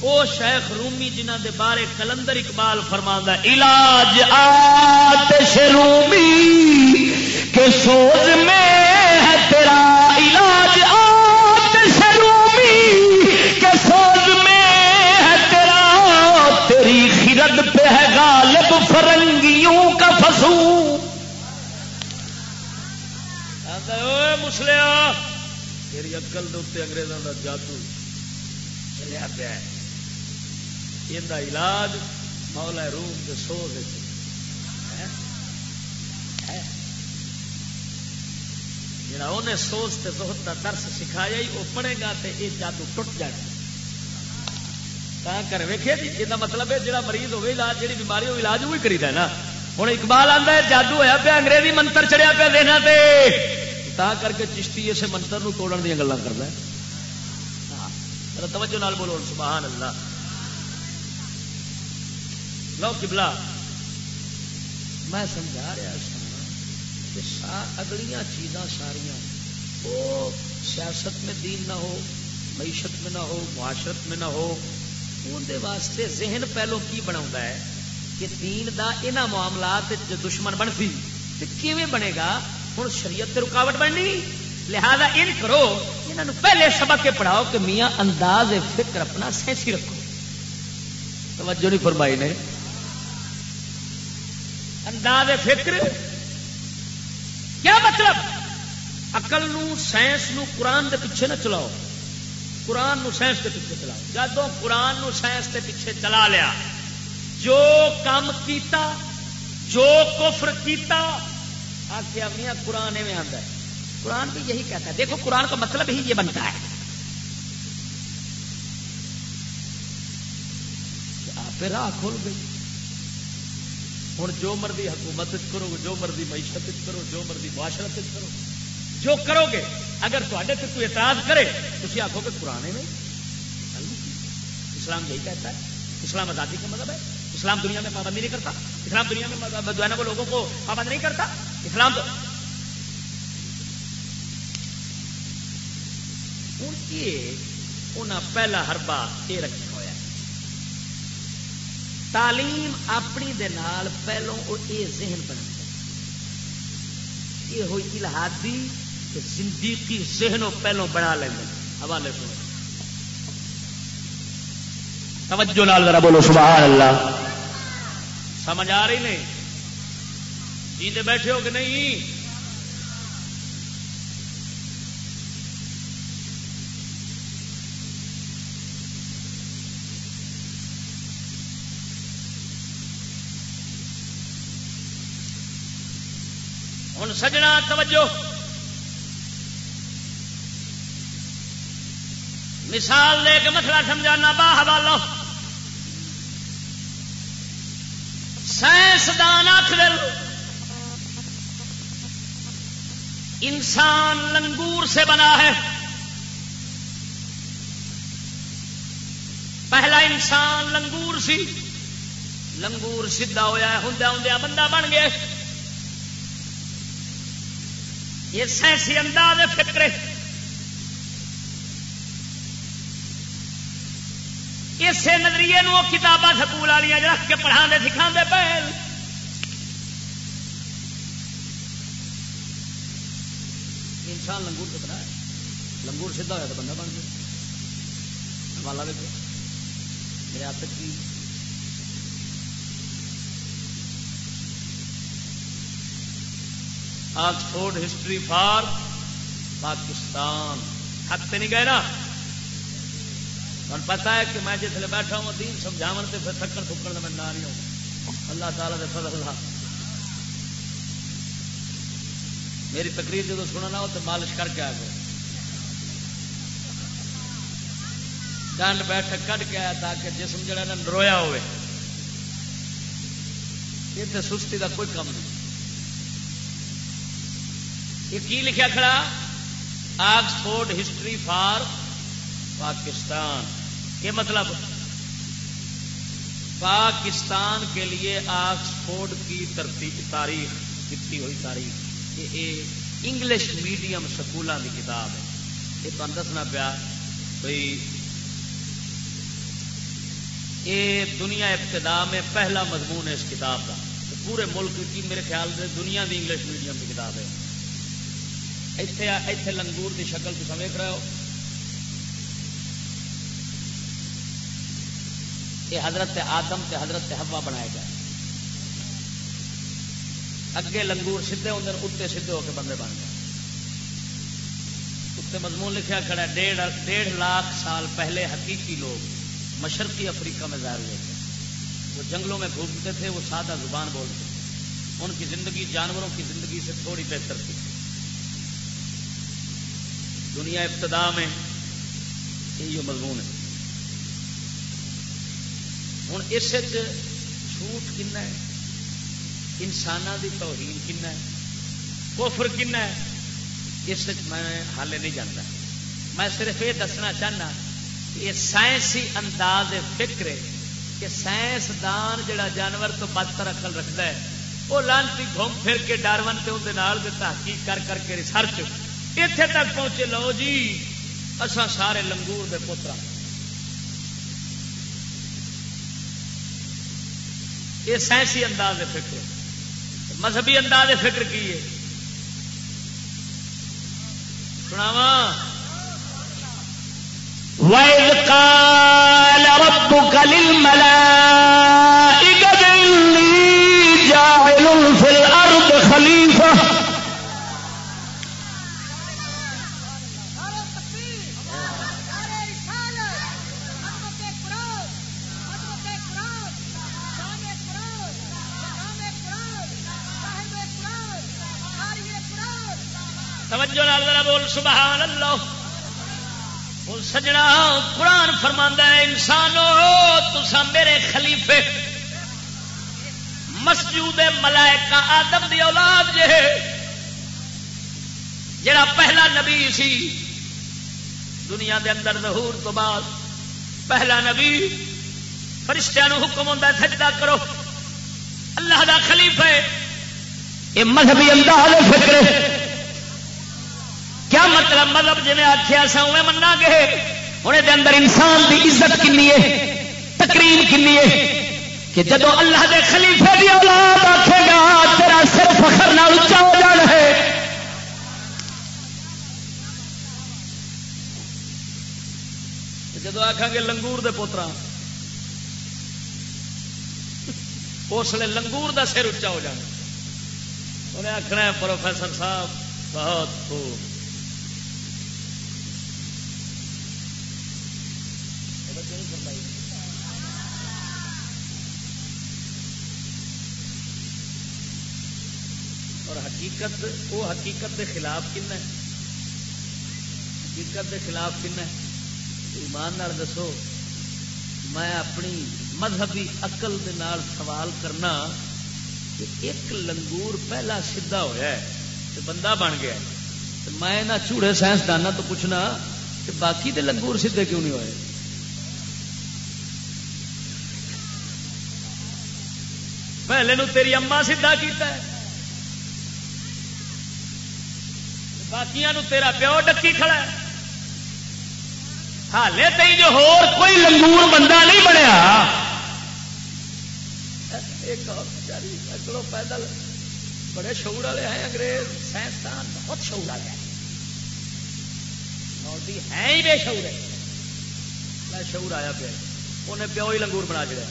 وہ شیخ رومی جنہ دے بارے کلندر اقبال فرما علاج آتش رومی کے سوز میں ہے تیرا علاج فرنگیوں مسلیا تیری اکل دے انگریزوں کا جادو چلیا پیا یہ علاج مولا روم کے سو جا انہیں سوچ سے بہت کا درس سکھایا ہی وہ پڑے گا تو یہ جادو ٹوٹ جائے کر ویکے جی یہ مطلب ہے جہاں مریض ہوگی علاج جی بیماری ہو علاج وہی کری نا ہوں اقبال آتا ہے جادو ہوا پیا انگریزی منتر چڑیا پیا دینا تے تا کر کے چشتی اسے منتر نو توڑن دیا گلا کرتا ہے توجہ نال بولو سبحان اللہ لو کبلا میں سمجھا رہا سا اگلیاں چیزاں ساریاں وہ سیاست میں دین نہ ہو معیشت میں نہ ہو معاشرت میں نہ ہو اندر واسطے ذہن پہلو کی بنا ہے کہ دین دا انہ معاملات جو دشمن بنتی تو کیویں بنے گا ہوں شریعت سے رکاوٹ بننی؟ لہذا ان کرو انہوں پہلے سبق کے پڑھاؤ کہ میاں انداز فکر اپنا سینسی رکھو۔ توجہ نہیں فرمائی نے۔ انداز فکر، کیا مطلب؟ اقل سائنس نو قرآن دے پیچھے نہ چلاؤ۔ قرآن نو سائنس کے پیچھے چلاؤ۔ جدو قرآن نو سائنس کے پیچھے چلا لیا، جو کام کیتا، جو کفر کیتا آخیا میاں قرآن ایویں آتا ہے۔ قرآن بھی یہی کہتا ہے۔ دیکھو، قرآن کا مطلب ہی یہ بنتا ہے۔ آپ راہ کھول گئی ہوں جو مرضی حکومت کرو، جو مرضی معیشت کرو، جو مرضی معاشرت کرو، جو کرو گے اگر تے کوئی اعتراض کرے تو آخو گے قرآن میں اسلام یہی کہتا ہے۔ اسلام آزادی کا مطلب ہے۔ اسلام دنیا میں پابندی نہیں کرتا۔ اسلام دنیا میں مطلب جو ہے نا وہ لوگوں کو پابند نہیں کرتا۔ اسلام تو انہیں پہلا ہربا یہ رکھا ہوا تعلیم اپنی دے نال پہلوں وہ یہ ذہن بنا یہ ہوئی الحادی کہ زندگی ذہن پہلوں بنا لیں حوالے سنو۔ توجہ نال ذرا بولو، سبحان اللہ۔ سمجھ آ رہی نہیں؟ جیتے بیٹھے ہو کہ نہیں؟ ہوں سجنا، توجہ۔ مثال دے کے مسئلہ سمجھانا با حوالہ۔ سائنسدان آخر انسان لنگور سے بنا ہے۔ پہلا انسان لنگور سی۔ لنگور سیدھا ہوا ہوں ہوں بندہ بن گیا یہ سائنسی انداز فکر اسے نظریے نو کتاباں سکول والی رکھ کے پڑھا دے سکھا دے انسان لنگور سے بنا ہے۔ لنگور سیدھا ہوا تو بندہ بن گیا۔ حوالہ دیکھو۔ میرے ہاتھ کی آکسفورڈ ہسٹری فار پاکستان۔ حق نہیں گئے نا پتا ہے کہ میں جسے بیٹھا ہوں، دین سمجھاو سے پھر تھکن تھکن میں نہ نہیں ہوں۔ اللہ تعالیٰ فضل اللہ میری تقریر جب سننا ہو تو مالش کر کے آ گئے۔ ڈنڈ بیٹھ کٹ کے آیا تاکہ جسم جڑا نا نرویا ہوئے۔ یہ تو سستی کا کوئی کم نہیں۔ یہ کی لکھا کھڑا؟ Oxford history for Pakistan. یہ مطلب پاکستان کے لیے آکسفورڈ کی ترتیب تاریخ لکھی ہوئی تاریخ۔ یہ انگلش میڈیم سکولوں کی کتاب ہے۔ یہ تمہیں دسنا پیا بھائی یہ دنیا ابتدا میں پہلا مضمون ہے اس کتاب کا پورے ملک کی میرے خیال سے دنیا کی انگلش میڈیم کی کتاب ہے۔ اتے لنگور کی شکل تو سمجھ رہے ہو۔ یہ حضرت آدم تے حضرت ہوا بنایا گیا اگے لنگور سیدے ہوں اتنے سیدھے ہو کے بندے بن گئے۔ اتنے مضمون لکھا کھڑا ڈیڑھ ڈیڑھ لاکھ سال پہلے حقیقی لوگ مشرقی افریقہ میں ظاہر ہوئے تھے۔ وہ جنگلوں میں گھومتے تھے، وہ سادہ زبان بولتے تھے۔ ان کی زندگی جانوروں کی زندگی سے تھوڑی بہتر تھی۔ دنیا ابتدا میں یہ مضمون ہے۔ ہوں اس جھوٹ کن ہے؟ انسان کی توہین کن ہے؟ کوفر کن ہے؟ اس میں حال نہیں جانتا میں صرف یہ دسنا چاہنا کہ یہ سائنسی انداز فکر ہے کہ سائنسدان جڑا جانور تو بدتر اقل رکھتا ہے، وہ لانتی گھوم پھر کے ڈارون سے اندر تحقیق کر کر کے ریسرچ۔ اتنے تک پہنچے، لو جی اصا سارے لنگور دے پوترا یہ سائنسی انداز فکر مذہبی انداز فکر کی ہے؟ سناوا وَإِذْ قَالَ رَبُّكَ لِلْمَلَائِكَةِ إِنِّي جَاعِلٌ فِي الْأَرْضِ خَلِيفَةً سبحان اللہ۔ سجنا قرآن فرماندا ہے انسانو تسا میرے خلیفے۔ مسجود ملائکہ آدم دی اولاد جے جڑا پہلا نبی سی۔ دنیا دے اندر ظہور تو بعد پہلا نبی۔ فرشتیاں حکم ہوندا ہے، سجدہ کرو۔ اللہ دا خلیفہ یہ مذہبی انداز فکر ہے۔ کیا مطلب؟ مطلب جی آخیا سا اوے منا گے؟ ہوں یہ اندر انسان کی عزت کنی ہے تقریب کنی ہے کہ جدو اللہ دے خلیفے دی اولاد آخے گا، تیرا سر فخر نہ اچا ہو جانا ہے۔ جدو آخان گے لنگور دے پوترا اس لیے لنگور دا سر اچا ہو جانا۔ انہیں آخنا پروفیسر صاحب، بہت خوب۔ اور حقیقت، وہ حقیقت کے خلاف کن ہے؟ حقیقت کے خلاف کن ہے؟ ایمان دسو، میں اپنی مذہبی اقل سوال کرنا کہ ایک لنگور پہلا سیدھا ہوا ہے تو بندہ بن گیا میں نہ چوڑے سائنسدانوں تو پوچھنا کہ باقی دے لنگور سیدھے کیوں نہیں ہوئے؟ پہلے نو تیری اما سیدھا کیتا ہے۔ باقی تیرا پیو ڈکی کھڑا ہے۔ حالے تھی جو ہور کوئی لنگور بندہ نہیں بنیا۔ ایک اور پیدل بڑے شعور والے ہیں انگریز، سائنسدان، بہت شعور والے ہیں۔ مودی ہے ہی بے شعور۔ ہے میں شعور آیا پیا۔ انہیں پیو ہی لنگور بنا چڑیا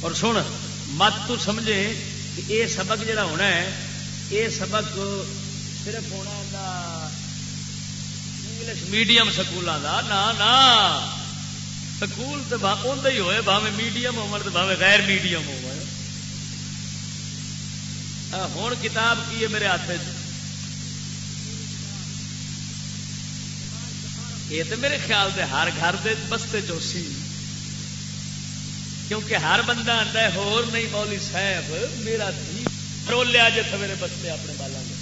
اور سن، مت تو سمجھے کہ یہ سبق جڑا ہونا ہے یہ سبق صرف ہونا انگلش میڈیم سکولوں کا نہ سکول تو اندر ہی ہوئے بھاوے میڈیم ہو بھاوے غیر میڈیم ہو ہوں کتاب کی ہے میرے ہاتھ یہ تو میرے خیال سے ہر گھر دے بستے چوسی کیونکہ ہر بندہ آتا ہے ہور نہیں مولی صاحب میرا دھی رول جی سویرے بستے اپنے بالوں میں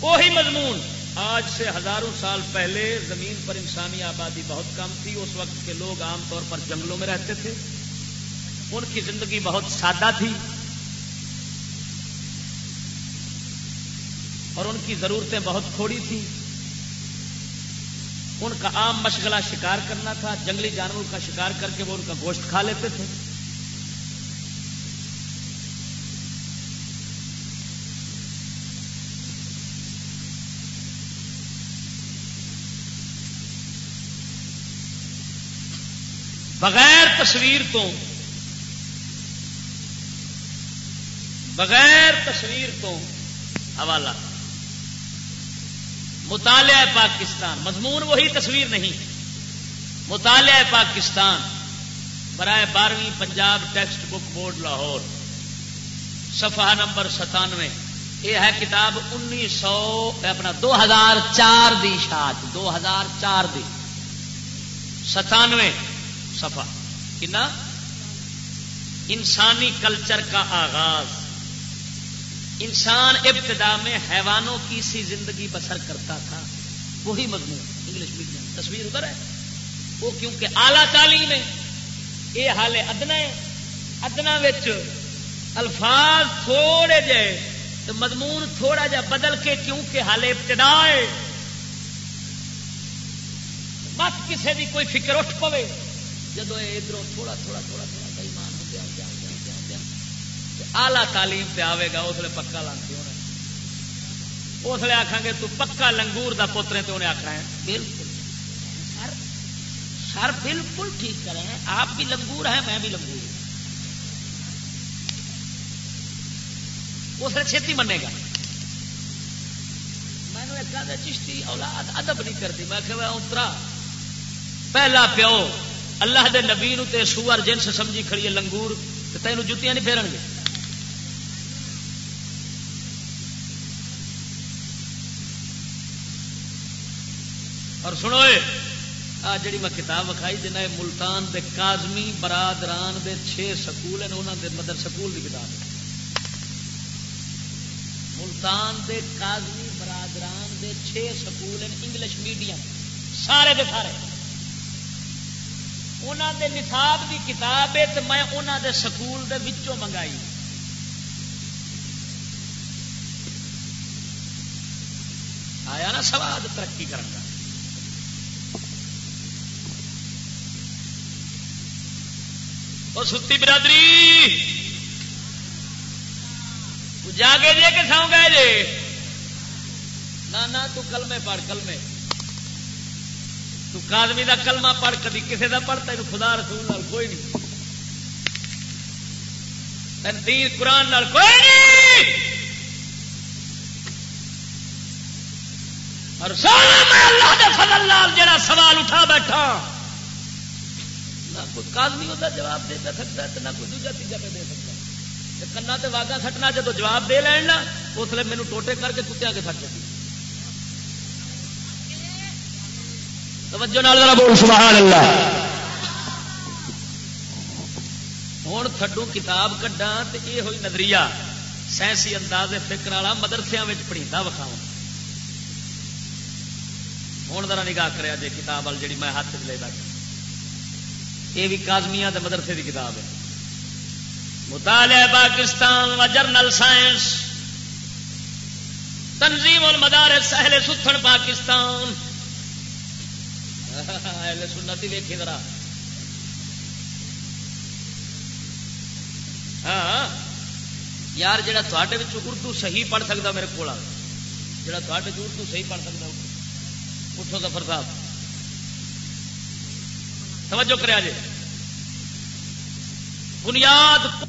وہی مضمون آج سے ہزاروں سال پہلے زمین پر انسانی آبادی بہت کم تھی، اس وقت کے لوگ عام طور پر جنگلوں میں رہتے تھے۔ ان کی زندگی بہت سادہ تھی۔ اور ان کی ضرورتیں بہت تھوڑی تھیں ان کا عام مشغلہ شکار کرنا تھا، جنگلی جانوروں کا شکار کر کے وہ ان کا گوشت کھا لیتے تھے۔ بغیر تصویر تو، بغیر تصویر تو حوالہ۔ مطالعہ پاکستان، مضمون وہی تصویر نہیں۔ مطالعہ پاکستان، برائے بارہویں Punjab text book board Lahore, صفحہ نمبر ستانوے۔ یہ ہے کتاب انیس سو اپنا دو ہزار چار دی شاد دو ہزار چار دی۔ ستانوے۔ سفا کنا؟ انسانی کلچر کا آغاز۔ انسان ابتدا میں حیوانوں کی سی زندگی بسر کرتا تھا۔ وہی مضمون۔ انگلش میڈیم تصویر ادھر ہے۔ وہ کیونکہ اعلی تعلیم ہے۔ یہ حال ادنا ہے۔ ادنا الفاظ تھوڑے جے تو مضمون تھوڑا جا بدل کے کیونکہ حال ابتدا ہے۔ مت کسی بھی کوئی فکر اٹھ پوے۔ جب ادھر تھوڑا تھوڑا تھوڑا تھوڑا بےمان ہو گیا آلہ تعلیم پہ آئے گا، اس لیے پکا لانتی ہونا اس لیے آخان گے، تو پکا لنگور دا پوترے تو انہیں آخنا ہے۔ بالکل۔ سر سر بالکل ٹھیک کریں آپ بھی لنگور ہیں، میں بھی لنگور ہوں۔ اس نے چھتی منے گا۔ میں نے ایک چشتی اولاد ادب نہیں کرتی۔ میں کہ اترا پہلا پیو اللہ دے نبی نو تے سوار جنس سمجھی کھڑی ہے، لنگور تو تینوں جتیاں نہیں پھیرن گے۔ اور سنو آ جڑی میں کتاب وکھائی جنہیں ملتان دے کازمی برادران دے چھ سکول ہیں انہوں دے مدر سکول کی کتاب ملتان دے کازمی برادران دے چھ سکول ہیں، انگلش میڈیم، سارے دے سارے۔ انہوں دے نصاب کی کتاب ہے تو میں انہوں دے سکول دے وچوں منگائی۔ آیا نا سواد ترقی کرنا اور ستی برادری! جاگے جی کہ سو گئے جی نہ تو کلمے پڑھ، کلمے۔ تو کادمی دا کلمہ پڑھ، کدی کسی دا پڑھتا ہے خدا رسول نال کوئی نہیں۔ تین تنظیر قرآن نال کوئی نہیں۔ اور میں اللہ دے فضل لال جڑا سوال اٹھا بیٹھا، نہ کوئی کادمی ہوتا جواب دے سکتا ہے، نہ کوئی دوجا تیجا پہ دے سکتا کنا تے واگا سٹنا جب جواب دے لینا اس لیے مینو ٹوٹے کر کے کتیا کے سٹ جاتی توجہ نال ذرا بول، سبحان اللہ۔ ہوں تھڈو کتاب کڈا تو یہ ہوئی نظریہ، سائنسی انداز فکر والا مدرسیا پڑھیتا وکھاؤ ہوں ذرا نگاہ کرا جی کتاب وال جی میں ہاتھ لے بیٹھا۔ یہ بھی کازمیا مدرسے کی کتاب ہے۔ مطالعہ پاکستان و جرنل سائنس، تنظیم المدارس اہل ستھن پاکستان۔ سنتی ویکھی ذرا۔ ہاں, ہاں۔ یار جا اردو صحیح پڑھ سکتا میرے کو جڑا تے اردو صحیح پڑھ سکتا اٹھو۔ سفر صاحب۔ توجہ کرا جی بنیاد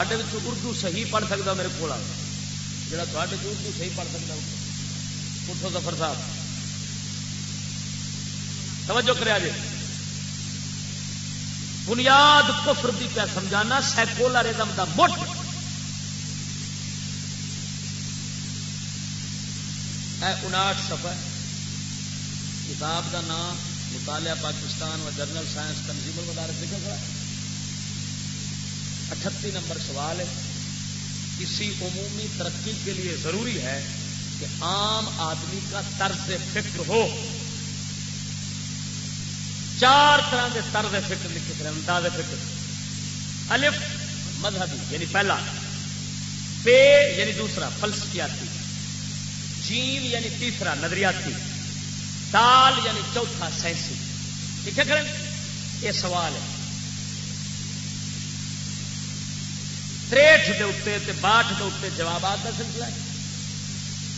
اردو صحیح پڑھ سکتا میرے کو جڑا تھوڑے اردو صحیح پڑھ سکتا اٹھو ظفر صاحب۔ توجہ کرے جی بنیاد کفر کی کیا سمجھانا سیکولرزم کا مٹ۔ اے انٹھ سفا کتاب کا نام مطالعہ پاکستان و جرنل سائنس تنظیم المدارس لکھا کھڑا اٹھتی نمبر سوال ہے، کسی عمومی ترقی کے لیے ضروری ہے کہ عام آدمی کا طرز فکر ہو؟ چار طرح کے طرز فکر لکھے تھے انداز فکر۔ الف مذہبی یعنی پہلا۔ پے یعنی دوسرا، فلسفیاتی۔ جیم یعنی تیسرا، نظریاتی۔ تال یعنی چوتھا، سائنسی۔ ٹھیک ہے کریں؟ یہ سوال ہے۔ تریٹ کے اتنے باٹھ کے اتنے جوابات کا سلسلہ ہے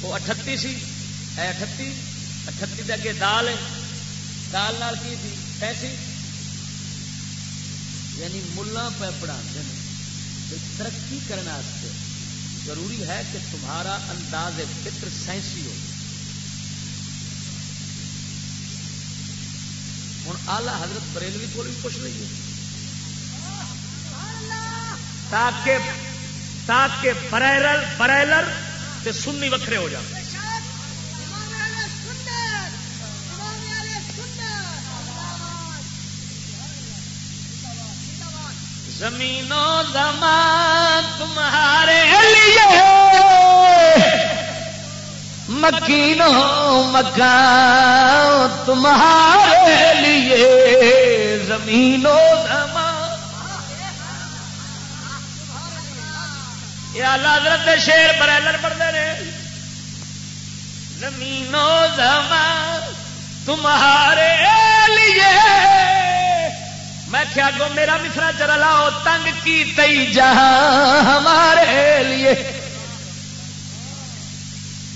وہ اٹھتی سی، اے اٹھتی اٹھتی کے اگے دال ہے۔ دال نال کی تھی؟ پیسی۔ یعنی ملا پہ پڑھا ترقی کرنے ضروری ہے کہ تمہارا انداز فکر سائنسی ہو۔ ہوں آلہ حضرت بریلوی کو بھی پوچھ لیجیے تاکہ تاکہ پریلر پریلر تے سنی وکھرے ہو جائیں زمینوں زمان تمہارے لیے۔ مکینوں مکان تمہارے لیے۔ زمینوں زمان یہ حضرت شیر برائلر پڑھتے رہے زمینوں زمان تمہارے لیے. میں کیا گو میرا مصرا چرا لاؤ، تنگ کی تئی جہاں ہمارے لیے.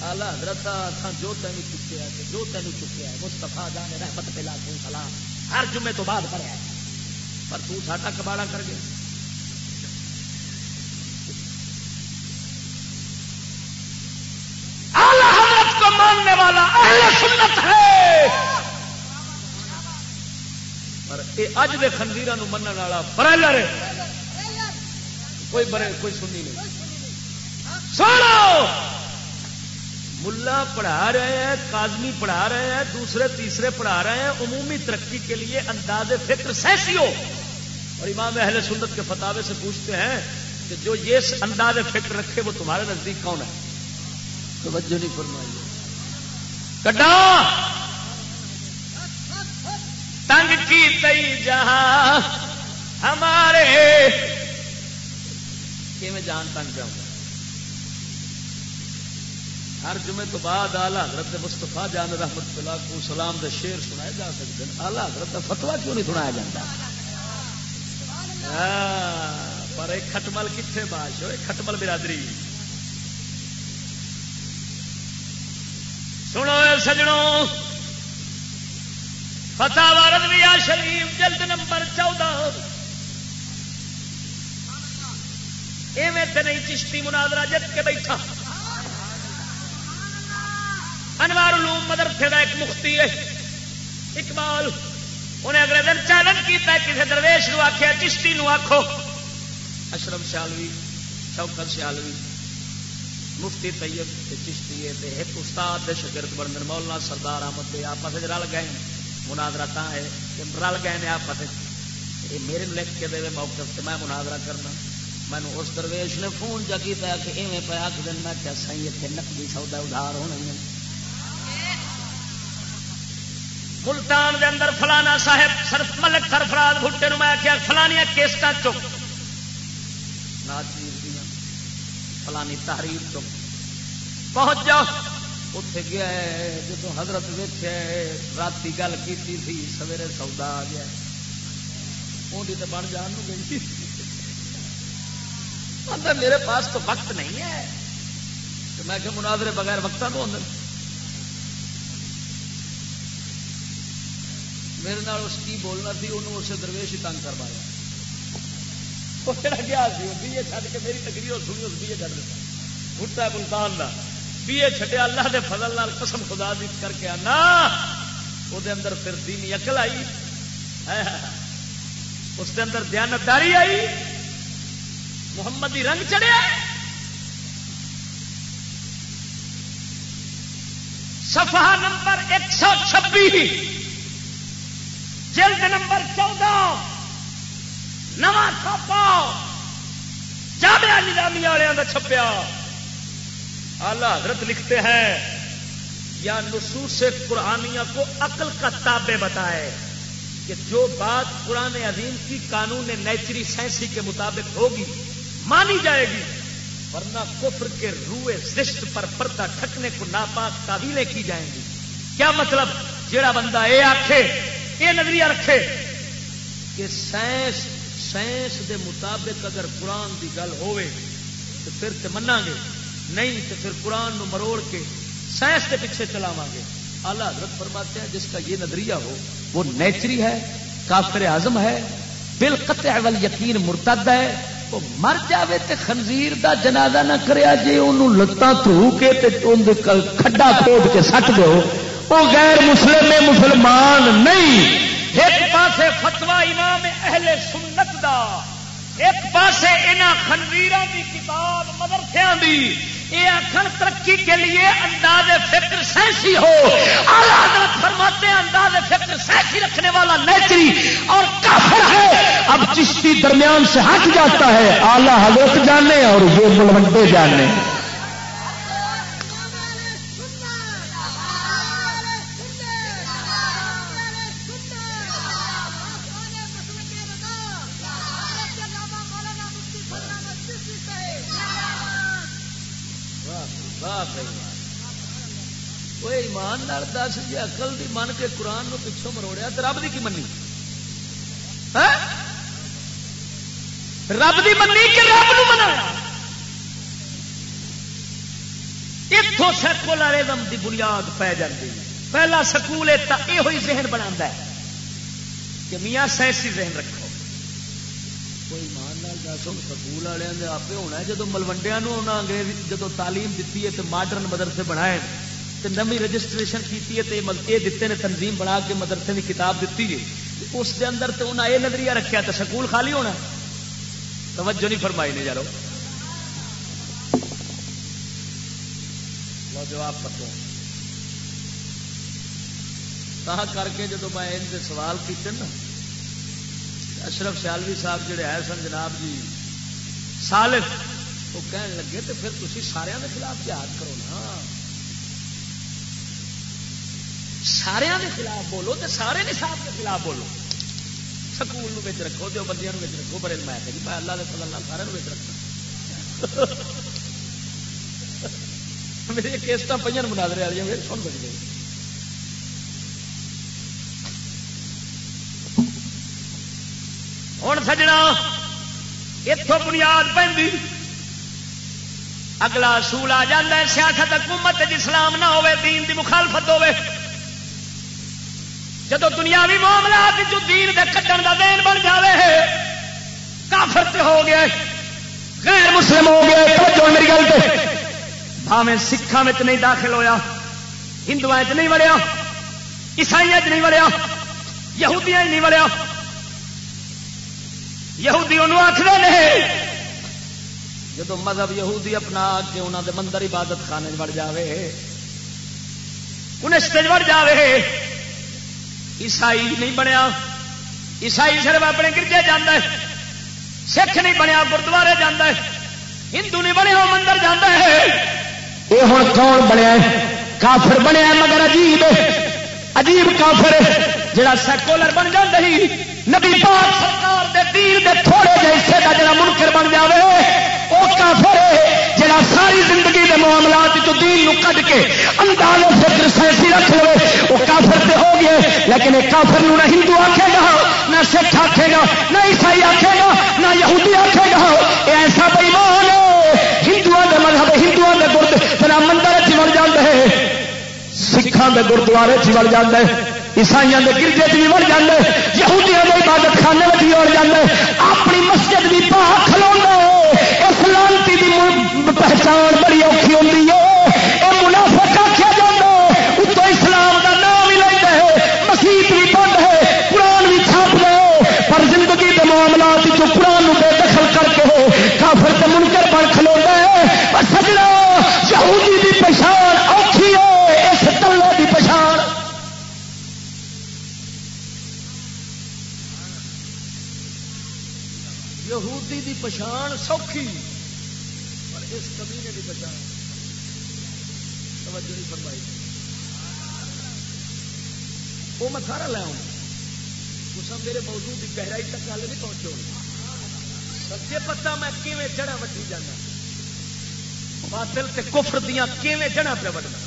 آلہ حضرت جو تین چکیا ہے جو تین چکیا ہے مستفا جان رحمت پہ لاکھوں سلام، ہر جمعے تو بعد پڑھیا پر تو ساٹا کباڑا کر گیا۔ ماننے والا اہل سنت ہے۔ پر یہ اج دے خنزیر من والا برائلر کوئی برے کوئی سنی نہیں۔ سنو! ملا پڑھا رہے ہیں کازمی پڑھا رہے ہیں، دوسرے، تیسرے پڑھا رہے ہیں۔ عمومی ترقی کے لیے انداز فکر سیسی ہو۔ اور امام اہل سنت کے فتوے سے پوچھتے ہیں کہ جو یہ انداز فکر رکھے وہ تمہارے نزدیک کون ہے؟ توجہ نہیں فرمائیے۔ کٹا تنگ کی تئی جہاں ہمارے کہ میں جان تنگ جاؤں گا ہر جمعے تو بعد آلہ حضرت مستفا جان رحمت اللہ کو سلام دے شیر سنائے جا سکتے ہیں آلہ حضرت کا فتوا کیوں نہیں سنایا جاتا پر ایک کھٹمل کتنے باش ہو کھٹمل برادری سنو سجڑوں فتح رضویہ شریف، جلد نمبر چودہ۔ ایویں تے نہیں چشتی مناظرہ جت کے بیٹھا۔ انوار علوم مدرسے کا ایک مفتی ہے۔ اقبال، انہیں اگلے دن چیلنج کیا کسی درویش نو آخیا چشتی نو آخو اشرف سیالوی، شوکت سیالوی۔ مفتی طیب چشتی ہے ایک استاد دے شگرد بن مولانا سردار احمد آپ رل گئے مناظرہ تا ہے کہ رل گئے نے آپ یہ میرے لکھ کے دے موقف سے میں مناظرہ کرنا۔ مینو اس درویش نے فون جا کیا کہ ایویں پہ آخ دن میں کیا سی اتنے نقدی سودا ادھار ہونا ملتان دے اندر فلانا صاحب سرف ملک سرفراز بھٹے میں آخیا فلانیا کیسٹا چک فلانی تحریر چک پہنچ جاؤ۔ اتے گیا جب حضرت ویچ رات گل کی تھی، سویرے سودا آ گیا۔ اونی تو بن جان گئی اندر میرے پاس تو وقت نہیں ہے۔ تو میں کہ مناظرے بغیر وقت تو ہوں میرے نال اس کی بولنا تھی انہوں اسے درویش ہی تنگ کروایا۔ وہ کہڑا گیا سی بی اے چھڈ کے میری تکری سنی اس بی اے چڑھ دیتا بھٹا ملتان کا بی اے چھڈیا اللہ دے فضل نال قسم خدا دی کر کے آنا۔ وہ اندر پھر دینی اکل آئی۔ اس دے اندر دیانتداری آئی۔ محمد رنگ چڑھیا صفحہ نمبر ایک سو چھبی جلد نمبر چودہ۔ نواں چھاپا جامعہ نظامی والوں کا چھپیا۔ آلہ حضرت لکھتے ہیں، یا نصوص قرآنیہ کو عقل کا تابع بتائے کہ جو بات قرآن عظیم کی قانون نیچری سائنسی کے مطابق ہوگی، مانی جائے گی، ورنہ کفر کے روئے زشت پر پردہ ٹھکنے کو ناپاک تعویلیں کی جائیں گی۔ کیا مطلب؟ جڑا بندہ یہ آخے یہ نظریہ رکھے کہ سائنس سائنس دے مطابق اگر قرآن دی گل ہوئے تو پھر تو منا گے۔ نہیں تو پھر قرآن نو مروڑ کے سائنس کے پیچھے چلاو گے۔ آلہ حضرت فرماتے ہیں جس کا یہ نظریہ ہو، وہ نیچری ہے، کافر اعظم ہے بل قطع یقین مرتد ہے۔ وہ مر جاوے تے خنزیر دا جنازہ نہ کریا جی انہوں لتاں تھرو کے تے کھڈا کھود کے سٹ دو۔ وہ غیر مسلم، مسلمان نہیں۔ ایک پاسے فتوا امام اہل سنت دا، ایک پاسے انہاں خنزیراں دی کتاب مدرسیاں دی۔ یہ آخر ترقی کے لیے انداز فکر سینسی ہو۔ حضرت فرماتے ہیں انداز فکر سینسی رکھنے والا نیچری اور کافر ہے۔ اب چشتی درمیان سے ہٹ جاتا ہے۔ آلہ حضرت جانے اور وہ ملوڈے جانے من کے قرآن نو پچھوں مروڑیا تو رب دی کی منی؟ ہاں؟ رب دی منی کہ رب نو منایا؟ اتوں سیکولرزم دی بنیاد پی جاتی پہلا سکول یہ ذہن بنا کہ میاں سائنسی ذہن رکھو۔ کوئی مان دس ہوں سکول والے آپ ہونا ہے جب ملوڈیا انگریزی جب تعلیم دیتی ہے تو ماڈرن مدرسے بنائے۔ نمی رجسٹریشن کی یہ دیتے نے تنظیم بنا کے مدرسے کی کتاب دیتی ہے جی۔ اس دے اندر تو انہیں یہ نظریہ رکھا تو سکول خالی ہونا توجہ نہیں فرمائی نہیں جارو جواب پتوں کر کے جب میں ان سے سوال کیتے نا، اشرف سیالوی صاحب جڑے آئے سن جناب جی سالف وہ کہن لگے تو پھر تھی سارے کے خلاف یاد کرو نا۔ سارا کے خلاف بولو تو سارے نصاب کے خلاف بولو۔ سکول بچ رکھو دو بندیاں بچ رکھو، بڑے میں میں اللہ کے فضل سارے بچ رکھنا میری کیسٹ پہ مناظرے والی میرے سن بج گئی۔ ہوں سجنا اتوں بنیاد پہ اگلا سول آ جا سیاست حکومت اسلام نہ ہوے دین دی مخالفت ہوے جب دنیاوی معاملات جو دین دے کٹن کا دین بن جائے کافر تے ہو گیا غیر مسلم ہو گیا میری گل پہ بھاویں سکھان نہیں داخل ہویا ہندو نہیں وڑیا عیسائی نہیں وڑیا یہودیا نہیں وڑیا۔ یہودی انہوں آخر نہیں جب مذہب یہودی اپنا کے انہوں دے مندر عبادت خانے وڑ جاوے انہیں وڑ جاوے۔ عیسائی نہیں بنیا۔ عیسائی صرف اپنے گرجے جانا ہے۔ سکھ نہیں بنیا گردوارے جانا ہے۔ ہندو نہیں بنیا مندر جانا ہے۔ یہ ہوں کون بنیا کافر بنیا مگر عجیب عجیب کافر جڑا سیکولر بن جاتا ہی نبی پاک سرکار دے دین دے تھوڑے جہ حصے کا جڑا منکر بن جاوے۔ وہ کافر جڑا ساری زندگی دے معاملات تو دین نو کے انداز فکر سائنسی رکھ لو وہ کافر تے ہو گئے۔ لیکن ایک کافر نو نہ ہندو آکھے گا، نہ سکھ آکھے گا، نہ عیسائی آکھے گا، نہ یہودی آکھے گا۔ یہ ایسا بےمان ہندو دے مذہب ہندو دے گرد پھر مندر چڑ جاتے ہیں سکھان دے گردوارے چڑ جاتے ہیں عیسائی کے گرجے بھی وڑ جاتے یہودیاں کے عبادت خانے میں بھی وڑ جاتے اپنی مسجد بھی پا کھلو لانتی کی پہچان بڑی اوکھی ہوتی ہے۔ یہ منافق آخیا جاتا ہے۔ اتو اسلام کا نام بھی لینا ہے۔ مسیح بھی بند ہے۔ قرآن بھی چھاپ دو پر زندگی کے معاملات جو قرآن بے دخل کر کے ہو کافر سے منکر پر کھلو ہے۔ سجنا، یہودی کی پہچان اوکھی ہے۔ اس تلے کی پچھان یہودی دی پچھان سوکھی۔ پر اس کمینے دی پچھان توجہ نہیں فرمائی۔ وہ میں سارا لے آؤں۔ تو میرے موضوع کی گہرائی تک گل نہیں پہنچے سچے پتا میں کیویں جڑا وٹی جانا باطل تے کفر دیاں کیویں جڑا پہ وٹنا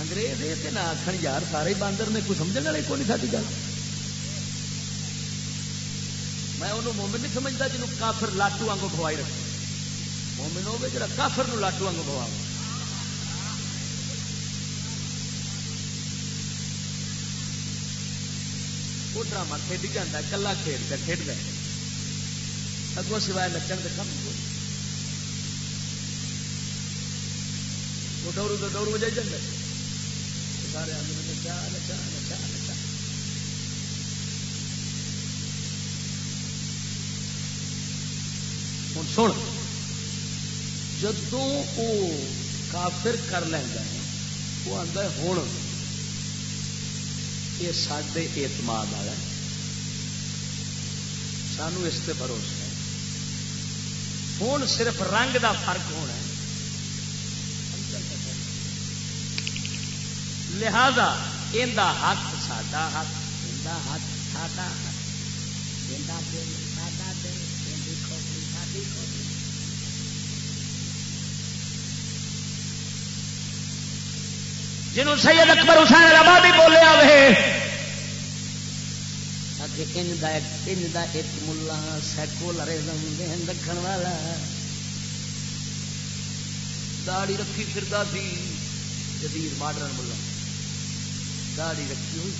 انگریز یہ نہ آخر یار سارے باندر نے کوئی سمجھنے والے کو نہیں ساری گل؟ میں انہوں مومن نہیں سمجھتا جنوب کافر لاٹو آنگوں کھوائی رکھے۔ مومن ہوگا جا کافر نو لاٹو آنگوں کھوا وہ ڈرامہ کھیڈی جانا کلا کھیل کا کھیڈ گئے اگوں سوائے نچن کے کم وہ ڈورو تو ڈورو بجائی جانا سارے آدمی نچا نچا نچا نچا۔ ہوں، سن۔ جدوں وہ کافر کر لینا وہ آتا ہے ہوں یہ سڈے اعتماد والا سانو اس سے بھروسہ ہے۔ ہوں صرف رنگ دا فرق ہونا ہے۔ لہذا یہ ہاتھ ساڈا ہاتھ یہ ہاتھ ساڈا ہاتھ جنہوں سید اکبر حسین آبادی بولے آئے ملا سیکولرزم رکھن والا۔ داڑی رکھی پھردا سی، جدید ماڈرن ملا۔ داڑی رکھی ہوئی۔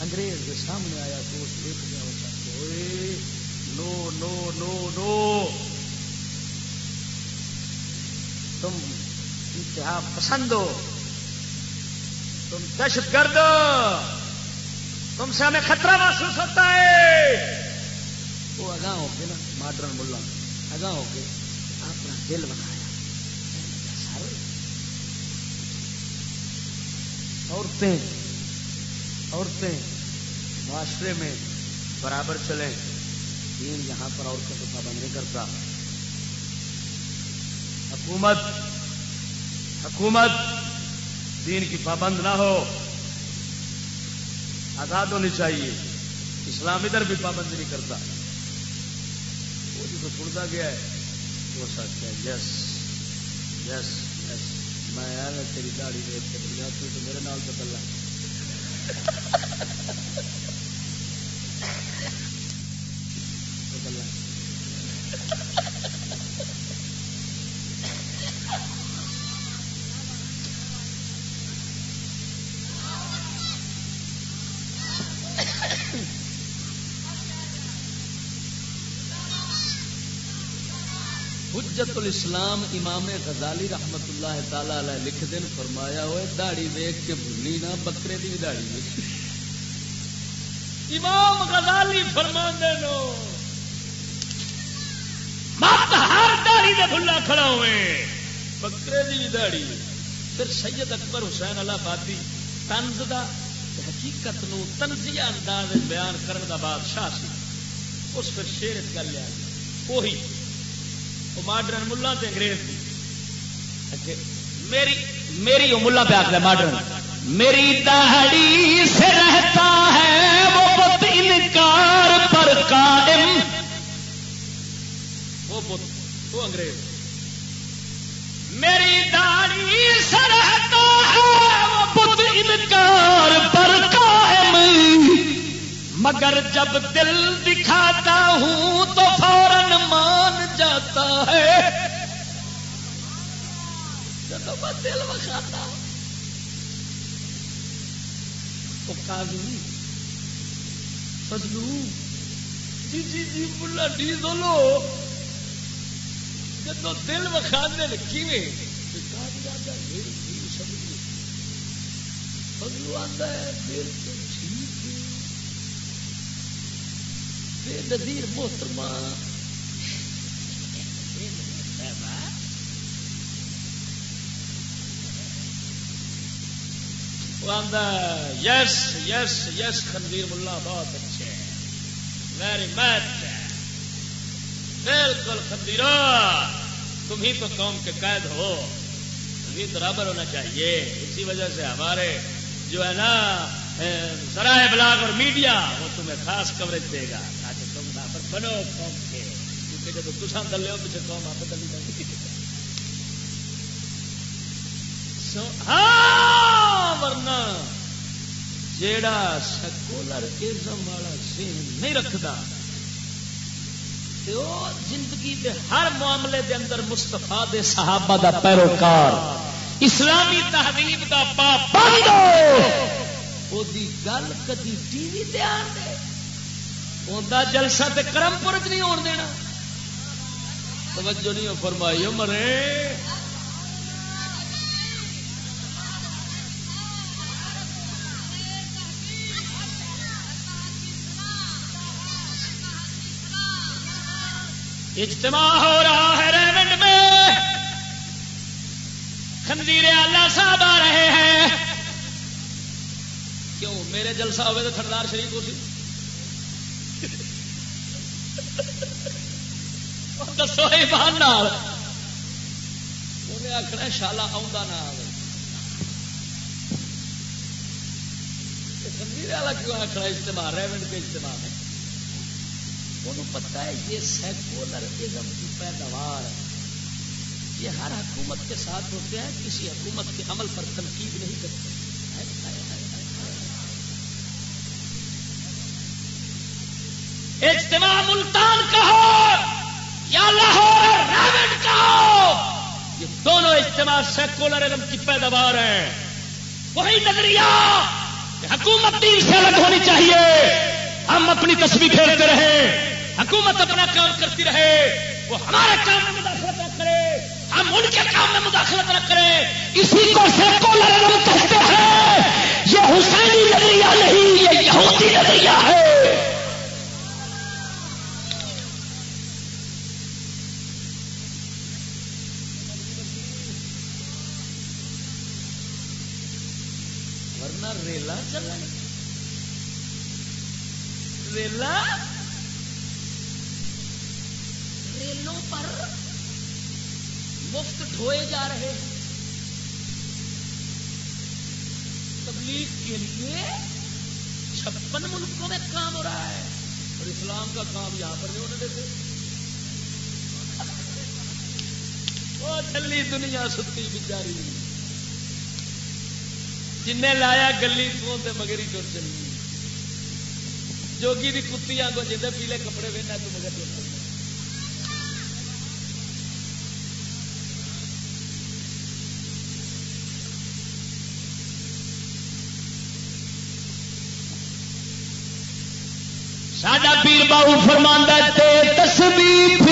انگریز کے سامنے آیا تو اس دیکھ دیا نو نو نو نو۔ تم انتہا پسند ہو۔ تم دہشت گرد تم سے ہمیں خطرہ محسوس ہوتا ہے۔ وہ اگاں ہو کے نا، ماڈرن ملا۔ اگاں ہو کے اپنا دل بنایا۔ عورتیں عورتیں معاشرے میں برابر چلیں۔ دین یہاں پر عورتوں کو پابند نہیں کرتا۔ حکومت حکومت دین کی پابند نہ ہو، آزاد ہونی چاہیے۔ اسلام ادھر بھی پابند نہیں کرتا۔ وہ جو سنتا گیا ہے، وہ سچ ہے۔ یس یس یس۔ میں تیری داڑی دیکھ کے تو میرے نال تو پہلے الاسلام امام غزالی رحمت اللہ تعالی علیہ لکھ دن فرمایا ہوئے داڑی دیکھ کے بھولی نہ، بکرے کی داڑی امام غزالی فرما نو ہر داڑی دے بھلا کھڑا ہوئے، بکرے کی داڑی پھر سید اکبر حسین اللہ بادی تنز دا حقیقت نو تنزیہ انداز بیان کرنے دا بادشاہ سی، اس پھر شیر گل لیا وہی وہ ماڈرن ملا انگریز اچھا، میری میری وہ ملا پہ آخر ماڈرن۔ میری دہڑی سے رہتا ہے وہ بت انکار پر قائم۔ وہ بت، وہ انگریز۔ میری داڑھی سے رہتا ہے وہ بت انکار پر قائم۔ مگر جب دل دکھاتا ہوں تو فوراً مان جاتا ہے۔ جب میں دل بخاتا۔ فضلو۔ جی جی جی ڈی دولو جدو دل وکھانے میں فضلو ہے، دل محترمہ۔ یس یس یس خنزیر ملا بہت اچھے ویری مچ بالکل خندیرو تم ہی تو قوم کے قید ہو۔ تمہیں برابر ہونا چاہیے۔ اسی وجہ سے ہمارے جو ہے نا ذرائع بلاگ اور میڈیا، وہ تمہیں خاص کوریج دے گا۔ تاکہ تم برابر بنو قوم کے۔ کیونکہ جب تسان دلے ہو، پیچھے قوم آپ دلی جائے ہاں! ورنہ جیڑا سیکولر ازم والا سین نہیں رکھتا زندگی دے ہر معاملے دے اندر مستفا دے صحابہ دا پیروکار، اسلامی تہذیب دا پابند۔ گل کدی ٹی وی تے آن دے، اوندا جلسہ تے کرم پورج نہیں ہون دینا۔ توجہ نہیں فرمائی مرے اجتماع ہو رہا ہے ریونڈ میں۔ خندیر اللہ صاحب آ رہے ہیں۔ کیوں؟ میرے جلسہ ہوئے تو تھردار شریف ہو سی۔ دسو ایمان انہیں آخنا شالا آؤں نہ آئے خندیر والا کیوں آخنا اجتماع؟ ریونڈ کے اجتماع ہے۔ انہوں پتا ہے یہ سیکولرزم کی پیداوار یہ ہر حکومت کے ساتھ ہوتے ہیں، کسی حکومت کے عمل پر تنقید نہیں کرتے۔ اجتماع ملتان کہو یا لاہور راوٹ کہو۔ یہ دونوں اجتماع سیکولرزم کی پیداوار ہیں۔ وہی نظریہ حکومت دین سے الگ ہونی چاہیے۔ ہم اپنی تصویر کھیلتے رہیں۔ حکومت اپنا کام کرتی رہے، وہ ہمارے کام میں مداخلت نہ کرے، ہم ان کے کام میں مداخلت نہ کرے اسی کو سیکولرزم کہتے ہیں، یہ حسینی نظریہ نہیں، یہ یہودی نظریہ ہے۔ ورنہ ریلا چلیں ریلا مفت ڈھوئے جا رہے ہیں۔ تبلیغ کے لیے چھپن ملکوں میں کام ہو رہا ہے۔ اور اسلام کا کام یہاں پر نہیں ہونے دیتے۔ وہ چلی دنیا ستی بچاری۔ جن لایا گلی تو مگر ہی چور چلی۔ جوگی کی کتی آگو جی پیلے کپڑے وہنا تو مگر چور ساڈا پیر باؤ فرماندہ تے تسبی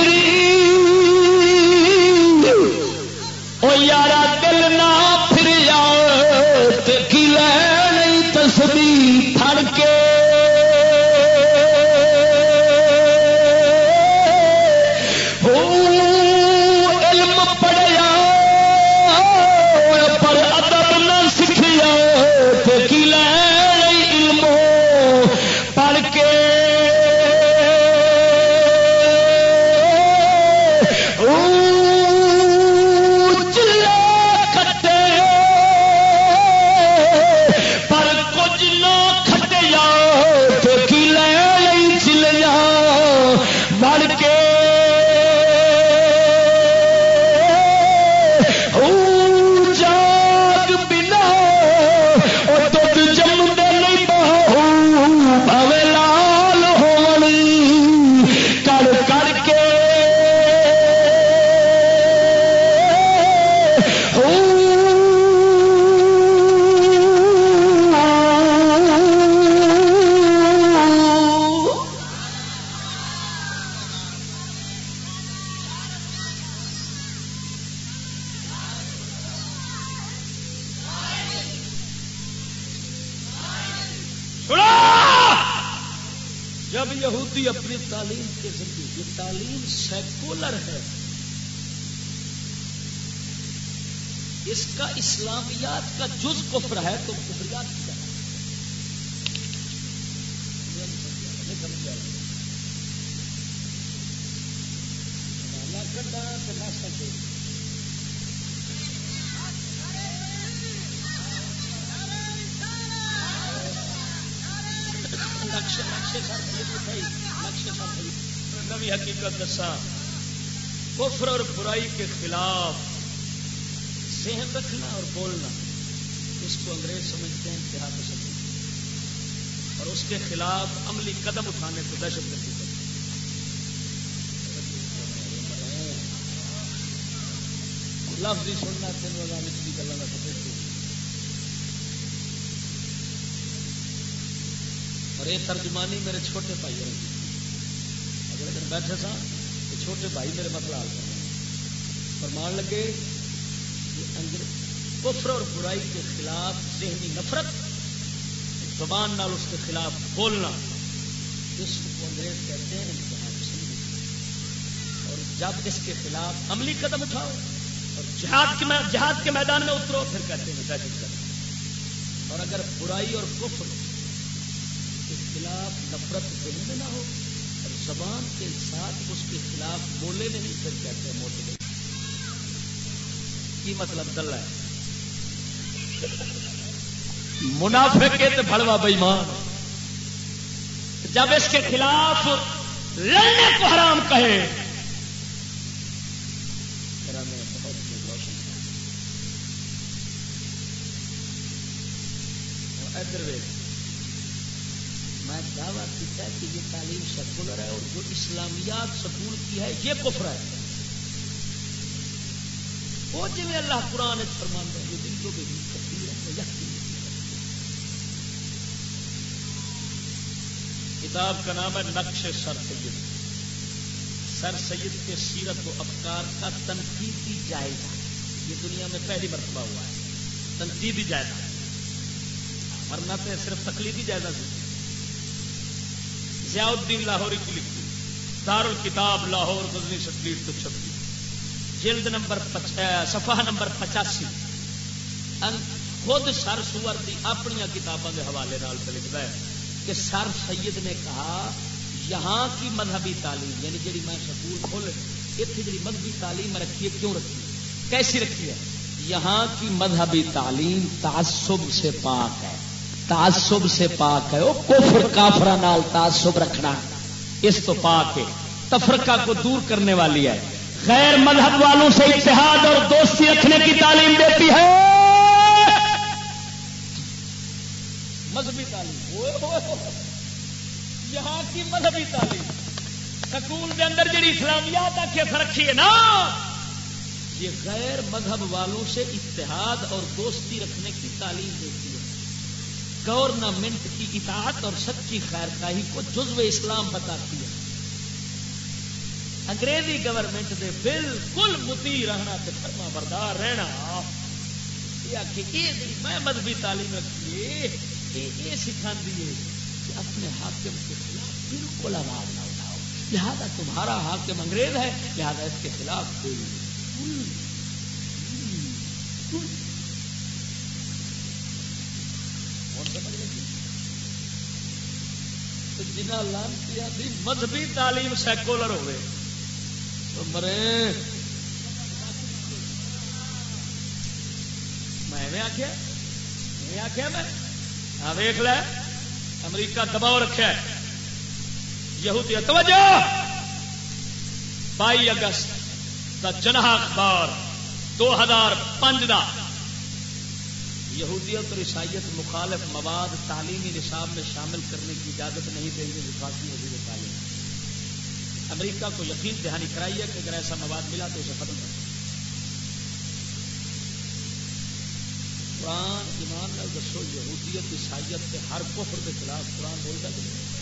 بولنا، اس کو انگریز سمجھتے ہیں، اتحاد پسند اور اس کے خلاف عملی قدم اٹھانے کو دہشت گردی کرتے لفظ ہی سننا، تین والا نچلی گلوں کا سمجھتے۔ اور یہ ترجمانی میرے چھوٹے بھائی رہی اگلے دن بیٹھے سا، تو چھوٹے بھائی میرے مسئلہ حل کر فرمان لگے کہ کفر اور برائی کے خلاف ذہنی نفرت، زبان نال اس کے خلاف بولنا، اس کو انگریز کہتے ہیں امتحان اور جب اس کے خلاف عملی قدم اٹھاؤ اور جہاد کے جہاد کے میدان میں اترو، پھر کہتے ہیں دہشت گرد اور اگر برائی اور کفر کے خلاف نفرت ذہن میں نہ ہو اور زبان کے ساتھ اس کے خلاف بولے نہیں، پھر کہتے ہیں موٹے کی مطلب دل ہے؟ منافع کے تو بڑوا بےمان جب اس کے خلاف لڑنے کو حرام کہے میں دعویٰ کیا کہ یہ تعلیم سیکولر ہے اور جو اسلامیات سکول کی ہے، یہ کفر ہے۔ وہ جی اللہ قرآن فرمان ہے یہ دل کو بھی کتاب کا نام ہے نقش سر سید سر سید کے سیرت و افکار کا تنقیدی جائزہ یہ دنیا میں پہلی مرتبہ ہوا ہے۔ تنقیدی جائزہ ورنہ تو صرف تقلیدی جائزہ سی ضیاء الدین لاہوری کی لکھی۔ دار الکتاب لاہور غزنی شکیر تو چھپی۔ جلد نمبر صفحہ نمبر پچاسی۔ خود سر سور کی اپنی کتابوں کے حوالے لکھتا ہے۔ کہ سر سید نے کہا، یہاں کی مذہبی تعلیم یعنی جی میں سکول کھول اتنی جی مذہبی تعلیم رکھی ہے، کیوں رکھی؟ ہے کیسی رکھی ہے؟ یہاں کی مذہبی تعلیم تعصب سے پاک ہے۔ تعصب سے پاک ہے۔ وہ کفر کافرا نال تعصب رکھنا۔ اس تو پاک ہے۔ تفرقہ کو دور کرنے والی ہے۔ غیر مذہب والوں سے اتحاد اور دوستی رکھنے کی تعلیم دیتی ہے۔ مذہبی تعلیم۔ یہاں کی مذہبی تعلیم؟ سکول کے اندر جی اسلامیات آ کے رکھی ہے نا، یہ غیر مذہب والوں سے اتحاد اور دوستی رکھنے کی تعلیم دیتی ہے۔ گورنمنٹ کی اطاعت اور سچی خیر خاہی کو جزو اسلام بتاتی ہے۔ انگریزی گورنمنٹ دے بالکل متی رہنا فرما بردار رہنا۔ یہ میں مذہبی تعلیم رکھیے یہ سکھا دیے کہ اپنے حاکم کے خلاف بالکل آواز نہ اٹھاؤ۔ لہذا تمہارا حاکم انگریز ہے، لہذا اس کے خلاف کوئی جنہ لانتی مذہبی تعلیم سیکولر ہوئے تو مرے۔ میں آخیا میں آخیا میں؟ ہاں ویخ امریکہ دباؤ رکھا یہودی توجہ! بائی اگست کا جناح اخبار، دو ہزار پانچ کا یہودیت اور عیسائیت مخالف مواد تعلیمی نصاب میں شامل کرنے کی اجازت نہیں دیں گے وفاقی وزیر تعلیم امریکہ کو یقین دہانی کرائی ہے کہ اگر ایسا مواد ملا تو اسے ختم کر قرآن، ایمان نال دسو، یہودیت، عیسائیت کے ہر کفر کے خلاف قرآن بولتا نہیں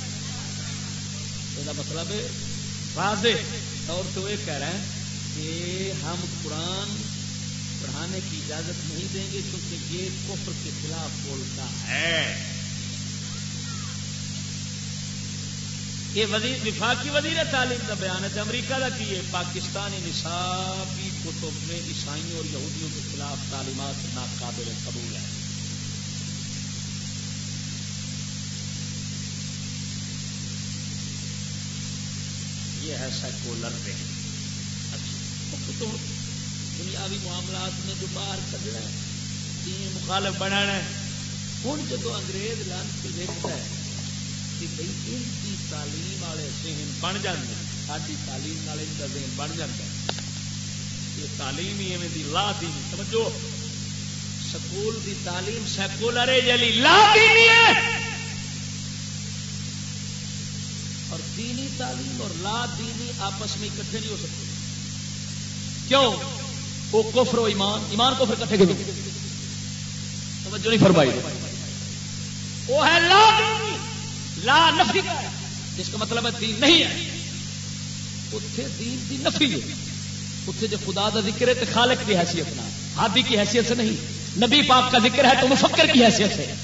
یہ مطلب واضح طور تو یہ کہہ رہے ہیں کہ ہم قرآن پڑھانے کی اجازت نہیں دیں گے کیونکہ یہ کفر کے خلاف بولتا ہے یہ وزیر وفاقی وزیر تعلیم کا بیان ہے امریکہ کا کی ہے پاکستانی نصابی کتب میں عیسائیوں اور یہودیوں کے خلاف تعلیمات نہ ناقابل قبول ہے۔ یہ ہے سیکولر پہ اچھا۔ دنیاوی معاملات میں جو باہر چلنا ہے تین مخالف بنانا ہے ہوں جب انگریز لانچ دیکھتا ہے کہ بھائی ان کی تعلیم والے ذہن بن جاتے ہیں۔ ساری تعلیم والے ان کا ذہن بن جاتا ہے یہ تعلیم ہی ایویں لا دی سمجھو۔ سکول دی تعلیم سیکولر ہے یعنی جلی لا ہے۔ اور دینی تعلیم اور لا دینی آپس میں اکٹھے نہیں ہو سکتے۔ کیوں؟ وہ کفر و ایمان ایمان کفر کٹھے گئے توجہ نہیں فرمائی۔ وہ ہے لا دینی، لا نفی کا ہے، جس کا مطلب ہے دین نہیں ہے۔ اتنے دین کی نفی ہے۔ اتنے جو خدا کا ذکر ہے تو خالق کی حیثیت نہ ہادی کی حیثیت سے نہیں۔ نبی پاک کا ذکر ہے تو مفکر کی حیثیت سے۔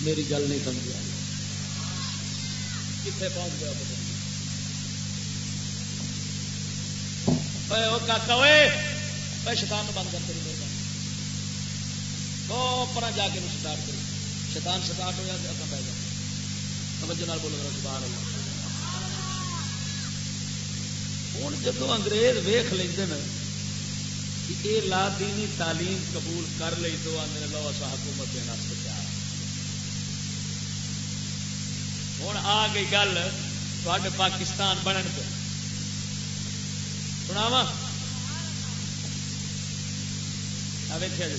میری گل نہیں سمجھ کتنے پہنچ گیا شیطان بند کر وہ جا کے سٹارٹ کری شیطان سٹارٹ ہو جائے اپنا بہ جائے توجہ نال بولو سبحان اللہ۔ ہوں جب انگریز ویخ لیندے نا کہ یہ لا دینی تعلیم قبول کر لی تو آدھے لو اصا حکومت دینا تیار ہوں آ گئی گل تے پاکستان بنن پہ سناوا ویخیا جی۔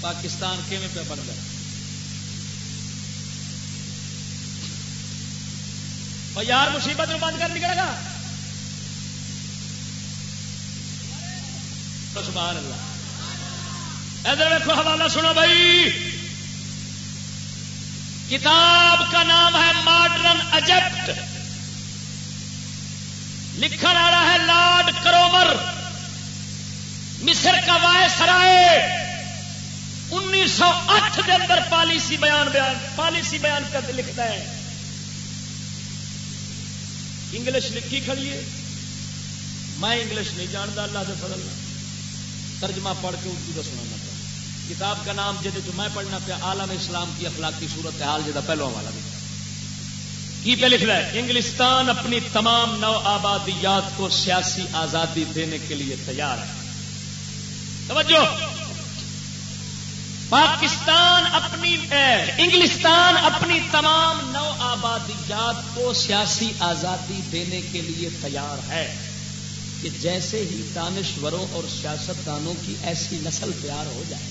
پاکستان کیون پہ بن گیا یار، مصیبت بند کر نکلے گا؟ سبحان اللہ ادھر دیکھو حوالہ سنو بھائی۔ کتاب کا نام ہے ماڈرن اجپٹ لکھن والا ہے لارڈ کرومر۔ مصر کا وائے سرائے انیس سو اٹھ کے اندر پالیسی بیان بیان پالیسی بیان کر لکھتا ہے۔ انگلش لکھی کھڑی ہے۔ میں انگلش نہیں جانتا، اللہ سے فضل۔ ترجمہ پڑھ کے اردو کا سنانا پڑا کتاب کا نام جہد جو میں پڑھنا پیا، عالم اسلام کی اخلاقی صورت حال جہاں پہلو والا بھی۔ کی پہ لکھ رہا ہے؟ انگلستان اپنی تمام نو آبادیات کو سیاسی آزادی دینے کے لیے تیار ہے۔ توجہ! پاکستان اپنی انگلستان اپنی تمام نو آبادیات کو سیاسی آزادی دینے کے لیے تیار ہے۔ کہ جیسے ہی دانشوروں اور سیاستدانوں کی ایسی نسل تیار ہو جائے،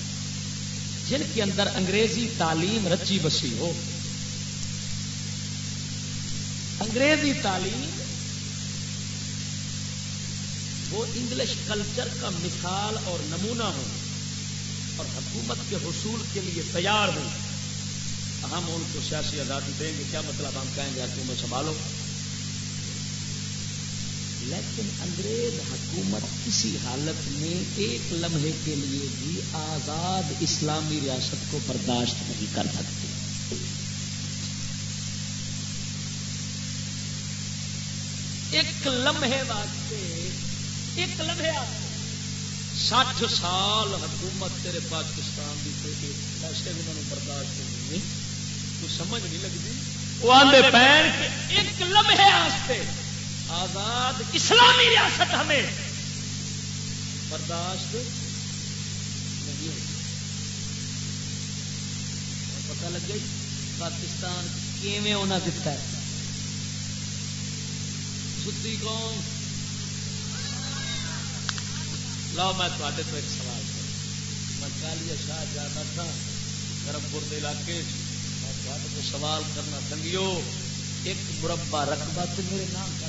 جن کے اندر انگریزی تعلیم رچی بسی ہو، انگریزی تعلیم وہ انگلش کلچر کا مثال اور نمونہ ہو اور حکومت کے حصول کے لیے تیار ہوں ہم ان کو سیاسی آزادی دیں گے، کیا مطلب ہم کہیں گے حکومت سنبھالو؟ لیکن انگریز حکومت کسی حالت میں ایک لمحے کے لیے بھی آزاد اسلامی ریاست کو برداشت نہیں کر سکتی ایک لمحے واسطے، ایک لمحے سٹھ سال حکومت تیرے پاکستان کی ایسے بھی انہوں برداشت نہیں تو سمجھ نہیں لگتی۔ وہ آدھے پہن ایک لمحے واسطے آزاد اسلامی ریاست ہمیں برداشت نہیں پتا لگ گئی جی، پاکستان کیویں انہیں دتا ہے؟ ستی قوم۔ لو میں تے تو ایک سوال میں کالیا شاہ جا بیٹھا گرم پور کے علاقے میں تو سوال کرنا تنگیو ایک مربع رقبہ تو میرے نام کر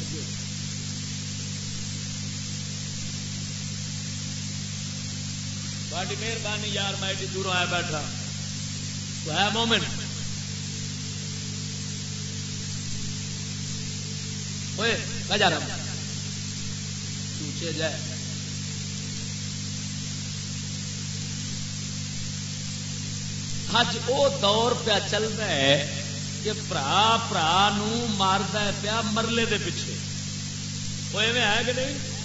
دو بڑی مہربانی یار، میں ایڈی دوروں آیا بیٹھا۔ تو ہے مومن۔ ہوئے میں جا رہا۔ ہوں پوچھے جائے حج وہ دور پہ چل رہا ہے کہ برا برا مارد پیا مرلے دے پیچھے۔ وہ ایویں ہے کہ نہیں؟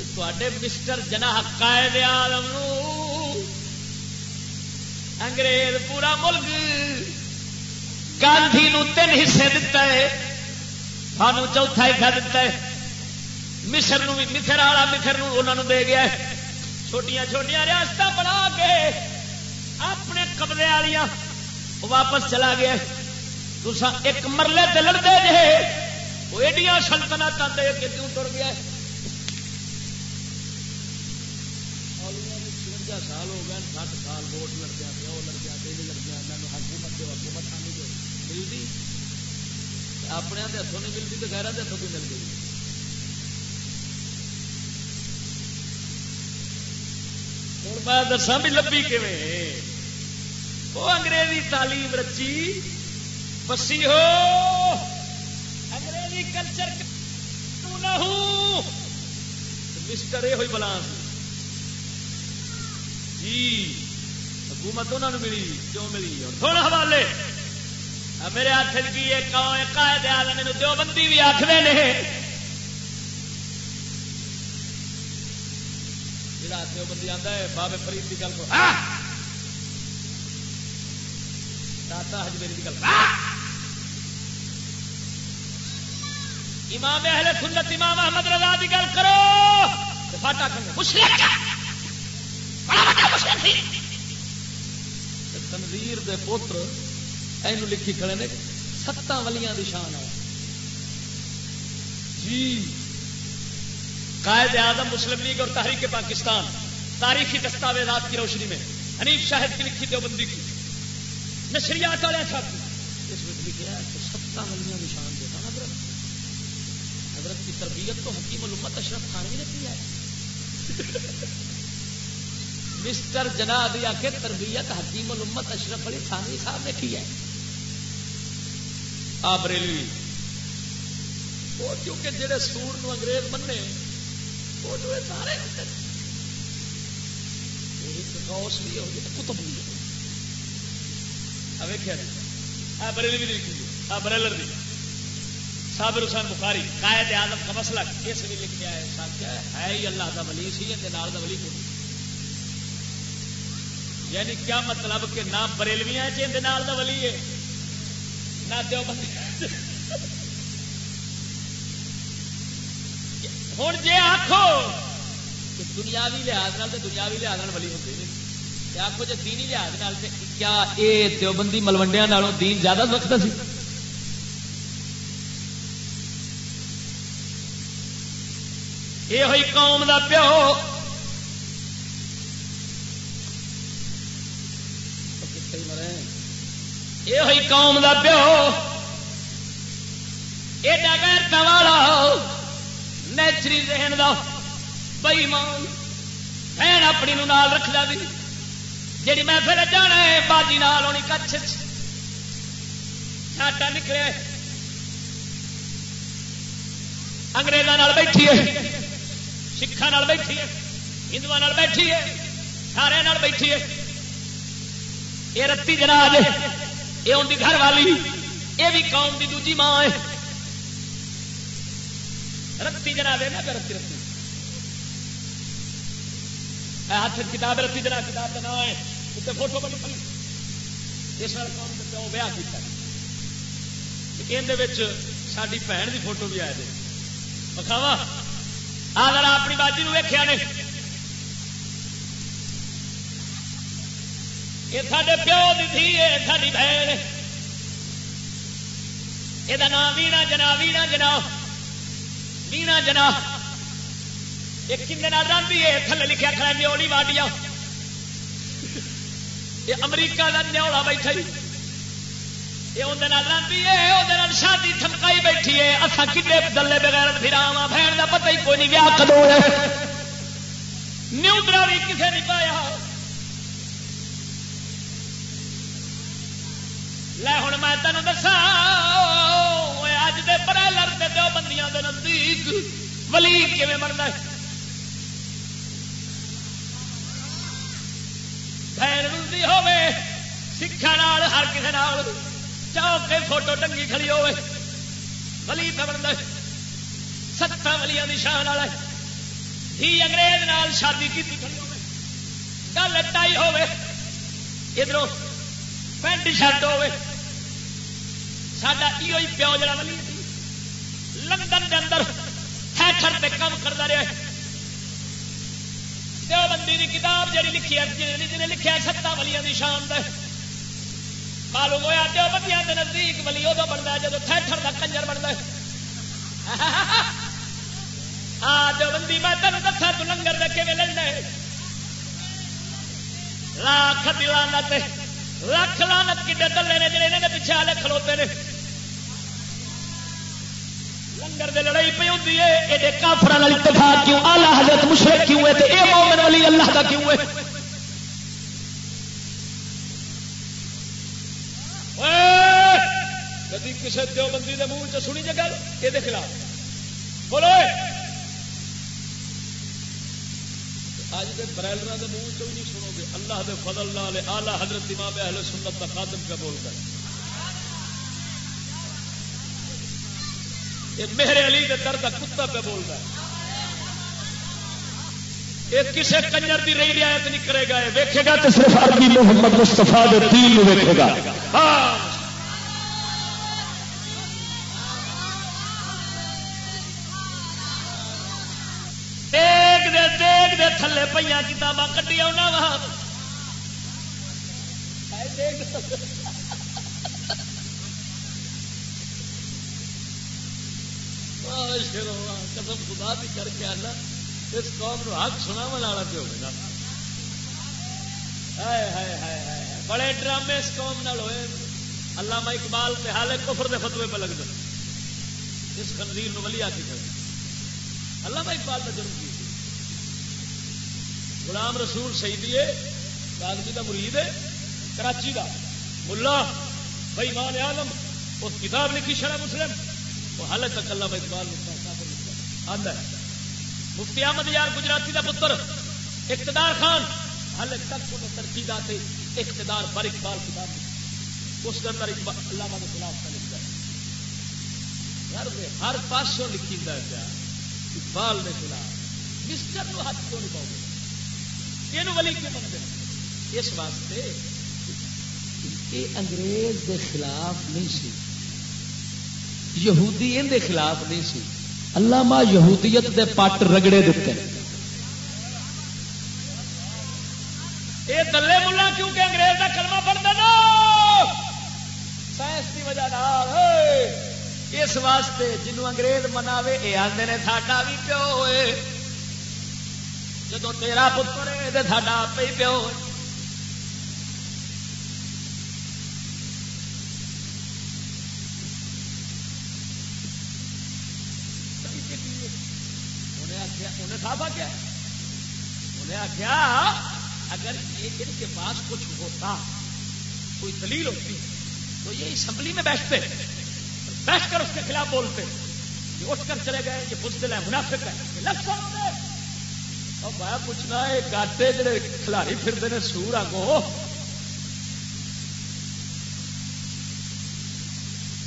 تے مسٹر جنا قائد عالم انگریز پورا ملک گاندھی نو تین حصے دتا ہے سانو چوتھا حصہ دتا ہے مصر نو مصر والا مصر نو دے گیا ہے چھوٹیاں چھوٹیاں ریاست بنا کے اپنے قبضے والیاں واپس چلا گیا دوسرا ایک مرلے تے لڑتے جے وہ ایڈیاں سلطنت دے کے کیوں تر گیا سال ووٹ لڑ گیا پیا، وہ لڑ گیا دل لڑ گیا میں حکومت دو حکومت آنی دو ملتی؟ اپنے ہاتھوں نہیں ملتی تو غیر ہاتھوں بھی مل گئی ہوں میں دسا بھی لبی کیویں؟ وہ انگریزی تعلیم رچی بسی ہو انگریزی کلچر مسٹر یہ ہوئی بلانس جی۔ حکومت انہوں نے ملی، کیوں ملی؟ اور تھوڑا حوالے میرے ہاتھ کی قائد آدم میرے دو بندی بھی آخر نے۔ جڑا آتا ہے، بابے فرید کی گل کو۔ داتا ہجمیری کی گل امام اہل سنت، امام احمد رضا کی گل کرو۔ فاٹا تنویر دے پوتر یہ لکھی کھڑے نے، ستاں ولیاں دی شان ہے۔ جی۔ قائد اعظم مسلم لیگ اور تحریک پاکستان، تاریخی دستاویزات کی روشنی میں، حنیف شاہد کی لکھی دیوبندی کی۔ نشریات والے ساتھ اس میں لکھا ہے ستاں ولیاں دی شان دیتا نا حضرت۔ حضرت کی تربیت تو حکیم الامت اشرف خان نے کی ہے۔ مسٹر جنا دیا کہ تربیت حکیم الامت اشرف علی تھانوی صاحب نے کی ہے؟ آپ ریلوی وہ کیونکہ جہے سور نو انگریز بننے وہ جو سارے غوث بھی ہو کتب بھی ہو جی۔ بریلی بھی لکھی بریلر بھی صابر حسین بخاری، قائد آدم کا مسئلہ کس بھی لکھا ہے؟ ہے؟ ہی اللہ کا ولی سی نال دا ولی کو یعنی کیا مطلب کہ نہ بریلویاں چند جی دا ولی ہے؟ نہ دیوبندی ہوں جی آخو دنیاوی لحاظ دنیاوی لحاظ ولی ہوتے ہیں آخو جی دینی لحاظ کیا یہ دیوبندی ملوڈیا دین زیادہ رکھتا سی؟ یہ ہوئی قوم دا پیو یہ ہوئی قوم دا پیو ایڈا غیر والا نیچری ذہن دا بئی مان بہن اپنی نو نال رکھ دی جی میں پھر جانا ہے باجی نال ہونی کچھ چھاٹا نکلے اگریزوں بیٹھی ہے سکھان بیٹھی ہے ہندو بیٹھی ہے سارے بیٹھی ہے یہ رتی جناج یہ ان کی گھر والی، یہ بھی قوم کی دوجی ماں ہے۔ رتی جناب ہے نا رتی۔ رتی ہاتھ کتاب رتی جناب، کتاب کا نام ہے۔ اتنے فوٹو بنی پی اس وقت قوم کے پیو بیاہ کیا ساری بھن کی فوٹو بھی آئے بخاوا آگر اپنی باجی ویخیا نے۔ یہ سارے پیو کی تھی ساری بہن یہ نام وینا جنا وینا جنا وینا جنا یہ کن راندھی ہے تھلے لکھا کھڑا نیولی واڈیا یہ امریکہ کا نیولا بیٹھا یہ اندر راندھی ہے وہ شادی تھمکائی بیٹھی ہے اصا کھے دلے بغیر پھر آوا بہن کا پتہ ہی کوئی نہیں ویا کدو نیوڈرا بھی کسی نہیں پایا لے ہوں میں تینوں دسا اج دے پڑے لڑتے دو بندیاں دے نزدیک ولی کیون مرد بہن رلتی ہوے سکھا ہر کسی چاہو کے فوٹو ٹنگی کھڑی ہوئے ولی پہ بنتا ستاں ولیاں نشان والا ہی انگریز نال شادی کی گل ٹائی ہوئے ادھر پینٹ شرٹ ہوئے ساڈا یہ پیو جڑا ولی لندن کے اندر تھیٹر پہ کام کرتا رہا دیوبندی کی کتاب جی لکھی ہے جنہیں لکھا ستا ولیاں کی شان دے معلوم ہوا دیوبندیاں کے نزدیک ولی ادو بنتا ہے جب تھیٹر کا کنجر بنتا ہے ہاں دیوبندی میں تین دسا تو لنگر دے کے لڑنا ہے لاکھ دلانت لکھ لانت کڈے تلے نے جڑے پیچھے والے کھلوتے ہیں لنگر دے لڑائی پی ہوتی ہے یہ کافر اتفاق کیوں؟ آلہ حضرت مشرق کیوں ہے؟ یہ مومن والی اللہ کا کیوں ہے؟ کدی کسی دیو بندی کے منہ چ سنی جگہ؟ یہ خلاف۔ بولو اج کے برائلر کے منہ چ نہیں سنو گے؟ اللہ دے فضل نال آلہ حضرت امام اہل سنت کا خاتم کا بول کر میرے علی کے درد کا کتا پہ بول رہا ہے۔ یہ کسی کنجر کی رہی رعایت نہیں کرے گا ویکے گا تو صرف عربی محمد مستفا دین ویکے گا۔ ہاں۔ دے، دیکھ دے، تھلے پہ کتاباں کٹی آنا وہاں قسم خدا بھی کر کے آنا، اس قوم نو حق سنا والا پہ ہوگا بڑے ڈرامے اس قوم نال ہوئے۔ علامہ اقبال کے حال کفر دے فتوے پہ لگ جائے اس خنزیر نو ولی آتی کرے علامہ اقبال کا جنم کی غلام رسول شہیدی ہے کاغذی کا مرید ہے، کراچی کا ملا، بھائی مان عالم، اس کتاب لکھی شرح مسلم۔ وہ حال تک اللہ اقبال نے آدھا مفتی احمد یار گجراتی کا پتر، اقتدار خان۔ حال تک انہیں ترقی دے اقتدار پر اقبال کتاب اس کے اندر علامہ کے خلاف کا لکھتا ہے۔ یار ہر پاسوں لکھی پیا اقبال کے خلاف۔ مسٹر نو ہاتھ کیوں نہیں پاؤ یہ ولی کیوں بنتے ہیں؟ اس واسطے یہ انگریز کے خلاف نہیں سی۔ یہودی ان دے خلاف نہیں سی۔ اللہ یہودیت دے پٹ رگڑے دیتے یہ دلے ملا کیونکہ انگریز کا کلمہ پڑتا نا۔ سائنس کی وجہ ہاں۔ اس واسطے جنوب انگریز مناوے یہ آتے نے ساڈا بھی پیو ہوئے۔ جدو تیرا پتر ہے تو ساڈا آپ ہی پیو ہوئے۔ انہیں آخیا اگر ان کے پاس کچھ ہوتا، کوئی دلیل ہوتی، تو یہ اسمبلی میں بیٹھتے، بیٹھ کر اس کے خلاف بولتے، یہ اٹھ کر چلے گئے یہ بزدل ہے، منافق ہے اور میں پوچھنا ہے گاٹے جڑے کھلاڑی پھرتے ہیں، سور آگو۔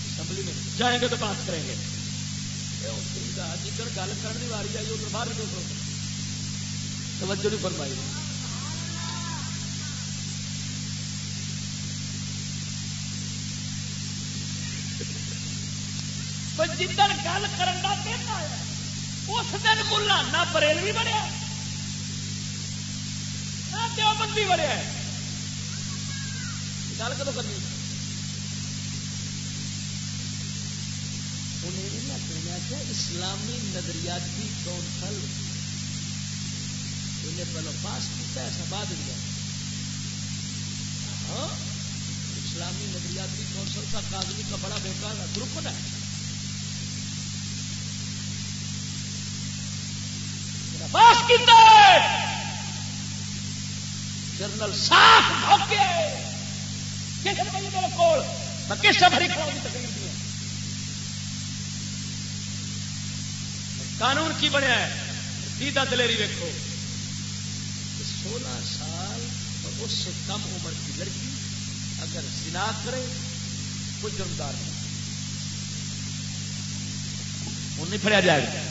اسمبلی میں جائیں گے تو بات کریں گے۔ جدھر جی، گل کرنے والی آئی ادھر باہر نکل توجہ نہیں فرمائی۔ جدھر گل کرنا اس دن ملا بریلوی بنیا۔ نہ دیوبندی بنیا۔ گل کدو کرنی؟ اسلامی نظریاتی کونسل انہیں پہلو پاس کیا ایسا بعد دیا ہاں اسلامی نظریاتی کونسل کا کاغذی کا بڑا بیکار گروپ ہے۔ پاس جنرل صاف دھوکے کس قانون کی بنیا ہے۔ سیدھا دلیری ویکو سولہ سال اور اس سے کم عمر کی لڑکی اگر سنا کرے کوئی جرمدار نہیں وہ نہیں پڑیا جائے گا۔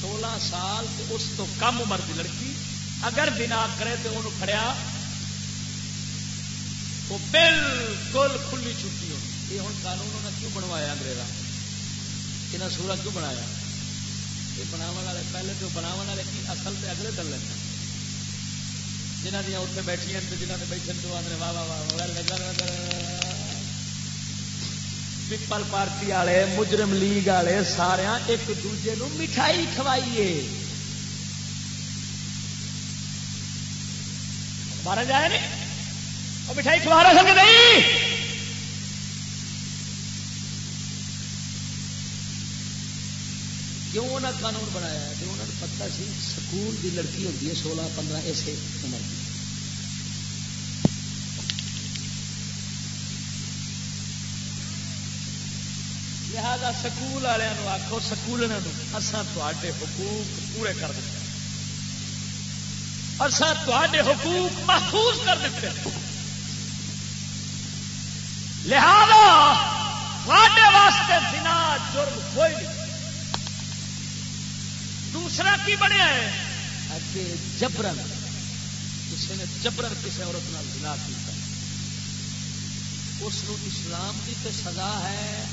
سولہ سال تو اس تو کم عمر کی لڑکی اگر بنا کرے تو انہوں کھڑیا وہ بالکل کھلی چھٹی ہو۔ یہ ہوں قانون انہیں کیوں بنوایا انگریزا یہاں سورا کیوں بنایا؟ یہ بناو والے پہلے تو بناو والے کی اصل سے اگلے دل لینا جنہ دیا اتنے بیٹھیا جنہ نے بیٹھے تو آدھے واہ واہ واہ پیپل پارٹی والے مجرم لیگ والے سارے ایک دوجے نو مٹھائی کھوائیے۔ مارا جائے نہیں؟ وہ مٹھائی کھوا رہا سکتے نہیں؟ کیوں انہیں قانون بنایا جو انہوں نے پتا سی، سکول کی لڑکی ہوتی ہے سولہ پندرہ، ایسے عمر کی لہذا سکول والوں آخو سکول اصا تے حقوق پورے کر دیتے اصا تے حقوق محفوظ کر دیتے لہذا تھوڑے واسطے بنا جرم کوئی نہیں۔ دوسرا کی بنیا ہے؟ اگے جبرن۔ کسی نے جبرن کسی عورت نال بنا کیا اس اسلام کی تو سزا ہے۔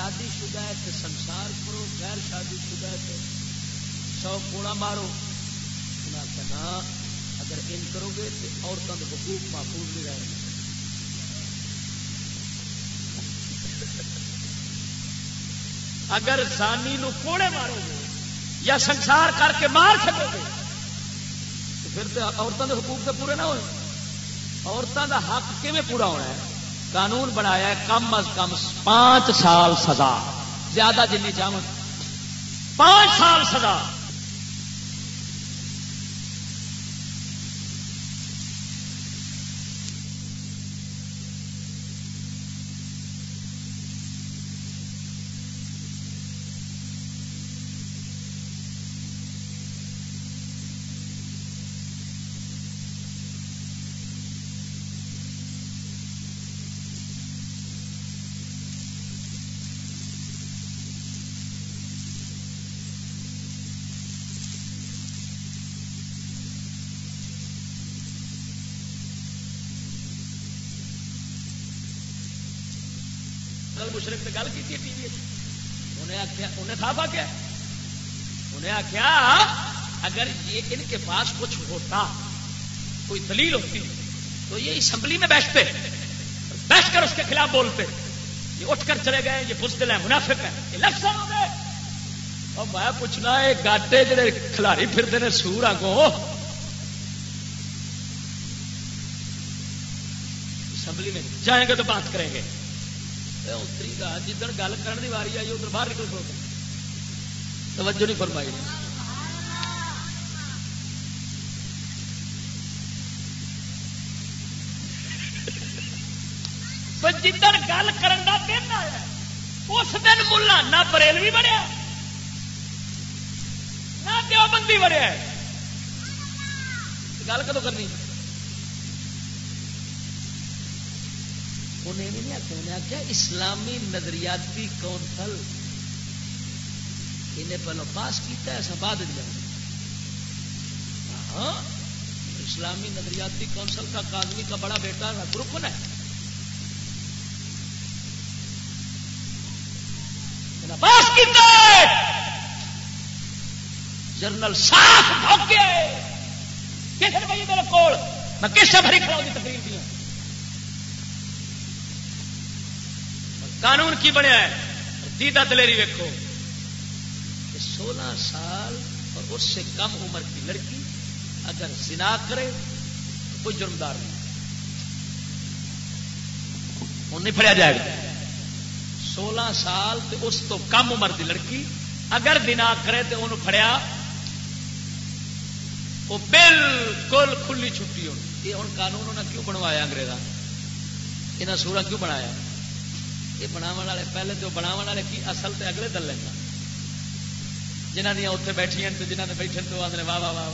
شادی شدہ ہے تو سنسار کرو، غیر شادی شدہ ہے تو سو کوڑا مارو۔ کہنا اگر ان کرو گے تو عورتوں کے حقوق محفوظ نہیں رہے اگر زانی نو کوڑے مارو گے یا سنسار کر کے مار سکو گے، تو پھر تو عورتوں کے حقوق تو پورے نہ ہوئے۔ عورتوں کا حق کیون پورا ہونا ہے؟ قانون بنایا ہے، کم از کم پانچ سال سزا۔ زیادہ جن چاہ پانچ سال سزا۔ اگر یہ ان کے پاس کچھ ہوتا، کوئی دلیل ہوتی، تو یہ اسمبلی میں بیٹھتے، بیٹھ کر اس کے خلاف بولتے، یہ اٹھ کر چلے گئے، یہ بزدل ہے، منافق ہے، یہ لفظ ہو گئے اور میں پوچھنا، یہ گاٹے جڑے کھلاری پھرتے ہیں سورا کو اسمبلی میں جائیں گے تو بات کریں گے۔ اتری جدھر گل کرنے کی واری آئی، ادھر باہر نکل سو توجہ نہیں فرمائی۔ جدھر گل کرن کا دن آیا اس دن ملا نہ بریلوی بنیا نہ دیوبندی بنیا گل کدو کرنی انہیں نہیں آخیا انہیں آخیا اسلامی نظریاتی کونسل انہیں پہلو پاس کیا ایسا بعد ہاں اسلامی نظریاتی کونسل کا کاغذی کا بڑا بیٹا گروپ ہے جنرل صاف دھوکے! کس بھائی میرے کو میں کس سے بھری کھڑا جی کی تقریر دیا قانون کی بنیا ہے؟ دیدا دلیری ویکو سولہ سال اور اس سے کم عمر کی لڑکی اگر زنا کرے تو کوئی جرمدار نہیں۔ وہ نہیں پڑیا جائے گا۔ سولہ سال تو اس تو کم عمر کی لڑکی اگر بنا کرے تو انہوں پڑیا وہ بالکل کھلی چھٹی ہو یہ ہوں قانون انہیں کیوں بنوایا انگریزا یہاں سورا کیوں بنایا؟ یہ بناو والے پہلے تو بناو والے کی اصل تے اگلے دل لینا جنہ دیا اتنے بیٹھیا تو جنہ نے بیٹھے تو آدھے واہ واہ واہ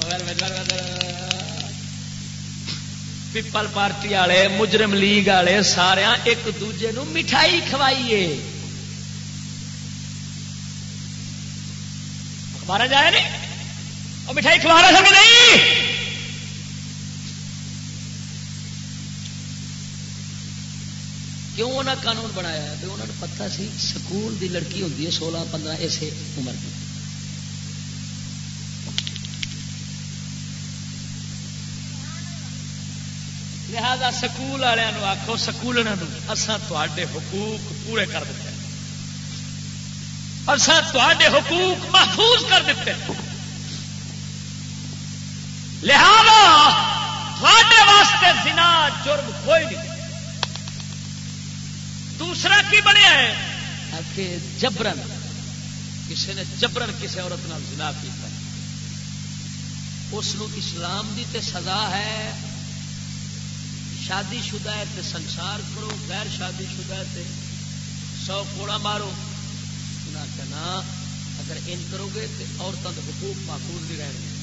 پیپل پارٹی والے، مجرم لیگ والے سارے ایک دوجے نو مٹھائی کھوائیے۔ مارا جائے نہیں اور مٹھائی کھوا رہا نہیں۔ کیوں انہیں قانون بنایا ہے؟ انہوں نے پتا سی سکول دی لڑکی ہوتی ہے سولہ پندرہ اسے عمر کی لہذا سکول والوں آخو سکول اصا تے حقوق پورے کر دیتے اصا تے حقوق محفوظ کر دیتے لہذا تھوڑے واسطے زنا، جرم کوئی نہیں۔ دوسرا کی بنیا ہے؟ کہ جبرن۔ کسی نے جبرن کسی عورت نال زنا کیا اس اسلام دی تے سزا ہے۔ شادی شدہ ہے تے سنسار کرو، غیر شادی شدہ ہے تے سو کوڑا مارو۔ انہیں کہنا، اگر ان کرو گے تو عورتوں کے حقوق محفوظ نہیں رہن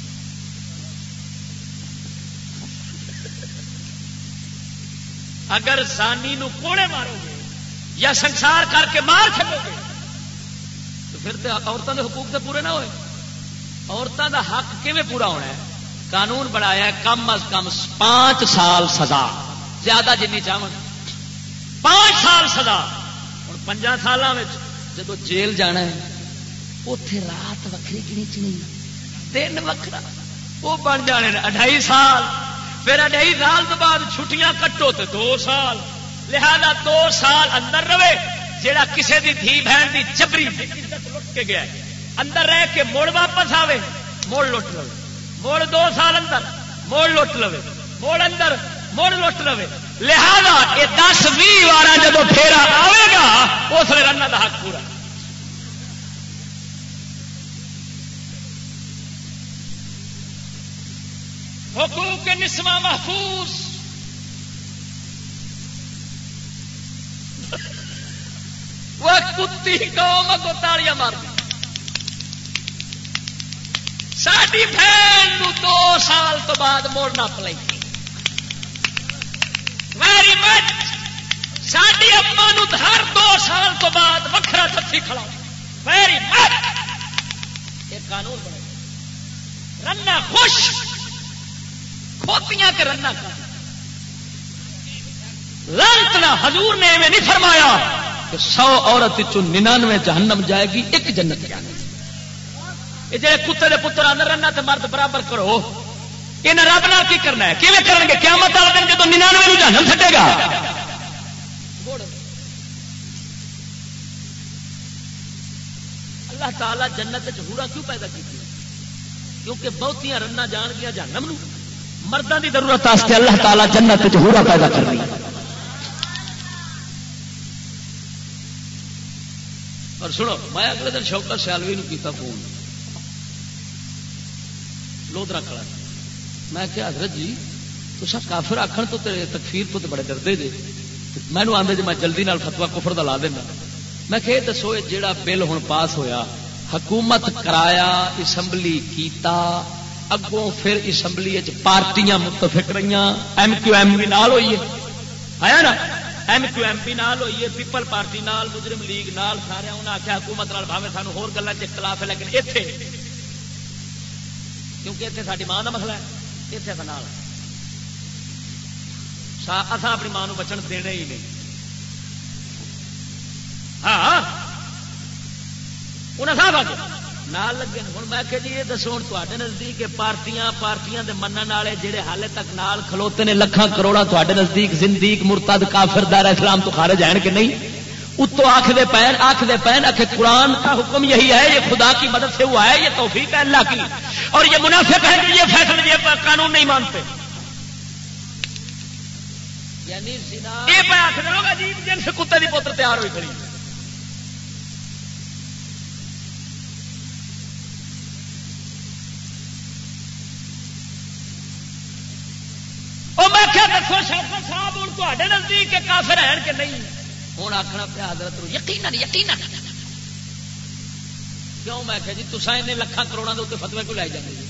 اگر سانی نو کوڑے مارو گے یا سنسار کر کے مار چلو گے تو پھر تو عورتوں کے حقوق تو پورے نہ ہوئے۔ عورتوں کا حق کیون پورا ہونا ہے؟ قانون بنایا کم از کم پانچ سال سزا۔ زیادہ جن چاہ پانچ سال سزا۔ ہوں پنجا سالوں جب جیل جانا ہے اتے رات وکری گنی چنی۔ دن وکرا وہ بن جانے اڈائی سال۔ پھر اڈائی سال تو بعد چھٹیاں کٹو تو دو سال۔ لہذا دو سال اندر رہے جہاں کسی کی دھی بہن کی چبری لٹ کے گیا اندر رہ کے مڑ واپس آوے موڑ لٹ لو موڑ دو سال اندر موڑ لٹ لو موڑ اندر، مڑ لٹ لو لہذا یہ دس بھی بار جب پھیرا آئے گا، اس لیے رن کا حق پورا۔ حقوق نسواں محفوظ۔ وہ کتی قوم کو تالیاں مار دی ساری بہن دو سال تو بعد موڑنا پلائی ویری مچ ساری اما ہر دو سال تو بعد وکرا تھی کھڑا ویری مچ یہ قانون بنے رنا خوش۔ کھوتیاں کے رنا کر لانتنا حضور نے میں نہیں فرمایا کہ سو عورت ننانوے جہنم جائے گی، ایک جنت جانے یہ جی کتے کے پتر آدھے رہنا تو مرد برابر کرو۔ یہ رب نہ کی کرنا ہے؟ کیون کریں گے؟ کیا مت دن جب ننانوے جہنم چھٹے گا۔ اللہ تعالی جنت چورا کیوں پیدا کی کیونکہ بہتیاں رنا جان گیا جہنم مردوں کی ضرورت اللہ تعالی جنت چورا پیدا کر رہی اور سنو، میں اگلے دن شوکر سیالوی کیتا فون۔ لودرا کھڑا میں کیا حضرت جی تو سب کافر آخر تو تیرے تکفیر تو بڑے ڈردے دے میں آدھے جی میں جلدی نال فتوا کفر دا لا دینا۔ میں کہ دسو جیڑا بل ہوں پاس ہویا، حکومت کرایا، اسمبلی کیتا اگوں پھر اسمبلی پارٹیاں متفق رہی ایم کیو ایم بھی نال ہوئی ہے نا؟ ایم کیو ایم پی نال ہوئی ہے پیپل پارٹی نال مجرم لیگ نال سارے انہیں آخیا حکومت نال بھاوے سانو ہور گلوں سے اختلاف ہے، لیکن اتنے کیونکہ اتنے ساری ماں کا مسئلہ ہے اتنے اصل نال۔ اصا اپنی ماں بچن دینے ہی نہیں۔ ہاں۔ انہیں صاف آ نال لگے ہوں میں کہ جی یہ دسو تے نزدیک پارٹیاں پارٹیاں دے منن والے جہے حالے تک نال کھلوتے نے لکھان کروڑا تے نزدیک زندگی مرتد، کافر، دار اسلام تو خارج ہیں کہ نہیں؟ اتو آخ دے پین آخ دے پین آخ قرآن کا حکم یہی ہے، یہ خدا کی مدد سے ہوا ہے، یہ توفیق ہے اللہ کی۔ اور یہ منافق ہے کہ یہ فیصلے، یہ قانون نہیں مانتے۔ یعنی یہ آخر عجیب جن سے کتے کی پوتر تیار ہوئی کھڑی۔ تے نزدیک کافر ہیں کہ نہیں؟ ہوں آخنا پیا حضرت یقین یقین کیوں؟ میں کہ جی تصا ان لکھان کروڑوں کے اتنے فتوے کو لے جائیں جی؟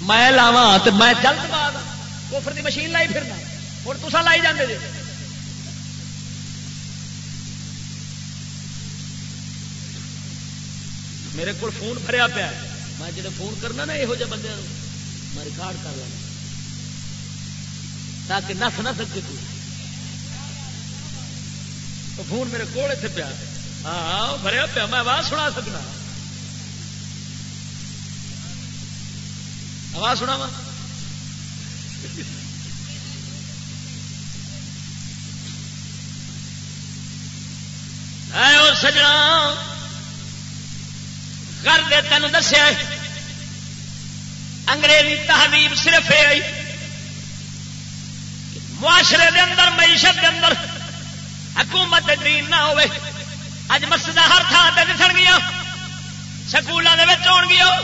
میں لاوا تو میں جلد بعد کوفر کی مشین لائی پھرنا۔ ہوں تصا لائی جاندے جی۔ میرے کو فون بھریا پیا۔ میں جب فون کرنا نا یہو جہ بندے میں ریکارڈ کر لینا تاکہ نس نہ سکے تو فون میرے کول اتنے پیا۔ ہاں بھریا پیا، میں آواز سنا سکنا۔ آواز سنا وا سجنا کر دے تین دسیا انگریزی تہذیب صرف یہ آئی معاشرے دے اندر، معیشت دے اندر حکومت دین نہ ہوئے۔ اج مسجد ہر تھان سے دس گیا سکولوں کے آن گیا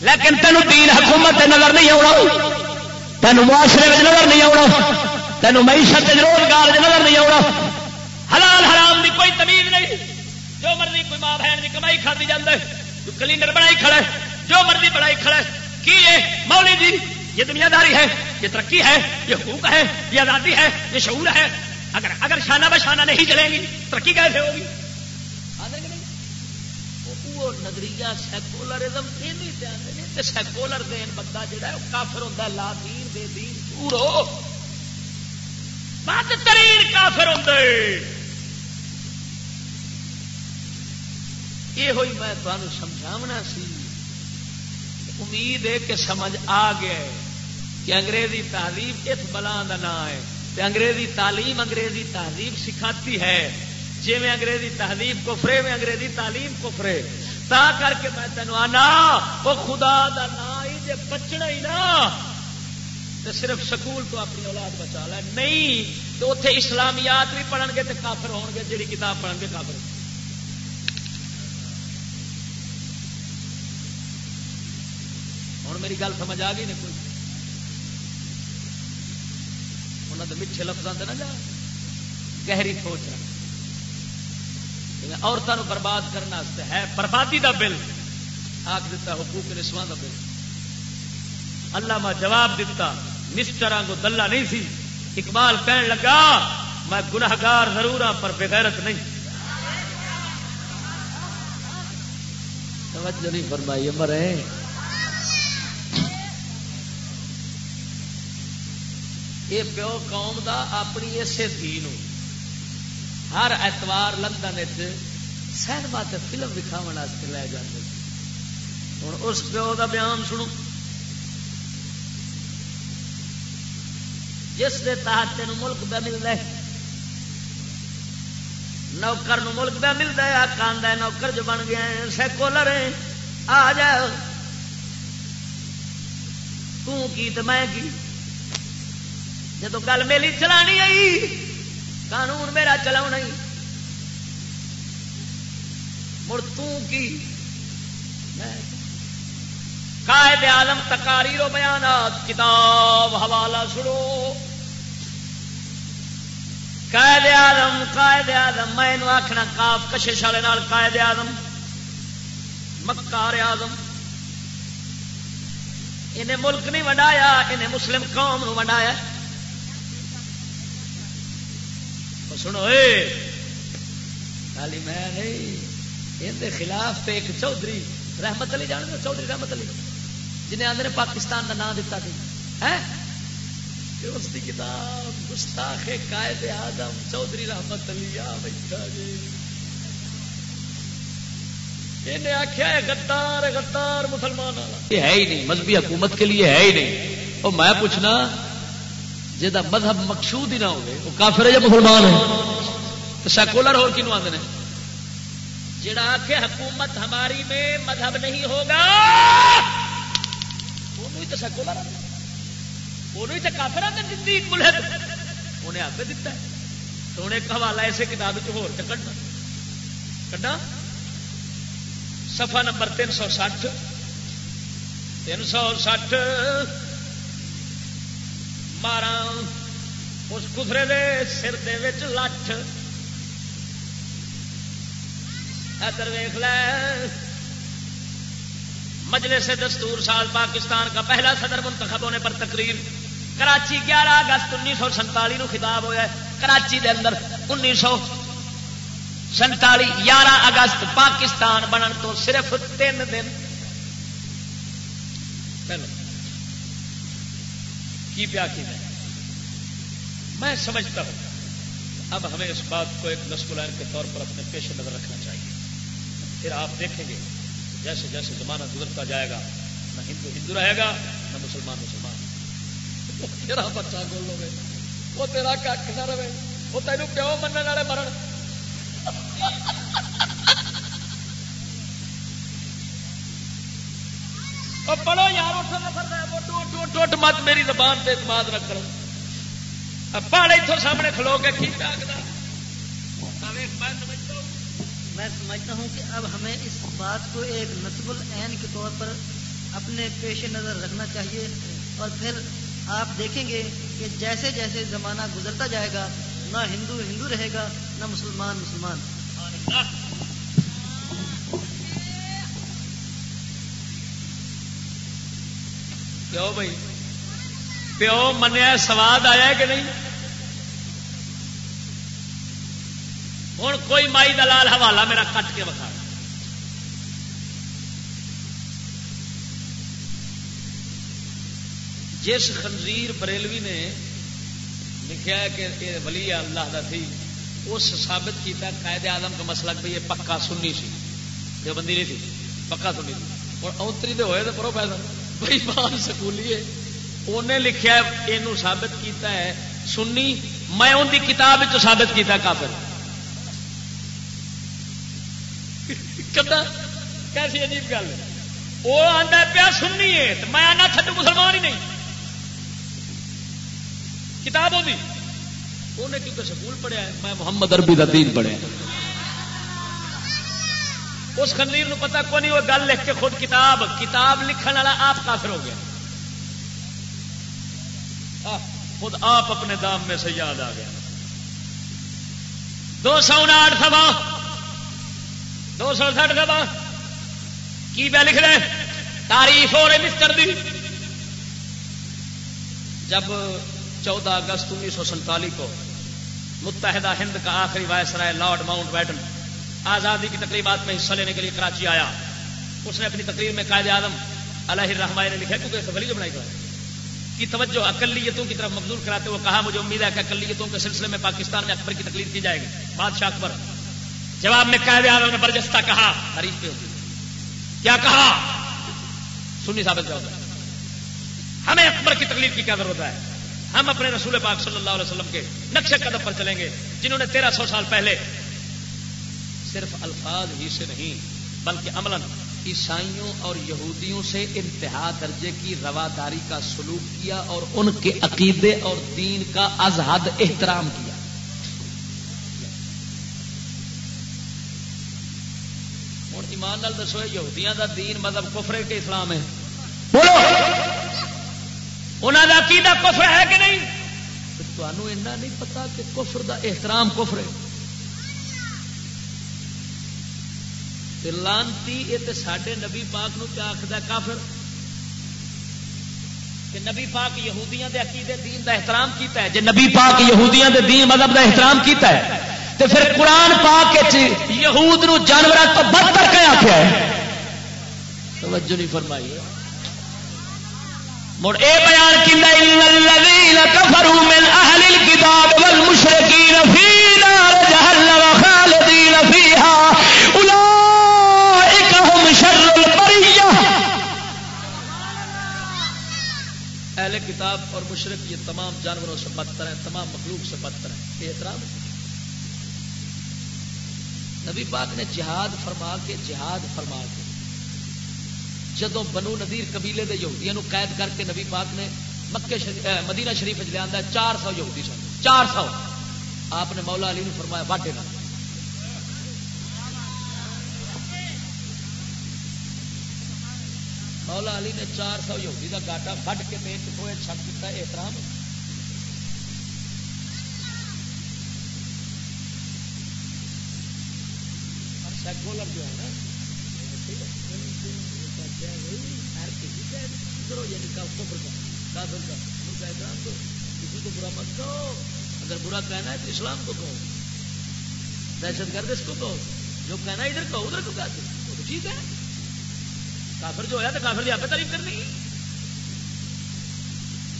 لیکن تینوں دین حکومت نظر نہیں آنا تینوں معاشرے میں نظر نہیں آنا تینوں معیشت روزگار نظر نہیں آنا حلال حرام دی کوئی تمیز نہیں۔ جو مرضی کوئی ماں بہن کی کمائی کھاتی جاتا ہے جو کلینر بنائی کھڑا ہے، جو مرضی بنائی کھڑا ہے۔ کی ہے؟ مولی جی یہ دنیا داری ہے، یہ ترقی ہے، یہ حقوق ہے، یہ آزادی ہے، یہ شعور ہے۔ اگر اگر شانہ بشانہ نہیں چلے گی، ترقی کیسے ہوگی؟ نظریہ سیکولرزم سیکولر دین بندہ جہا کافر ہوتا ہے، لا دین دے دین، دور ہو۔ بد ترین کافر ہوتا یہ ہوئی میں تمہیں سمجھاونا سی۔ امید ہے کہ سمجھ آ گیا کہ انگریزی تعلیم اس بلا کا نام ہے۔ کہ انگریزی تعلیم انگریزی تہذیب سکھاتی ہے۔ جی میں انگریزی تہذیب کفرے میں انگریزی تعلیم کفرے۔ تا کر کے میں تینوں آنا وہ خدا دا نا ہی جے بچنا ہی نا۔ تو صرف سکول تو اپنی اولاد بچا لے۔ نہیں تو اتے اسلامیات بھی پڑھن گے تو کافر ہون گے جی کتاب پڑھن گے کافر۔ ہوں میری گل سمجھ آ گئی نہیں کوئی؟ انہوں نے میٹھے لفظوں سے نہ جا۔ گہری سوچ رکھ۔ عورتوں برباد کرنے ہے بربادی دا بل۔ آخ دیتا حقوق نسواں دا بل۔ اللہ میں جواب دیتا مسٹر کو دلہ نہیں سی۔ اقبال کہنے لگا، میں گناہگار ضرور ہاں پر بغیرت نہیں۔ توجہ نہیں فرمائی، مرے۔ یہ پیو قوم دا اپنی اسے دھی ہر اتوار لندن سینما فلم دکھاو لے جاتے ہوں اس پیو کا بیان سنو۔ جس کے تحت تین ملک پہ ملتا ہے۔ نوکر ملک پہ ملتا ہے۔ آدھا نوکر جو بن گیا سیکولر آ جاؤ تو میں کی؟ جب گل میری چلانی آئی، قانون میرا چلا مڑ کی؟ قائد عالم تکاری رو بیانات کتاب حوالہ سنو۔ قائد آدم قائد آدم میں آخنا کاف کشش والے قائد آدم مکار آدم انہیں ملک نہیں ونڈایا انہیں مسلم قوم ونڈایا سنو خالی میں نہیں ان خلاف تو ایک چودھری رحمت علی جان چودھری رحمت علی؟ جنہیں آدھے پاکستان کا نام دتا اس کی کتاب گستاخ قائد آدم چودھری رحمت علی آ بیٹھا جی۔ انہیں آخیا ہے گدار گدار مسلمان ہے ہی نہیں، مذہبی حکومت کے لیے ہے ہی نہیں۔ اور میں پوچھنا جا مذہب مقصود ہی نہ ہو وہ کافر ہے یا مسلمان ہے؟ تو سیکولر ہو کنو آدھے جڑا آ حکومت ہماری میں مذہب نہیں ہوگا وہ تو سیکولر وہ تو کافر ملحد انہیں آپ دتا تو انہیں ایک حوالہ کتاب ہو سفا نمبر تین سو سٹھ۔ تین سو سٹھ۔ مارا اس کفرے دے سر دے وچ لٹھ ادھر ویخ لے مجلس دستور سال پاکستان کا پہلا صدر منتخب ہونے پر تقریر کراچی گیارہ اگست انیس سو سنتالی خطاب ہوا کراچی دے اندر انیس سو سنتالی گیارہ اگست پاکستان بنن تو صرف تین دن کی پیا کی میں سمجھتا ہوں۔ اب ہمیں اس بات کو ایک نسب العین کے طور پر اپنے پیش نظر رکھنا چاہیے۔ پھر آپ دیکھیں گے، جیسے جیسے زمانہ گزرتا جائے گا، نہ ہندو ہندو رہے گا، نہ مسلمان مسلمان۔ تیرا بچہ گول ہوگے وہ تیرا کٹ نہ رہے۔ وہ تینوں پیو منع والے مرن۔ پڑھو یار ٹوٹ مت میری زبان سے اعتماد نہ کرو اتوں سامنے کھلو کے کی میں سمجھتا ہوں کہ اب ہمیں اس بات کو ایک نصب العین کے طور پر اپنے پیش نظر رکھنا چاہیے اور پھر آپ دیکھیں گے کہ جیسے جیسے زمانہ گزرتا جائے گا نہ ہندو ہندو رہے گا نہ مسلمان مسلمان۔ پیو بھائی، پیو منیا سواد آیا کہ نہیں؟ ہوں کوئی مائی دلال حوالہ میرا کٹ کے بتا جس خنزیر بریلوی نے لکھا ہے کہ یہ ولی اللہ کا تھی، اس ثابت کیا قائد آدم کا مسئلہ کہ یہ پکا سننی سی جو بندی نہیں تھی، پکا سننی تھی۔ اور اوتری تو ہوئے تو پروفیسر بھائی بات سکولی انہیں لکھا یہ ثابت کیتا ہے، سنی، میں ان کی کتاب ثابت کیتا کافر۔ کیسی عجیب گل وہ آتا پیا سننی ہے میں آنا تھڈو مسلمان ہی نہیں۔ کتاب ہوگی انہیں کیونکہ سکول پڑھیا ہے، میں محمد اربی کا دین پڑھیا۔ اس خنزیر نو پتا کو نہیں، وہ گل لکھ کے خود کتاب کتاب لکھن والا آپ کافر ہو گیا۔ خود آپ اپنے دام میں سے یاد آ گیا۔ دو سو انٹھ سبا۔ دو سو سٹھ سبا۔ کی پہ لکھ رہے؟ تاریخ ہو رہے مستر دی۔ جب چودہ اگست انیس سو سنتالی کو متحدہ ہند کا آخری وائسرائے لارڈ ماؤنٹ بیٹن آزادی کی تقریبات میں حصہ لینے کے لیے کراچی آیا۔ اس نے اپنی تقریر میں قائد اعظم علیہ الرحمٰ نے لکھا کیونکہ ولی جو بنائی گیا کی توجہ اقلیتوں کی طرف مبزور کراتے ہوئے کہا، مجھے امید ہے کہ اقلیتوں کے سلسلے میں پاکستان میں اکبر کی تقریر کی جائے گی۔ بادشاہ اکبر۔ جواب میں قائد اعظم نے برجستہ کہا، حریف پہ ہوتی کیا کہا؟ سنی ثابت جواب۔ ہمیں اکبر کی تقریر کی کیا ضرورت ہے؟ ہم اپنے رسول پاک صلی اللہ علیہ وسلم کے نقشے قدم پر چلیں گے، جنہوں نے تیرہ سو سال پہلے صرف الفاظ ہی سے نہیں، بلکہ عمل عیسائیوں اور یہودیوں سے انتہا درجے کی رواداری کا سلوک کیا اور ان کے عقیدے اور دین کا ازحد احترام کیا۔ ہوں ایمان نال دسو یہودیاں دا دین مطلب کفرے کے اسلام ہے؟ بولو! انہوں کا عقیدہ کفر ہے کہ نہیں؟ تمہیں ایسا نہیں پتا کہ کفر دا احترام کفر ہے۔ لانتی یہ تو سڈے نبی پاک نو کیا آخر کافر۔ کہ نبی پاک یہودیاں دے عقیدے دین دا احترام کیتا ہے۔ جے نبی پاک یہودیاں دے دین مذہب دا احترام کیتا ہے تو پھر قرآن پاک یہود نو جانور تو بدتر کیا آخیا ہے؟ توجہ نہیں فرمائی۔ مڑ اے بیان کیندا ان الذين كفروا من اهل الكتاب والمشركين في نار جهنم کتاب اور مشرق یہ تمام جانوروں سے بدتر ہیں تمام مخلوق سے بدتر ہیں یہ احترام نبی پاک نے جہاد فرما کے، جہاد فرما کے جدو بنو ندیر قبیلے کے یہودیاں قید کر کے نبی پاک نے مکے شریف مدینہ شریف لیا چار سو یہودی سن، چار سو۔ آپ نے مولا علی نے فرمایا باٹے کا مولا علی نے چار سو یہودی کا گاٹا وڈ کے پیٹ ٹوئے چھٹ دیتا ہے، احترام۔ سیکولر جو ہے نا احترام دو کسی کو برا مت کہو۔ اگر برا کہنا ہے تو اسلام کو کہو۔ دہشت گرد اس کو کہو۔ جو کہنا ادھر کہو، ادھر کو کہتے وہ تو ٹھیک ہے۔ کافر جو ہوا تو کافر کی آپ تعریف کرنی۔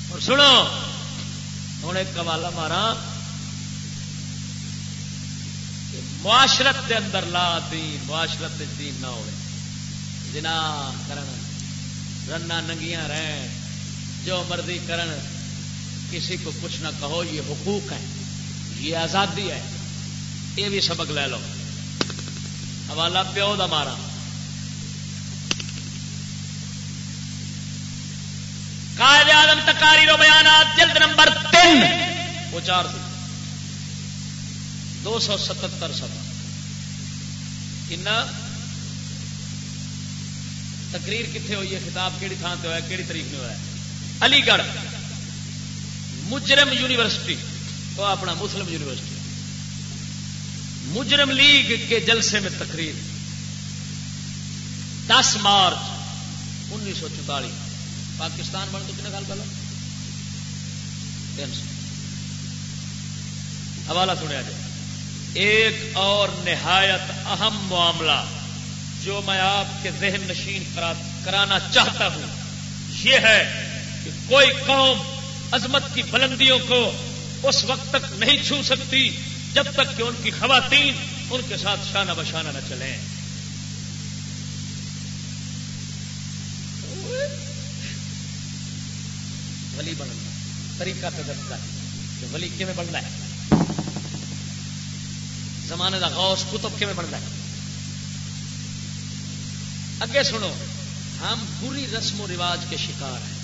اور سنو، ہوں ایک قوالا مارا معاشرت کے اندر لا دین، معاشرت دین نہ ہو جنا کرن، رنا ننگیاں رہیں جو مرضی کرن، کسی کو کچھ نہ کہو، یہ حقوق ہے یہ آزادی ہے۔ یہ بھی سبق لے لو۔ حوالہ پیو دا مارا قائد آدم تکاری رو بیانات، جلد نمبر تین۔ وہ چار سو۔ دو سو ستر سفا تقریر کتنے ہوئی ہے؟ خطاب کہڑی تھان سے ہوا ہے کہڑی تاریخ میں ہوا ہے علی گڑھ۔ مجرم یونیورسٹی۔ تو اپنا مسلم یونیورسٹی۔ مجرم لیگ کے جلسے میں تقریر۔ دس مارچ انیس سو چوتالیس پاکستان بن تو کتنے سال پہلے؟ تین سو۔ حوالہ سنیا جائے ایک اور نہایت اہم معاملہ جو میں آپ کے ذہن نشین کرانا چاہتا ہوں، یہ ہے کہ کوئی قوم عظمت کی بلندیوں کو اس وقت تک نہیں چھو سکتی جب تک کہ ان کی خواتین ان کے ساتھ شانہ بشانہ نہ چلیں۔ ولی بننا طریقہ تجربہ کہ ولی کیون بننا ہے؟ زمانے کا غوث کتب کیون بنتا ہے؟ اگے سنو، ہم بری رسم و رواج کے شکار ہیں۔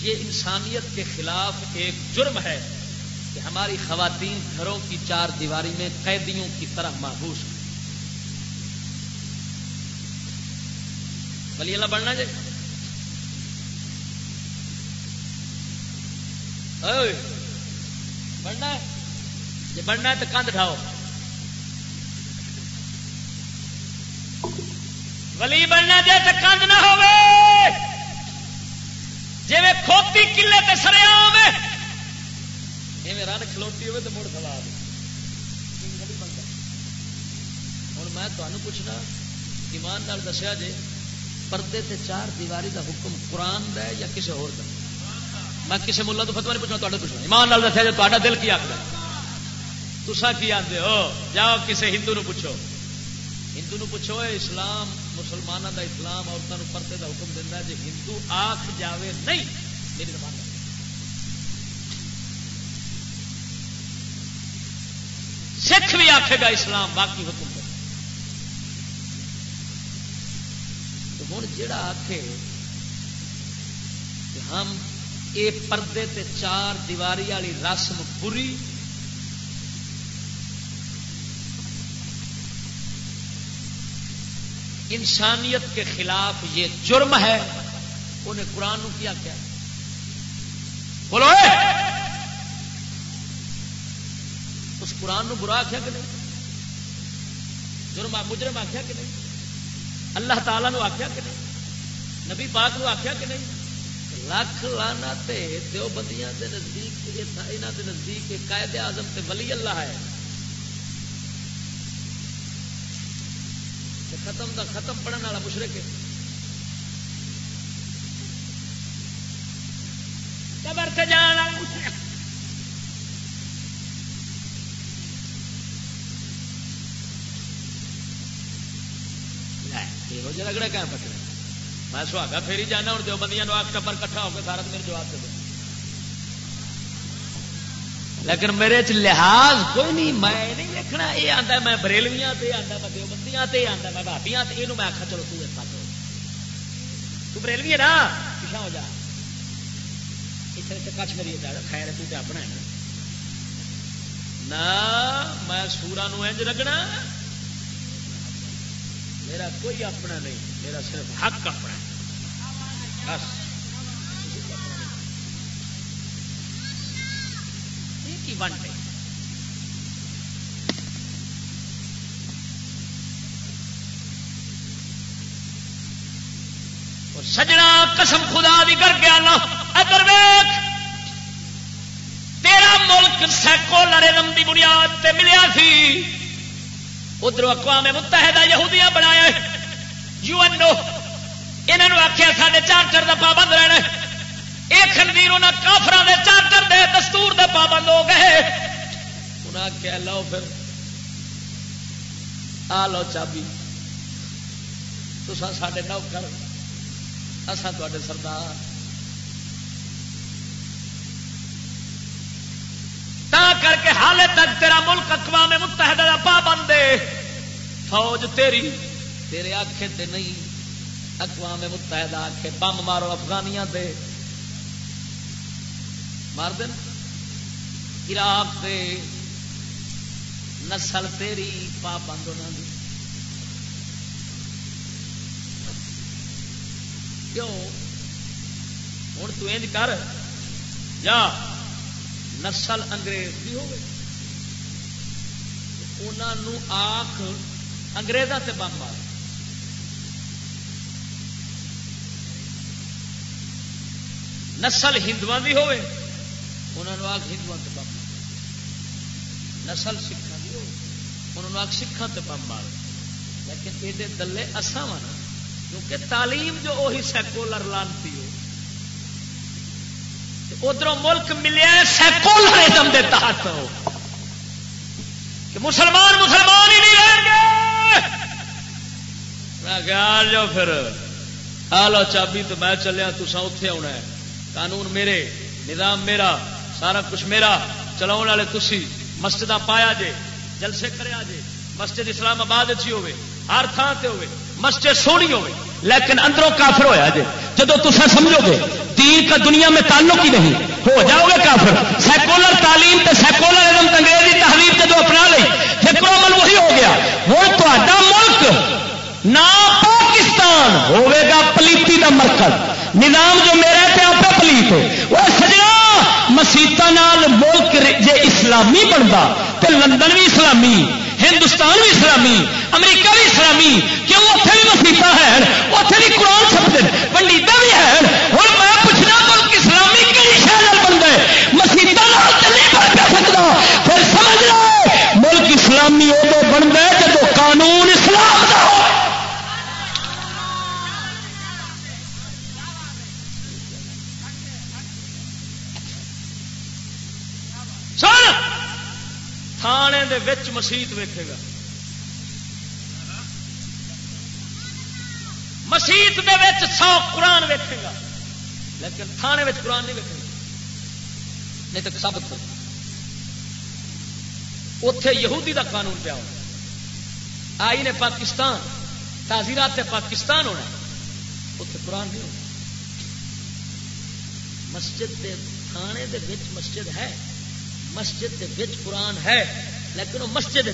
یہ انسانیت کے خلاف ایک جرم ہے کہ ہماری خواتین گھروں کی چار دیواری میں قیدیوں کی طرح محبوس ہیں۔ ولی اللہ بڑھنا جی بڑھنا ہے جی بننا ہے تو کندھ ڈھاؤ ولی بننا جی تو کندھ نہ ہو جی کھوتی کلے تے سریا سر رن کھلوتی ہوئے تو مڑ کھلا ہوں میں تمہیں پوچھنا ایمان نال دسیا جی پردے تے چار دیواری دا حکم قرآن دا ہے یا کسی ہور دا میں کسی ملا تو فتوا نہیں پوچھنا پوچھنا۔ ایمان نال دسیا جی تا دل کی آخر تسا کی آتے ہو؟ جاؤ کسی ہندو نو پوچھو۔ ہندو نو پوچھو اسلام مسلمانوں کا اسلام عورتوں پردے کا حکم دینا جی ہندو آخ جاوے نہیں، میری زبان سکھ بھی آخے گا اسلام باقی حکم دے۔ ہوں جڑا آخے ہم یہ پردے تے چار دیواری والی رسم بری۔ انسانیت کے خلاف یہ جرم ہے، انہیں قرآن کیا کیا؟ بولو اس قرآن نو برا آخیا کہ نہیں؟ جرم مجرم آخیا کہ نہیں؟ اللہ تعالیٰ نو آخیا کہ نہیں؟ نبی پاک نو آخیا کہ نہیں؟ لکھ لانا دو بندیاں نزدیک یہاں کے نزدیک قائد آزم تے ولی اللہ ہے۔ ختم دا ختم پڑھنے والا مشرق ہے۔ قبر سے جان یہ لگڑا کیا پکڑے؟ میں سہاگا پھر ہی جانا ہوں دو بندیاں آگ ٹبر کٹھا ہو کے سارا میرے جواب دے لیکن میرے چ لحاظ کوئی نہیں، میں نہیں لکھنا یہ آتا میں بریلویاں تے آتا میں دیوبندیاں تے آتا میں بھابیاں تے یہ میں آخا چلو تو ایسا کرو تو بریلوی ہے نا؟ پیچھا ہو جا۔ اتنے تو کچھ میری خیر تو اپنا ہے۔ نہ میں سورا انج رگنا۔ میرا کوئی اپنا نہیں، میرا صرف حق اپنا بس۔ کی سجنا قسم خدا دی کر کے آنا۔ ادھر ویخ ملک سیکولرزم کی بنیاد تے ملیا سی۔ ادھر اقوام متحدہ یہودیاں بنایا یو این او۔ یہاں آخیا سارے چارٹر کا پابند رہنا یہ خنویر انہیں کافران کے چارٹر دے دستور دے پابند ہو گئے انہیں آخیا لو پھر۔ آ لو چابی۔ تو سارے نوکر اصا تے سردار۔ تا کر کے حال تک تیرا ملک اقوام متحدہ کا پابند فوج تیری، تیرے آخے تے نہیں۔ اقوام متحدہ آخے بم مارو افغانیاں دے مار دین۔ عراق دے نسل تیری پابند انہوں کی کیوں؟ ہوں تج کر۔ یا نسل انگریز بھی انہوں آخ انگریزوں سے بم مار نسل ہندو کی ہوے انہوں آخ ہندو سے بم نسل سکھان کی ہو آخ سکھان سے بم مار لیکن یہ دلے اصا وا کیونکہ تعلیم جو وہی سیکولر لانتی ہو ادھر ملک ملیا سیکولرزم کے تحت کہ مسلمان مسلمان ہی نہیں رہیں گے۔ میں جاؤ پھر، آ لو چابی تو میں چلیا تسا اتے آنا ہے۔ قانون میرے، نظام میرا، سارا کچھ میرا چلاؤ والے تھی مسجد پایا جے، جلسے کریا جے، مسجد اسلام آباد اچھی ہوے ہر تھان سے ہوے مسجد سونی ہوے لیکن اندروں کافر ہویا جے۔ جدو تصا سمجھو گے، دین کا دنیا میں تعلق ہی نہیں، ہو جاؤ گے کافر۔ سیکولر تعلیم تے سیکولر انگریزی تحریر جدو اپنا لی پھر عمل وہی ہو گیا۔ ہوں تا ملک نہ پاکستان ہوے گا، پلیتی کا مرکز۔ نظام جو میرا پہ آپ پلیت وہ سجنا مسیطا ملک جے اسلامی بنتا تو لندن بھی اسلامی، ہندوستان بھی اسلامی، امریکہ بھی اسلامی، کیوں اتنے بھی مسیطا ہے؟ اتنے بھی قرآن چھپتے پنڈیتا بھی ہے اور میں پوچھنا، ملک اسلامی کہڑی شہر بنتا ہے؟ مسیطا نہیں بن پہ سکتا پھر سمجھ لو، ملک اسلامی تھانے دے وچ مسیت ویکھے گا۔ مسیت دے وچ سو قرآن ویکھے گا۔ لیکن تھانے وچ قرآن نہیں ویکھے گا۔ نہیں تو سابت کر اتے یہودی دا قانون پیا ہونا آئی نے پاکستان، تعزیرات پاکستان ہونا اتے قرآن نہیں ہونا۔ مسجد دے تھانے دے وچ مسجد ہے۔ مسجد کے قرآن ہے، لیکن وہ مسجد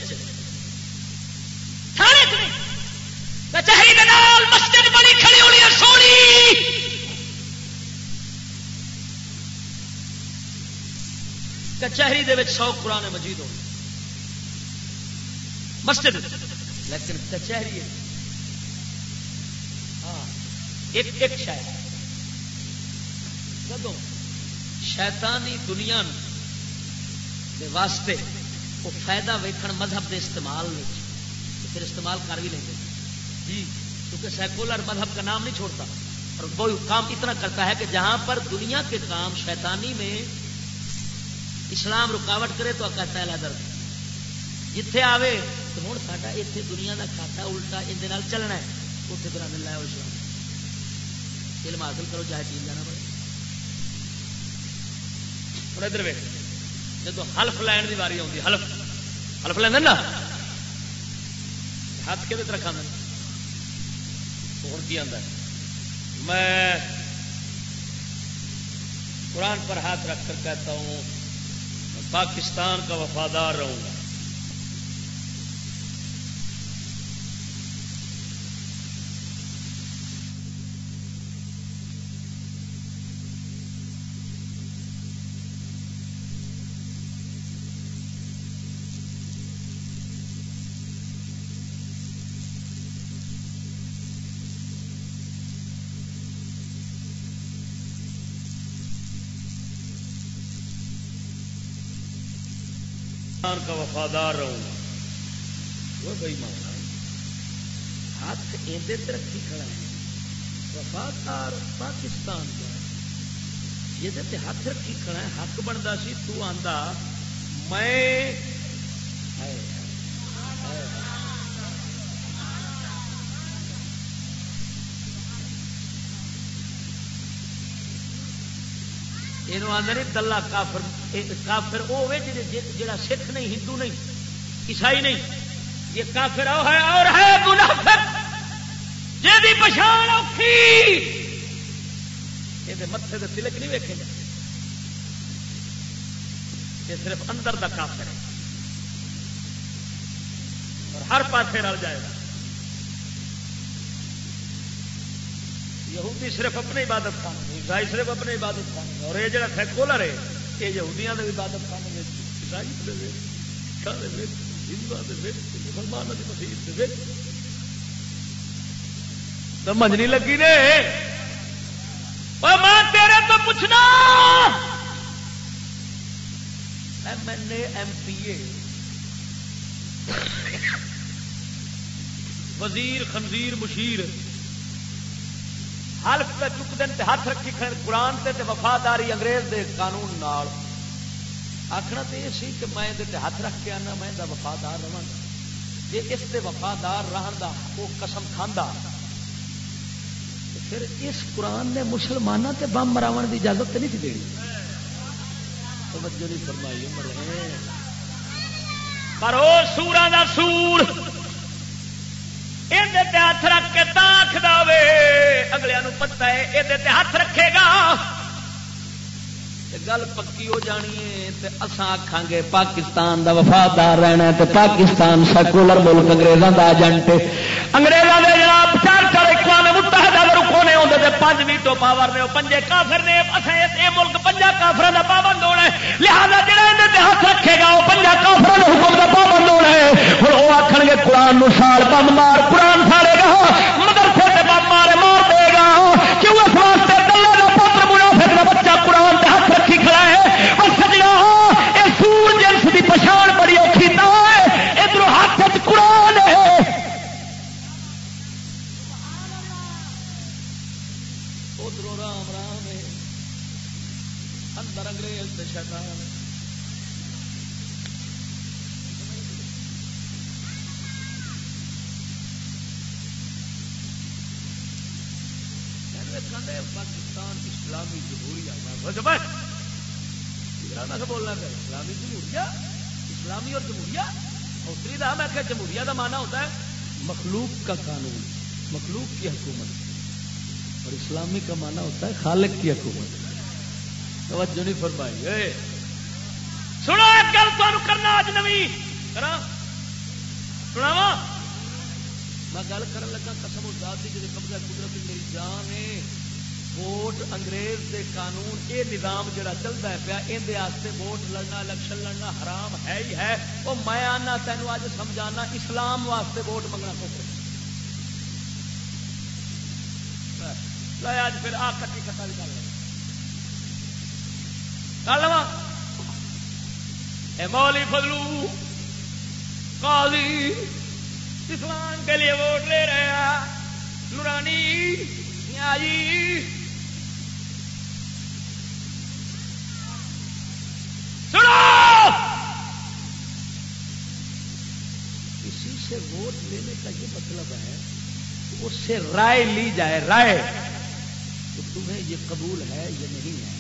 مسجد بڑی کھڑی ہونی ہے سونی۔ کچہری دے سو قرآن مجید ہو مسجد، لیکن کچہری ہاں ایک ایک شاید۔ جب شیطانی دنیا دے واسطے وہ فائدہ ویکھن مذہب دے استعمال پھر استعمال کر بھی لیں گے جی۔ کیونکہ سیکولر مذہب کا نام نہیں چھوڑتا اور وہ کام اتنا کرتا ہے کہ جہاں پر دنیا کے کام شیطانی میں اسلام رکاوٹ کرے تو کہتا ہے لدر جتھے آوے تو ہوں ساڈا اتنے دنیا کا کھاتا الٹا اندر چلنا ہے۔ اتنے طرح مل رہا ہے اسلام۔ علم حاصل کرو چاہے چیز جانا پڑے۔ اور ادھر ویک جب حلف لین کی واری آتی حلف۔ حلف لینا نا ہاتھ کہ رکھا میں ہوں کی آتا میں قرآن پر ہاتھ رکھ کر کہتا ہوں پاکستان کا وفادار رہوں گا۔ انسان کا وفادار رہوں۔ گا وہ بھائی مانا ہاتھ ایندے ترقی کھڑا ہے۔ وفادار پاکستان کا یہ ہاتھ رکھی کھڑا ہے۔ حق بنتا سی، تو آندا، میں یہ آدھے تلا کافر کافر وہ ہوے جڑا سکھ نہیں، ہندو نہیں، عیسائی نہیں یہ کافر او ہے اور ہے منافق جی پچھان اوکھی۔ یہ متے کے تلک نہیں ویکے جائے یہ صرف اندر کا کافر ہے۔ اور ہر پاسے رل جائے گا۔ یہودی صرف اپنے عبادت خانے عیسائی صرف اپنے عبادت خانے اور یہ جڑا سیکولر ہے یہ یہودیاں کے عبادت خانے عیسائی مسلمان سمجھ نہیں لگی نے؟ میں تیرے تو پوچھنا۔ M N A, M P A. وزیر، خنزیر، مشیر۔ حلف کا چک دن ہاتھ رکھی کھڑے قرآن تے تے وفاداری انگریز دے قانون نال۔ آخنا تو یہ سی کہ میں ہاتھ رکھ کے آنا، میں وفادار رہا جی اس سے وفادار رہن دا وہ قسم کھانا پھر اس قرآن نے مسلمانوں تے بم مراو کی اجازت نہیں تھی دینی۔ توجہ نہیں فرمائی، عمر ہے۔ پر وہ سورا کا سور یہ ہاتھ رکھ کے تاخ دے اگلے پتا ہے یہ ہاتھ رکھے گا۔ گل پکی ہو جانی ہے اسان آخان گے، پاکستان دا وفادار رہنا ہے پاکستان سیکولر ملک انگریزوں کا ایجنٹ انگریزوں کے جناب چار چار اقوام متحدہ رکو نے آتے تھے پانچ ویٹو پاور نے پنجے کافر نے یہ ملک پنجا کافر کا پابند ہونا ہے۔ لہٰذا جہاں اندر ہاتھ رکھے گا وہ پنجا کافر کے حکم کا پابند ہونا ہے۔ پھر وہ آخ گے، قرآن سال بم مار، قرآن ساڑے گا۔ مدرسے سے بم مارے مار کیوں اس واسطے دلہ کا پتر منافق کا بچہ قرآن کے ہاتھ رکھی کھڑا ہے؟ اور سجنا یہ سور جنس کی پچھان بڑی اوکھی نہ ہے۔ ادھر ہاتھ قرآن ہے۔ ادھر رام رام ہے۔ اندر انگریز شیطان پاکستان جمہوریہ بولنا اسلامی جمہوریہ، اسلامی اور جمہوریہ۔ اوتری دا میں جمہوریہ کا مانا ہوتا ہے مخلوق کا قانون، مخلوق کی حکومت۔ اور اسلامی کا مانا ہوتا ہے خالق کی حکومت۔ توجہ نہیں فرمائی۔ اے۔ سنو، ایک گل کرنا آج نوی۔ کرا۔ سناوا میں گل کر لگا، قسم ذات کی جی قبضہ قدرت میری جان ہے۔ ووٹ انگریز دے قانون، اے نظام جڑا چلتا ہے پیا اندر ووٹ لڑنا، الیکشن لڑنا حرام ہے ہی ہے۔ وہ میں آنا تینوں اج سمجھانا، اسلام واسطے ووٹ منگنا پہ اج پھر آ کٹی کٹا بھی کر کر لوا مولی فضلو، قاضی، اسلام کے لیے ووٹ لے رہے ہیں۔ نورانی سنو سے ووٹ لینے کا یہ مطلب ہے اس سے رائے لی جائے، رائے۔ تو تمہیں یہ قبول ہے یا نہیں ہے؟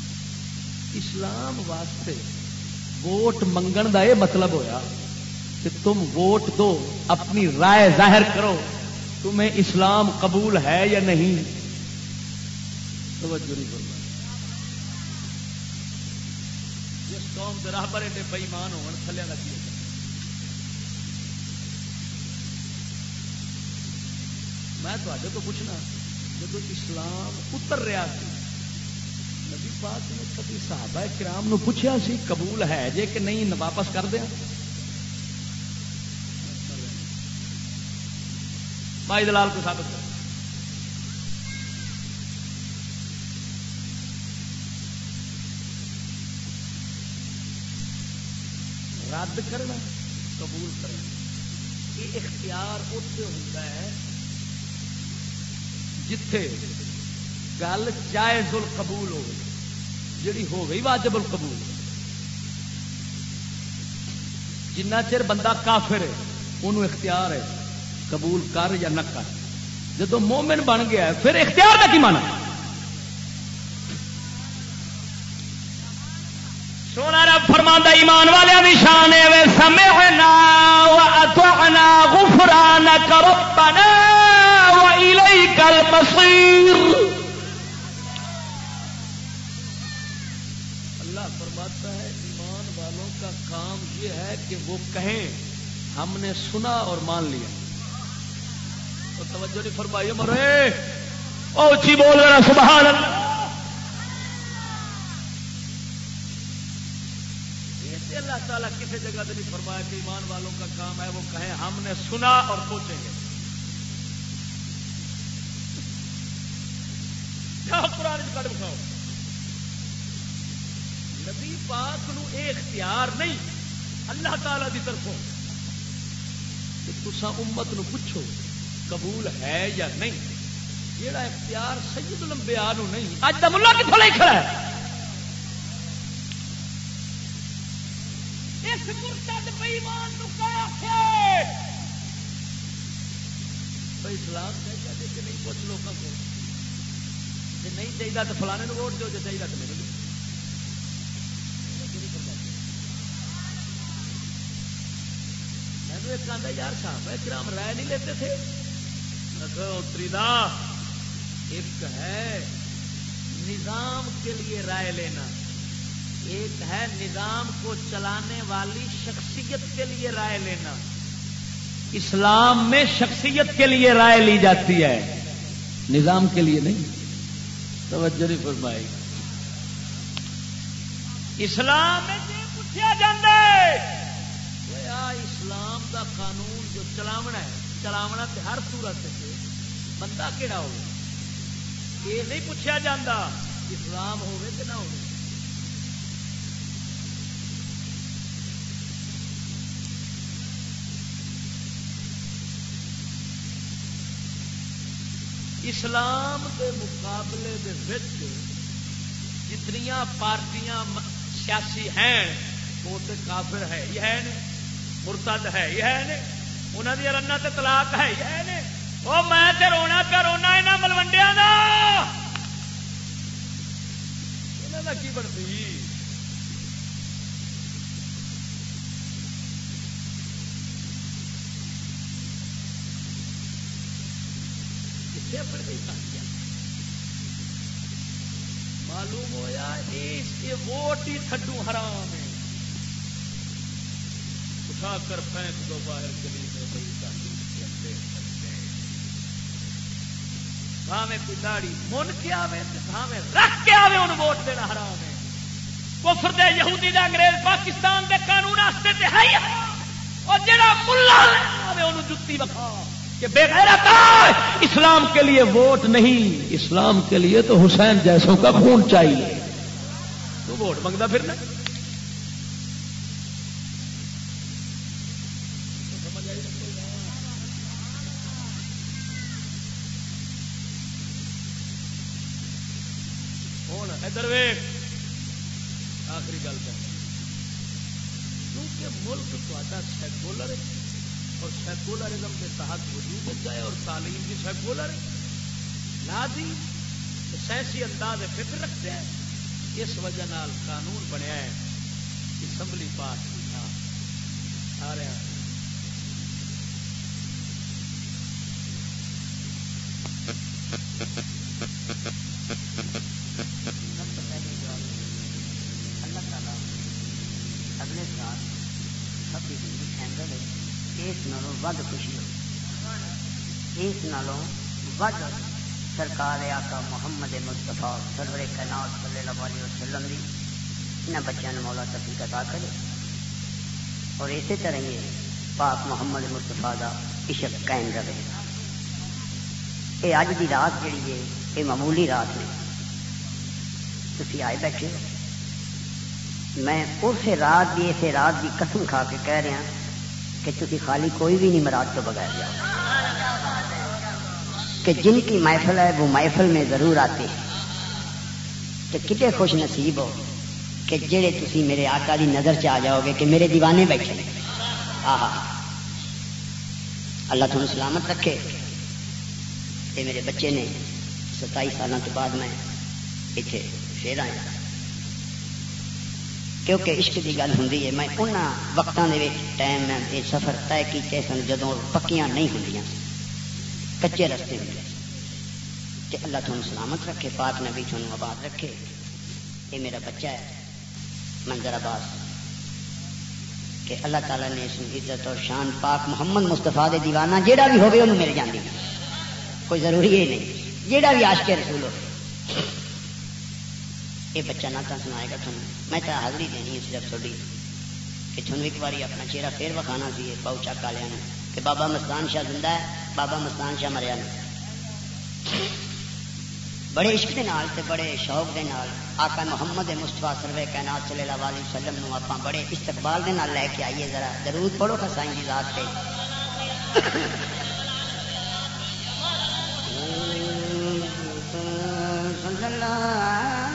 اسلام واسطے ووٹ منگن کا یہ مطلب ہویا کہ تم ووٹ دو، اپنی رائے ظاہر کرو۔ تمہیں اسلام قبول ہے یا نہیں؟ توجہ نہیں کرنا جس قوم کے راہ پر ایڈے بئیمان ہو تھلے کا میں تے کو پوچھنا جب اسلام اتر رہا سی، نبی پاک نے کبھی صحابہ کرام نو پوچھا سی، قبول ہے جے کہ نہیں واپس کر دیا؟ بھائی دلال کو ثابت کر۔ رد کرنا، قبول کرنا، یہ اختیار اتنے ہوتا ہے جتھے گل جائز القبول ہو جڑی ہو گئی واجب القبول۔ جنہ چر بندہ کافر ہے انہوں اختیار ہے قبول کر یا نہ کر۔ جب مومن بن گیا ہے، پھر اختیار کا کی مانا سونا رب فرما ایمان والے بھی شان ہے سمے سمعنا واطعنا غفرانك ربنا واليك المصير. اللہ فرماتا ہے، ایمان والوں کا کام یہ ہے کہ وہ کہیں، ہم نے سنا اور مان لیا۔ تو توجہ نہیں فرمائی، مرے۔ او بول رہا سبحان اللہ۔ اللہ تعالیٰ کسی جگہ سے نہیں فرمایا کہ ایمان والوں کا کام ہے، وہ کہیں ہم نے سنا اور سوچیں گے۔ قرآن کٹ بکھاؤ نبی پاک نو اے اختیار نہیں، اللہ تعالی دی طرفوں۔ کہ تسا امت نو پوچھو، قبول ہے یا نہیں؟ جیڑا اختیار سید لمبیا نہیں اج کا ملا کتوں لے کھڑا ہے؟ اس مرتد بےمان اسلام چاہیے کہ نہیں پوچھ لوگوں کو۔ جی نہیں چاہیے تو فلانے کو ووٹ دو جی چاہیے تو میرے ایک آدھا یار صاحب ہے کرام رائے نہیں لیتے تھے۔ ایک ہے۔ نظام کے لیے رائے لینا۔ ایک ہے نظام کو چلانے والی شخصیت کے لیے رائے لینا۔ اسلام میں شخصیت کے لیے رائے لی جاتی ہے۔ نظام کے لیے نہیں۔ توجہ نہیں فرمائی۔ اسلام میں پوچھا جاتا اسلام کا قانون جو چلاونا ہے، چلاونا تے ہر صورت بندہ کہڑا ہو یہ نہیں پوچھا جاتا اسلام ہوگی کہ نہ ہوگی اسلام کے مقابلے دے وچ جتنی پارٹیاں سیاسی ہیں، وہ تو کافر ہے، یہ ہے مرتد ہے، یہ ہے انہوں نے رنگ تے طلاق ہے، یہ ہے وہ میں تے رونا پہ رونا یہاں ملوڈیا کا کی بنتی؟ معلوم ہوا یہ ووٹ ہی تھڈو حرام ہے اٹھا کر پھینک دو باہر گلی میں بھاوے کوئی داڑی من کے آئے بھاوے رکھ کے آئے ان ووٹ دینا حرام ہے۔ کفر دے، یہودی دے، انگریز، پاکستان دے قانون واسطے تے ہے اور جڑا ملا آئے انہوں جتی بکھا کہ بے غیرت اسلام کے لیے ووٹ نہیں۔ اسلام کے لیے تو حسین جیسوں کا خون چاہیے۔ تو ووٹ منگتا پھر محمد سرور کائنات صلی اللہ علیہ وسلم دی۔ انہیں بچوں نے مولا تفریح عطا کرے۔ اور اسی طرح یہ پاک محمد مستفا دا عشق قائم رہے۔ یہ اج دی رات جڑی ہے یہ معمولی رات نے تھی آئے بیٹھے ہو۔ میں اس رات کی اسے رات کی قسم کھا کے کہہ رہا کہ تھی خالی کوئی بھی نہیں مراد تو بغیر جاؤ۔ کہ جن کی محفل ہے، وہ محفل میں ضرور آتے ہیں۔ تو کتنے خوش نصیب ہو کہ جڑے تھی میرے آقا دی نظر چ آ جاؤ گے کہ میرے دیوانے بیٹھے آہا۔ اللہ تمہیں سلامت رکھے۔ یہ میرے بچے نے ستائی سالوں کے بعد میں اتنے پھر آیا کیونکہ عشق کی گل ہوں میں ان وقتوں کے ٹائم یہ سفر طے کیتے سن جدو پکیاں نہیں ہوں کچے رستے ہوں کہ اللہ تمہیں سلامت رکھے، پاک نبی تھوڑا آباد رکھے۔ یہ میرا بچہ ہے منظر عباس کہ اللہ تعالیٰ نے اس عزت اور شان پاک محمد مستفا دے دیوانہ جیڑا بھی ہوگی انہوں مل جاندی کوئی ضروری ہے نہیں، جیڑا بھی آش کے رسول ہو۔ یہ بچہ نہ تو سنائے گا تھوڑا میں تو حاضری دینی ہے صرف تھوڑی کہ تھوڑا ایک بار اپنا چہرہ پھر وکھانا سی پاؤ چک والے کہ بابا مستان شاہ زندہ ہے، بابا مستان شاہ مریا نے بڑے عشق دے نال تے بڑے شوق دے نال آقا محمد مستفا سروے کائنات صلی اللہ علیہ وسلم نو آپ بڑے استقبال دے نال لے کے آئیے ذرا۔ درود پڑھو کسائیں جی ذات پہ صلی اللہ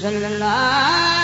صلی اللہ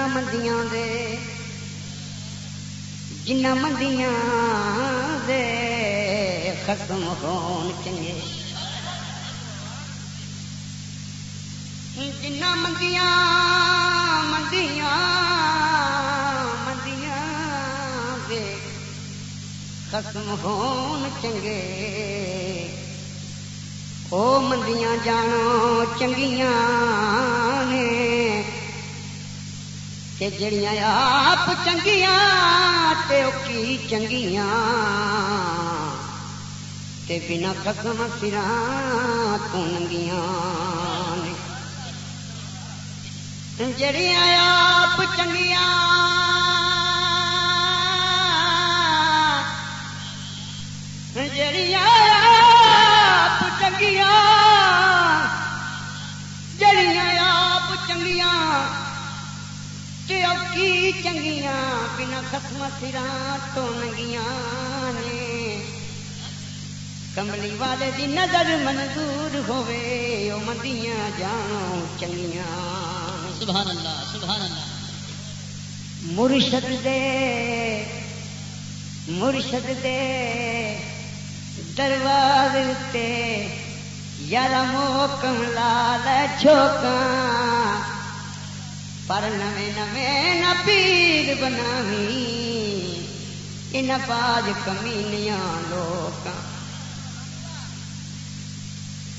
جنا مندیاں دے جنا مندیاں دے ختم ہون چنگے جنا مندیاں مندیاں مندیاں دے ختم ہون چنگے او مندیاں جانو چنگیاں نے کہ جڑیاں آپ چنگیاں تے کی چنگیاں تے بنا ختم سراں تو ننگیاں جڑیاں آپ چنگیاں جڑیاں آپ چنگیاں جڑیاں آپ چنگیاں چنگیاں بنا ختم سرا تو ننگیاں نے کملی والے دی نظر منظور ہوے او مندیاں جانو چنگیاں سبحان اللہ سبحان اللہ مرشد دے مرشد دے دروازے یار موکم لال چھوکاں پر نویں نویں نہ پیر بناوی ان باج کمینیاں لوگ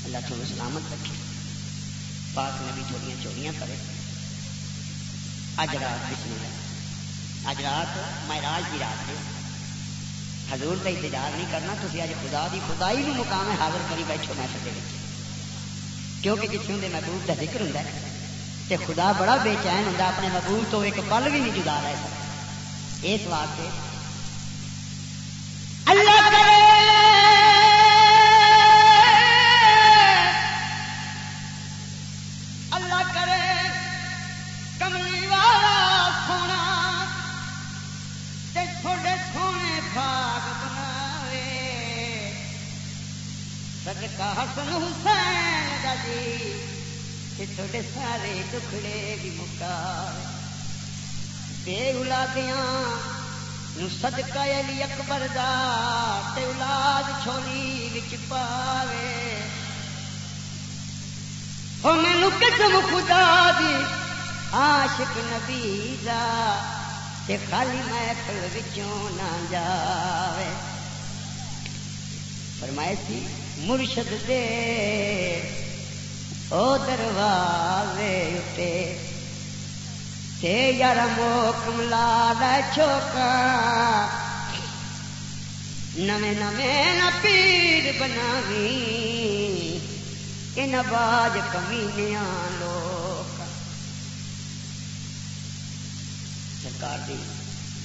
اللہ تمہیں سلامت رکھے پاک نبی تھوڑیاں چوریاں کرے اج رات بسم اللہ اج رات مہراج کی رات ہے حضور کا انتظار نہیں کرنا تھی اج خدا دی خدائی بھی مقام ہے حاضر کری بیٹھو میں سکے کیونکہ جتنے ہوں محبوب کا ذکر ہوں تے خدا بڑا بے چین ہوں اپنے محبوب تو ایک پل بھی نہیں جدا رہے سکتا اس واسطے اللہ کرے۔ اللہ کرے۔ کملی والا سونا تے تھوڑے سونے بھاگ بناوے۔ صدقہ حسن حسین دا جی تھوڑے سارے ٹکڑے بھی مکا بے اولادیاں صدقہ علی اکبر دا تے اولاد چھولی وچ پاوے او مینوں قسم خدا دی عاشق نبی دا تے خالی محفل وچوں نہ جاوے فرمائے سی مرشد دے او دروازے اتے تے یار موکم لا چوکا نویں نویں نہ پیر بناوی ان باج کمینیاں لوگ سرکار دی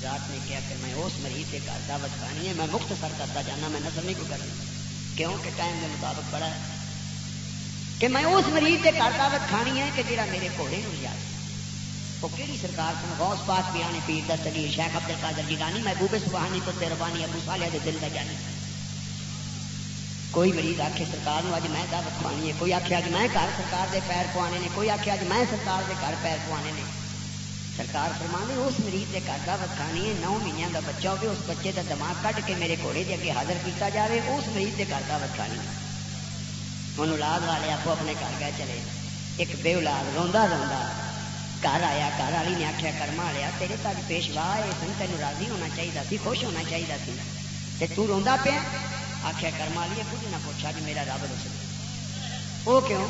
ذات نے کیا کہ میں اس مریض کے گھر دعوت کھانی ہے، میں مختصر کرتا جانا، میں نظر نہیں کو کرنی کیوں؟ کہ ٹائم کے مطابق بڑا ہے۔ کہ میں اس مریض کے گھر دعوت کھانی ہے کہ جڑا میرے گھوڑے نو یاد وہ کہڑی سرکار سن؟ غوث پاک بیان پیر دستگیر شیخ عبد القادر جیلانی، محبوب سبحانی تو ربانی، ابو صالح دے دل دا جانی کوئی مریض آخے سرکار نو اج میں دعوت کھوانی ہے۔ کوئی آخے اج میں گھر سرکار دے پیر پوانے نے۔ کوئی آخے اج میں سرکار دے گھر پیر پوانے نے۔ سرکار فرمانے اس مریض کے گھر دعوت کھانی ہے۔ نو مہینوں کا بچہ ہوگی اس بچے کا دماغ کٹ کے میرے گھوڑے کے اگے حاضر کیتا جائے اس مریض کے گھر دعوت کھانی ہوں اولاد والے آپ اپنے گھر گئے چلے ایک بے اولاد روندا روندا گھر آیا گھر والی نے آخیا کرما لیا تیرے تک پیشوا آئے سن تین راضی ہونا چاہیے سی خوش ہونا چاہیے سی تے تو روندا پیا آخیا کرما لیے کچھ نہ پوچھا جی میرا رب دس وہ کیوں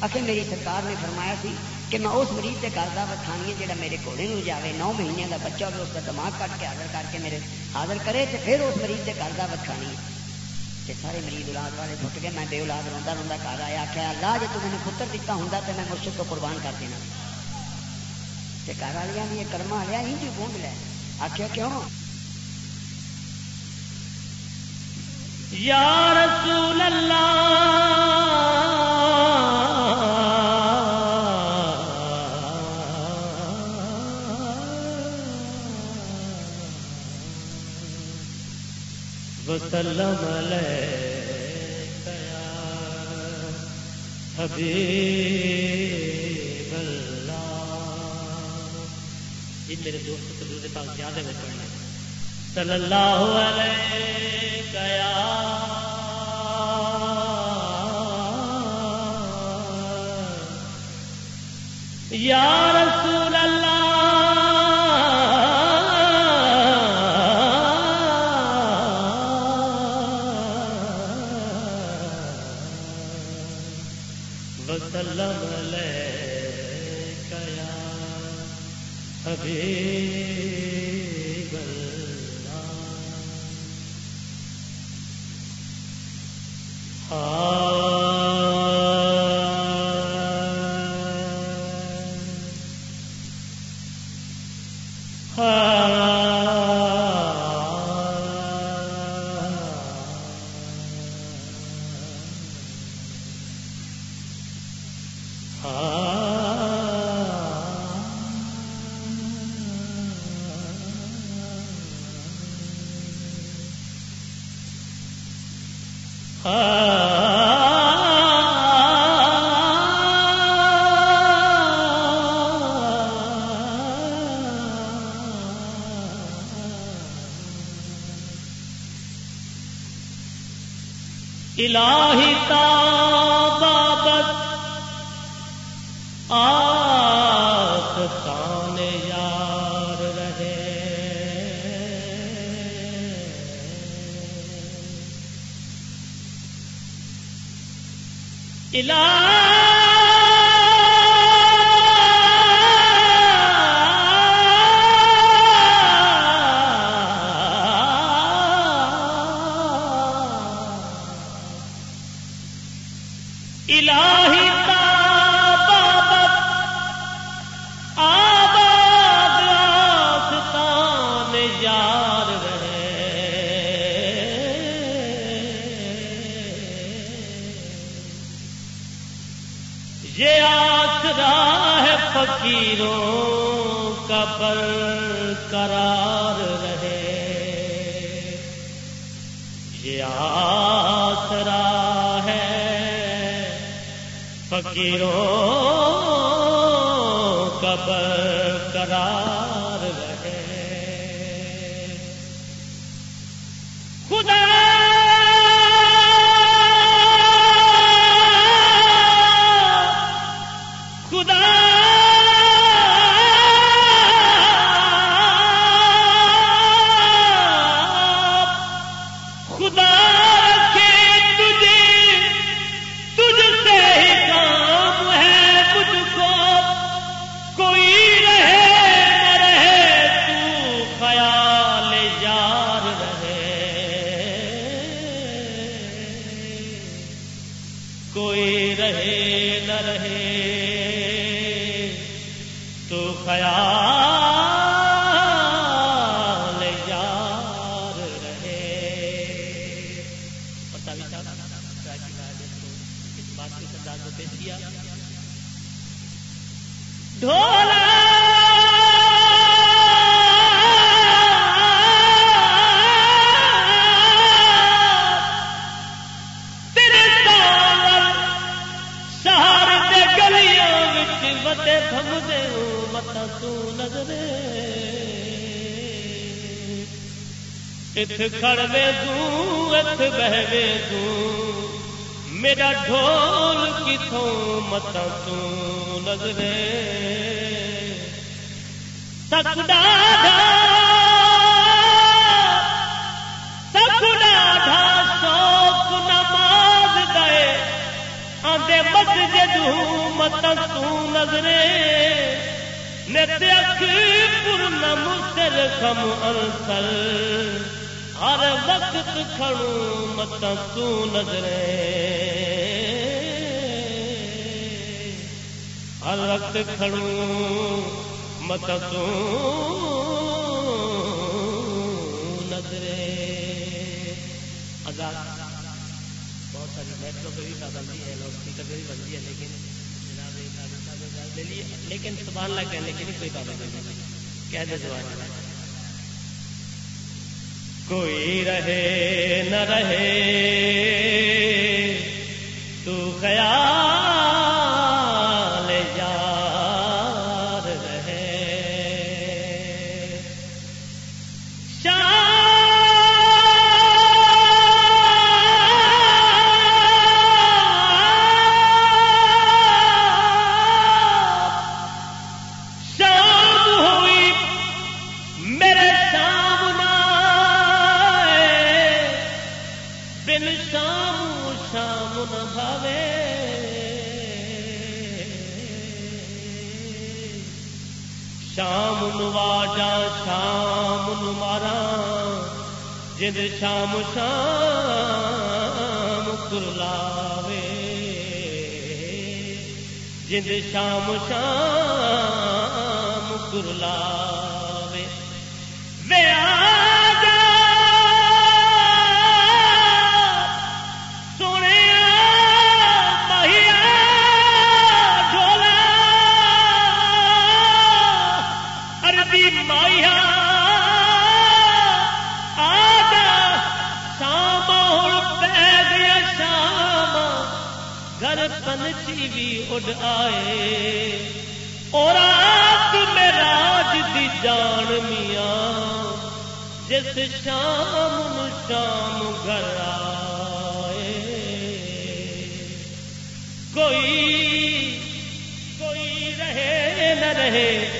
آخر میری سرکار نے فرمایا سی کہ میں اس مریض کے گھر دعوت کھانی جہاں میرے گھوڑے نو جاوے نو مہینے کا بچہ ہوگا اس کا دماغ کٹ کے حاضر کر کے میرے حاضر کرے تو پھر اس مریض کے گھر دعوت کھانی سارے مریض اولاد والے ٹوٹ گئے، میں بے اولاد روندا روندا گھر آیا، آخیا، اللہ جی تم نے پتر دیتا ہوں تو میں مرشد کو قربان کر دینا۔ تے گھر والیا نے یہ کرما لیا، ہی جی گونج لیا آخیا، کیوں؟ یا رسول اللہ وسلم علیک یا حبیب اللہ۔ یہ میرے دوست کو درود پاک زیادہ میں پڑھنا صلی اللہ علیہ یا رسول حبیب الہ فقیروں کا برقرار رہے۔ یہ آسرا ہے۔ فقیروں کھڑوے تو ات بہوے تو میرا ڈھول کتوں متا تو نظرے تک ڈاڈا تک ڈاڈا شوق نماز دے آدھے مسجد مت تو نظرے نت اکھ پورنم سر کم انسر ہر وقت کھڑوں مت تو نظرے ہر وقت کھڑوں مت تو نظرے آزاد بہت ساری میٹرو پہ بھی پابندی ہے لاؤڈ اسپیکر پہ بھی بندی ہے، لیکن جناب لیکن سبحان اللہ کہنے کی نہیں کوئی پابندی نہیں۔ کہہ دے سبحان اللہ کوئی رہے نہ رہے۔ سج شام شام کرلاوے جد شام شام کرلاوے گھر پنچی بھی اڈ آئے۔ اور رات میں راج دی جان میاں، جس شام شام گھر آئے۔ کوئی کوئی رہے نہ رہے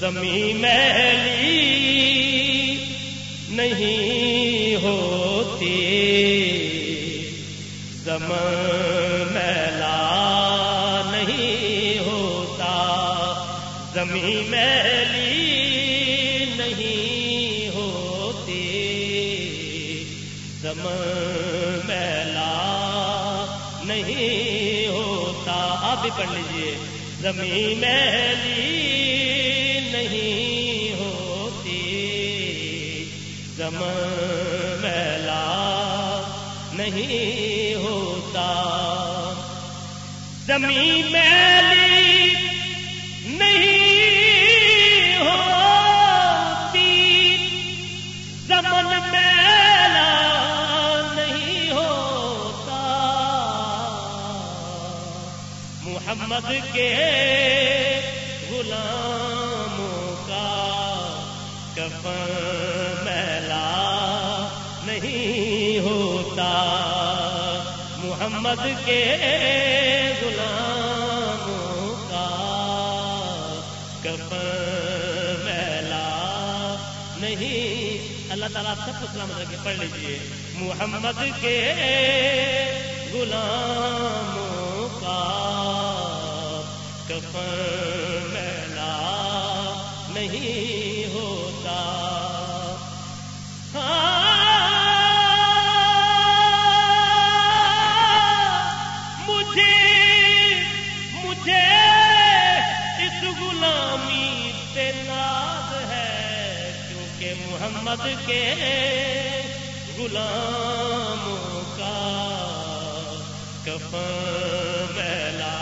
تو زمین میلی نہیں ہوتی۔ زمین میلا نہیں ہوتا۔ زمین میلی نہیں ہوتی۔ زمین میلا نہیں ہوتا۔ آپ بھی پڑھ لیجیے۔ زمین میلی نہیں ہوتا۔ زمین میلی نہیں ہوتی۔ زمن میلا نہیں ہوتا۔ محمد کے محمد کے غلاموں کا کفن میلا نہیں۔ اللہ تعالیٰ سب کو سلامت کے پڑھ لیجیے محمد کے غلاموں کا کفن میلا نہیں۔ محمد کے غلاموں کا کفن میلا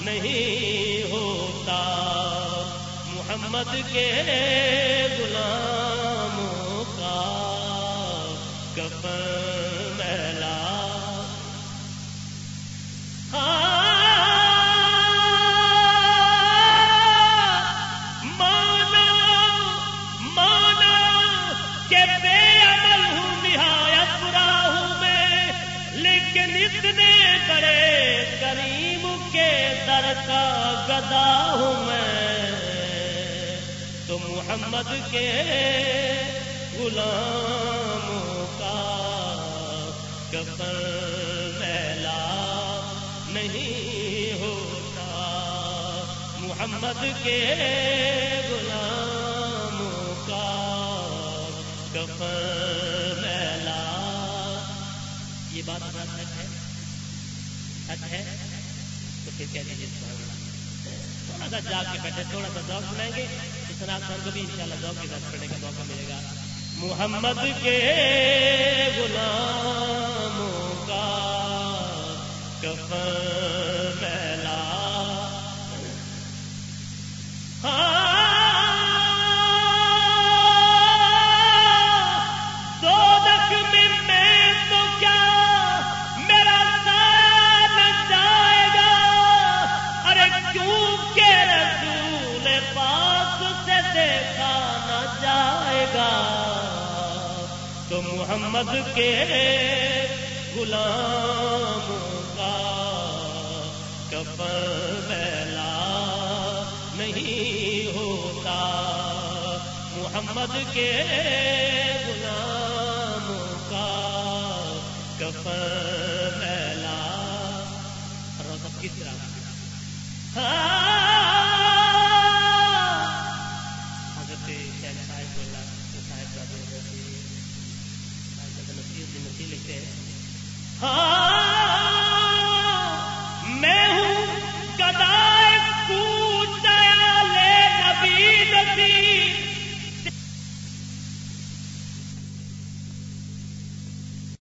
نہیں ہوتا محمد کے گدا ہوں میں۔ تو محمد کے غلاموں کا کفن میلا نہیں ہوتا۔ محمد کے غلاموں کا کفن سا جاگ کے بیٹھے، تھوڑا سا ذوق سنائیں گے۔ اس نام کو بھی انشاءاللہ ذوق کے ساتھ پڑھنے کا موقع ملے گا۔ محمد کے غلاموں کا کفن محمد کے غلام کا کفن میلا نہیں ہوتا۔ محمد کے غلام کا کفن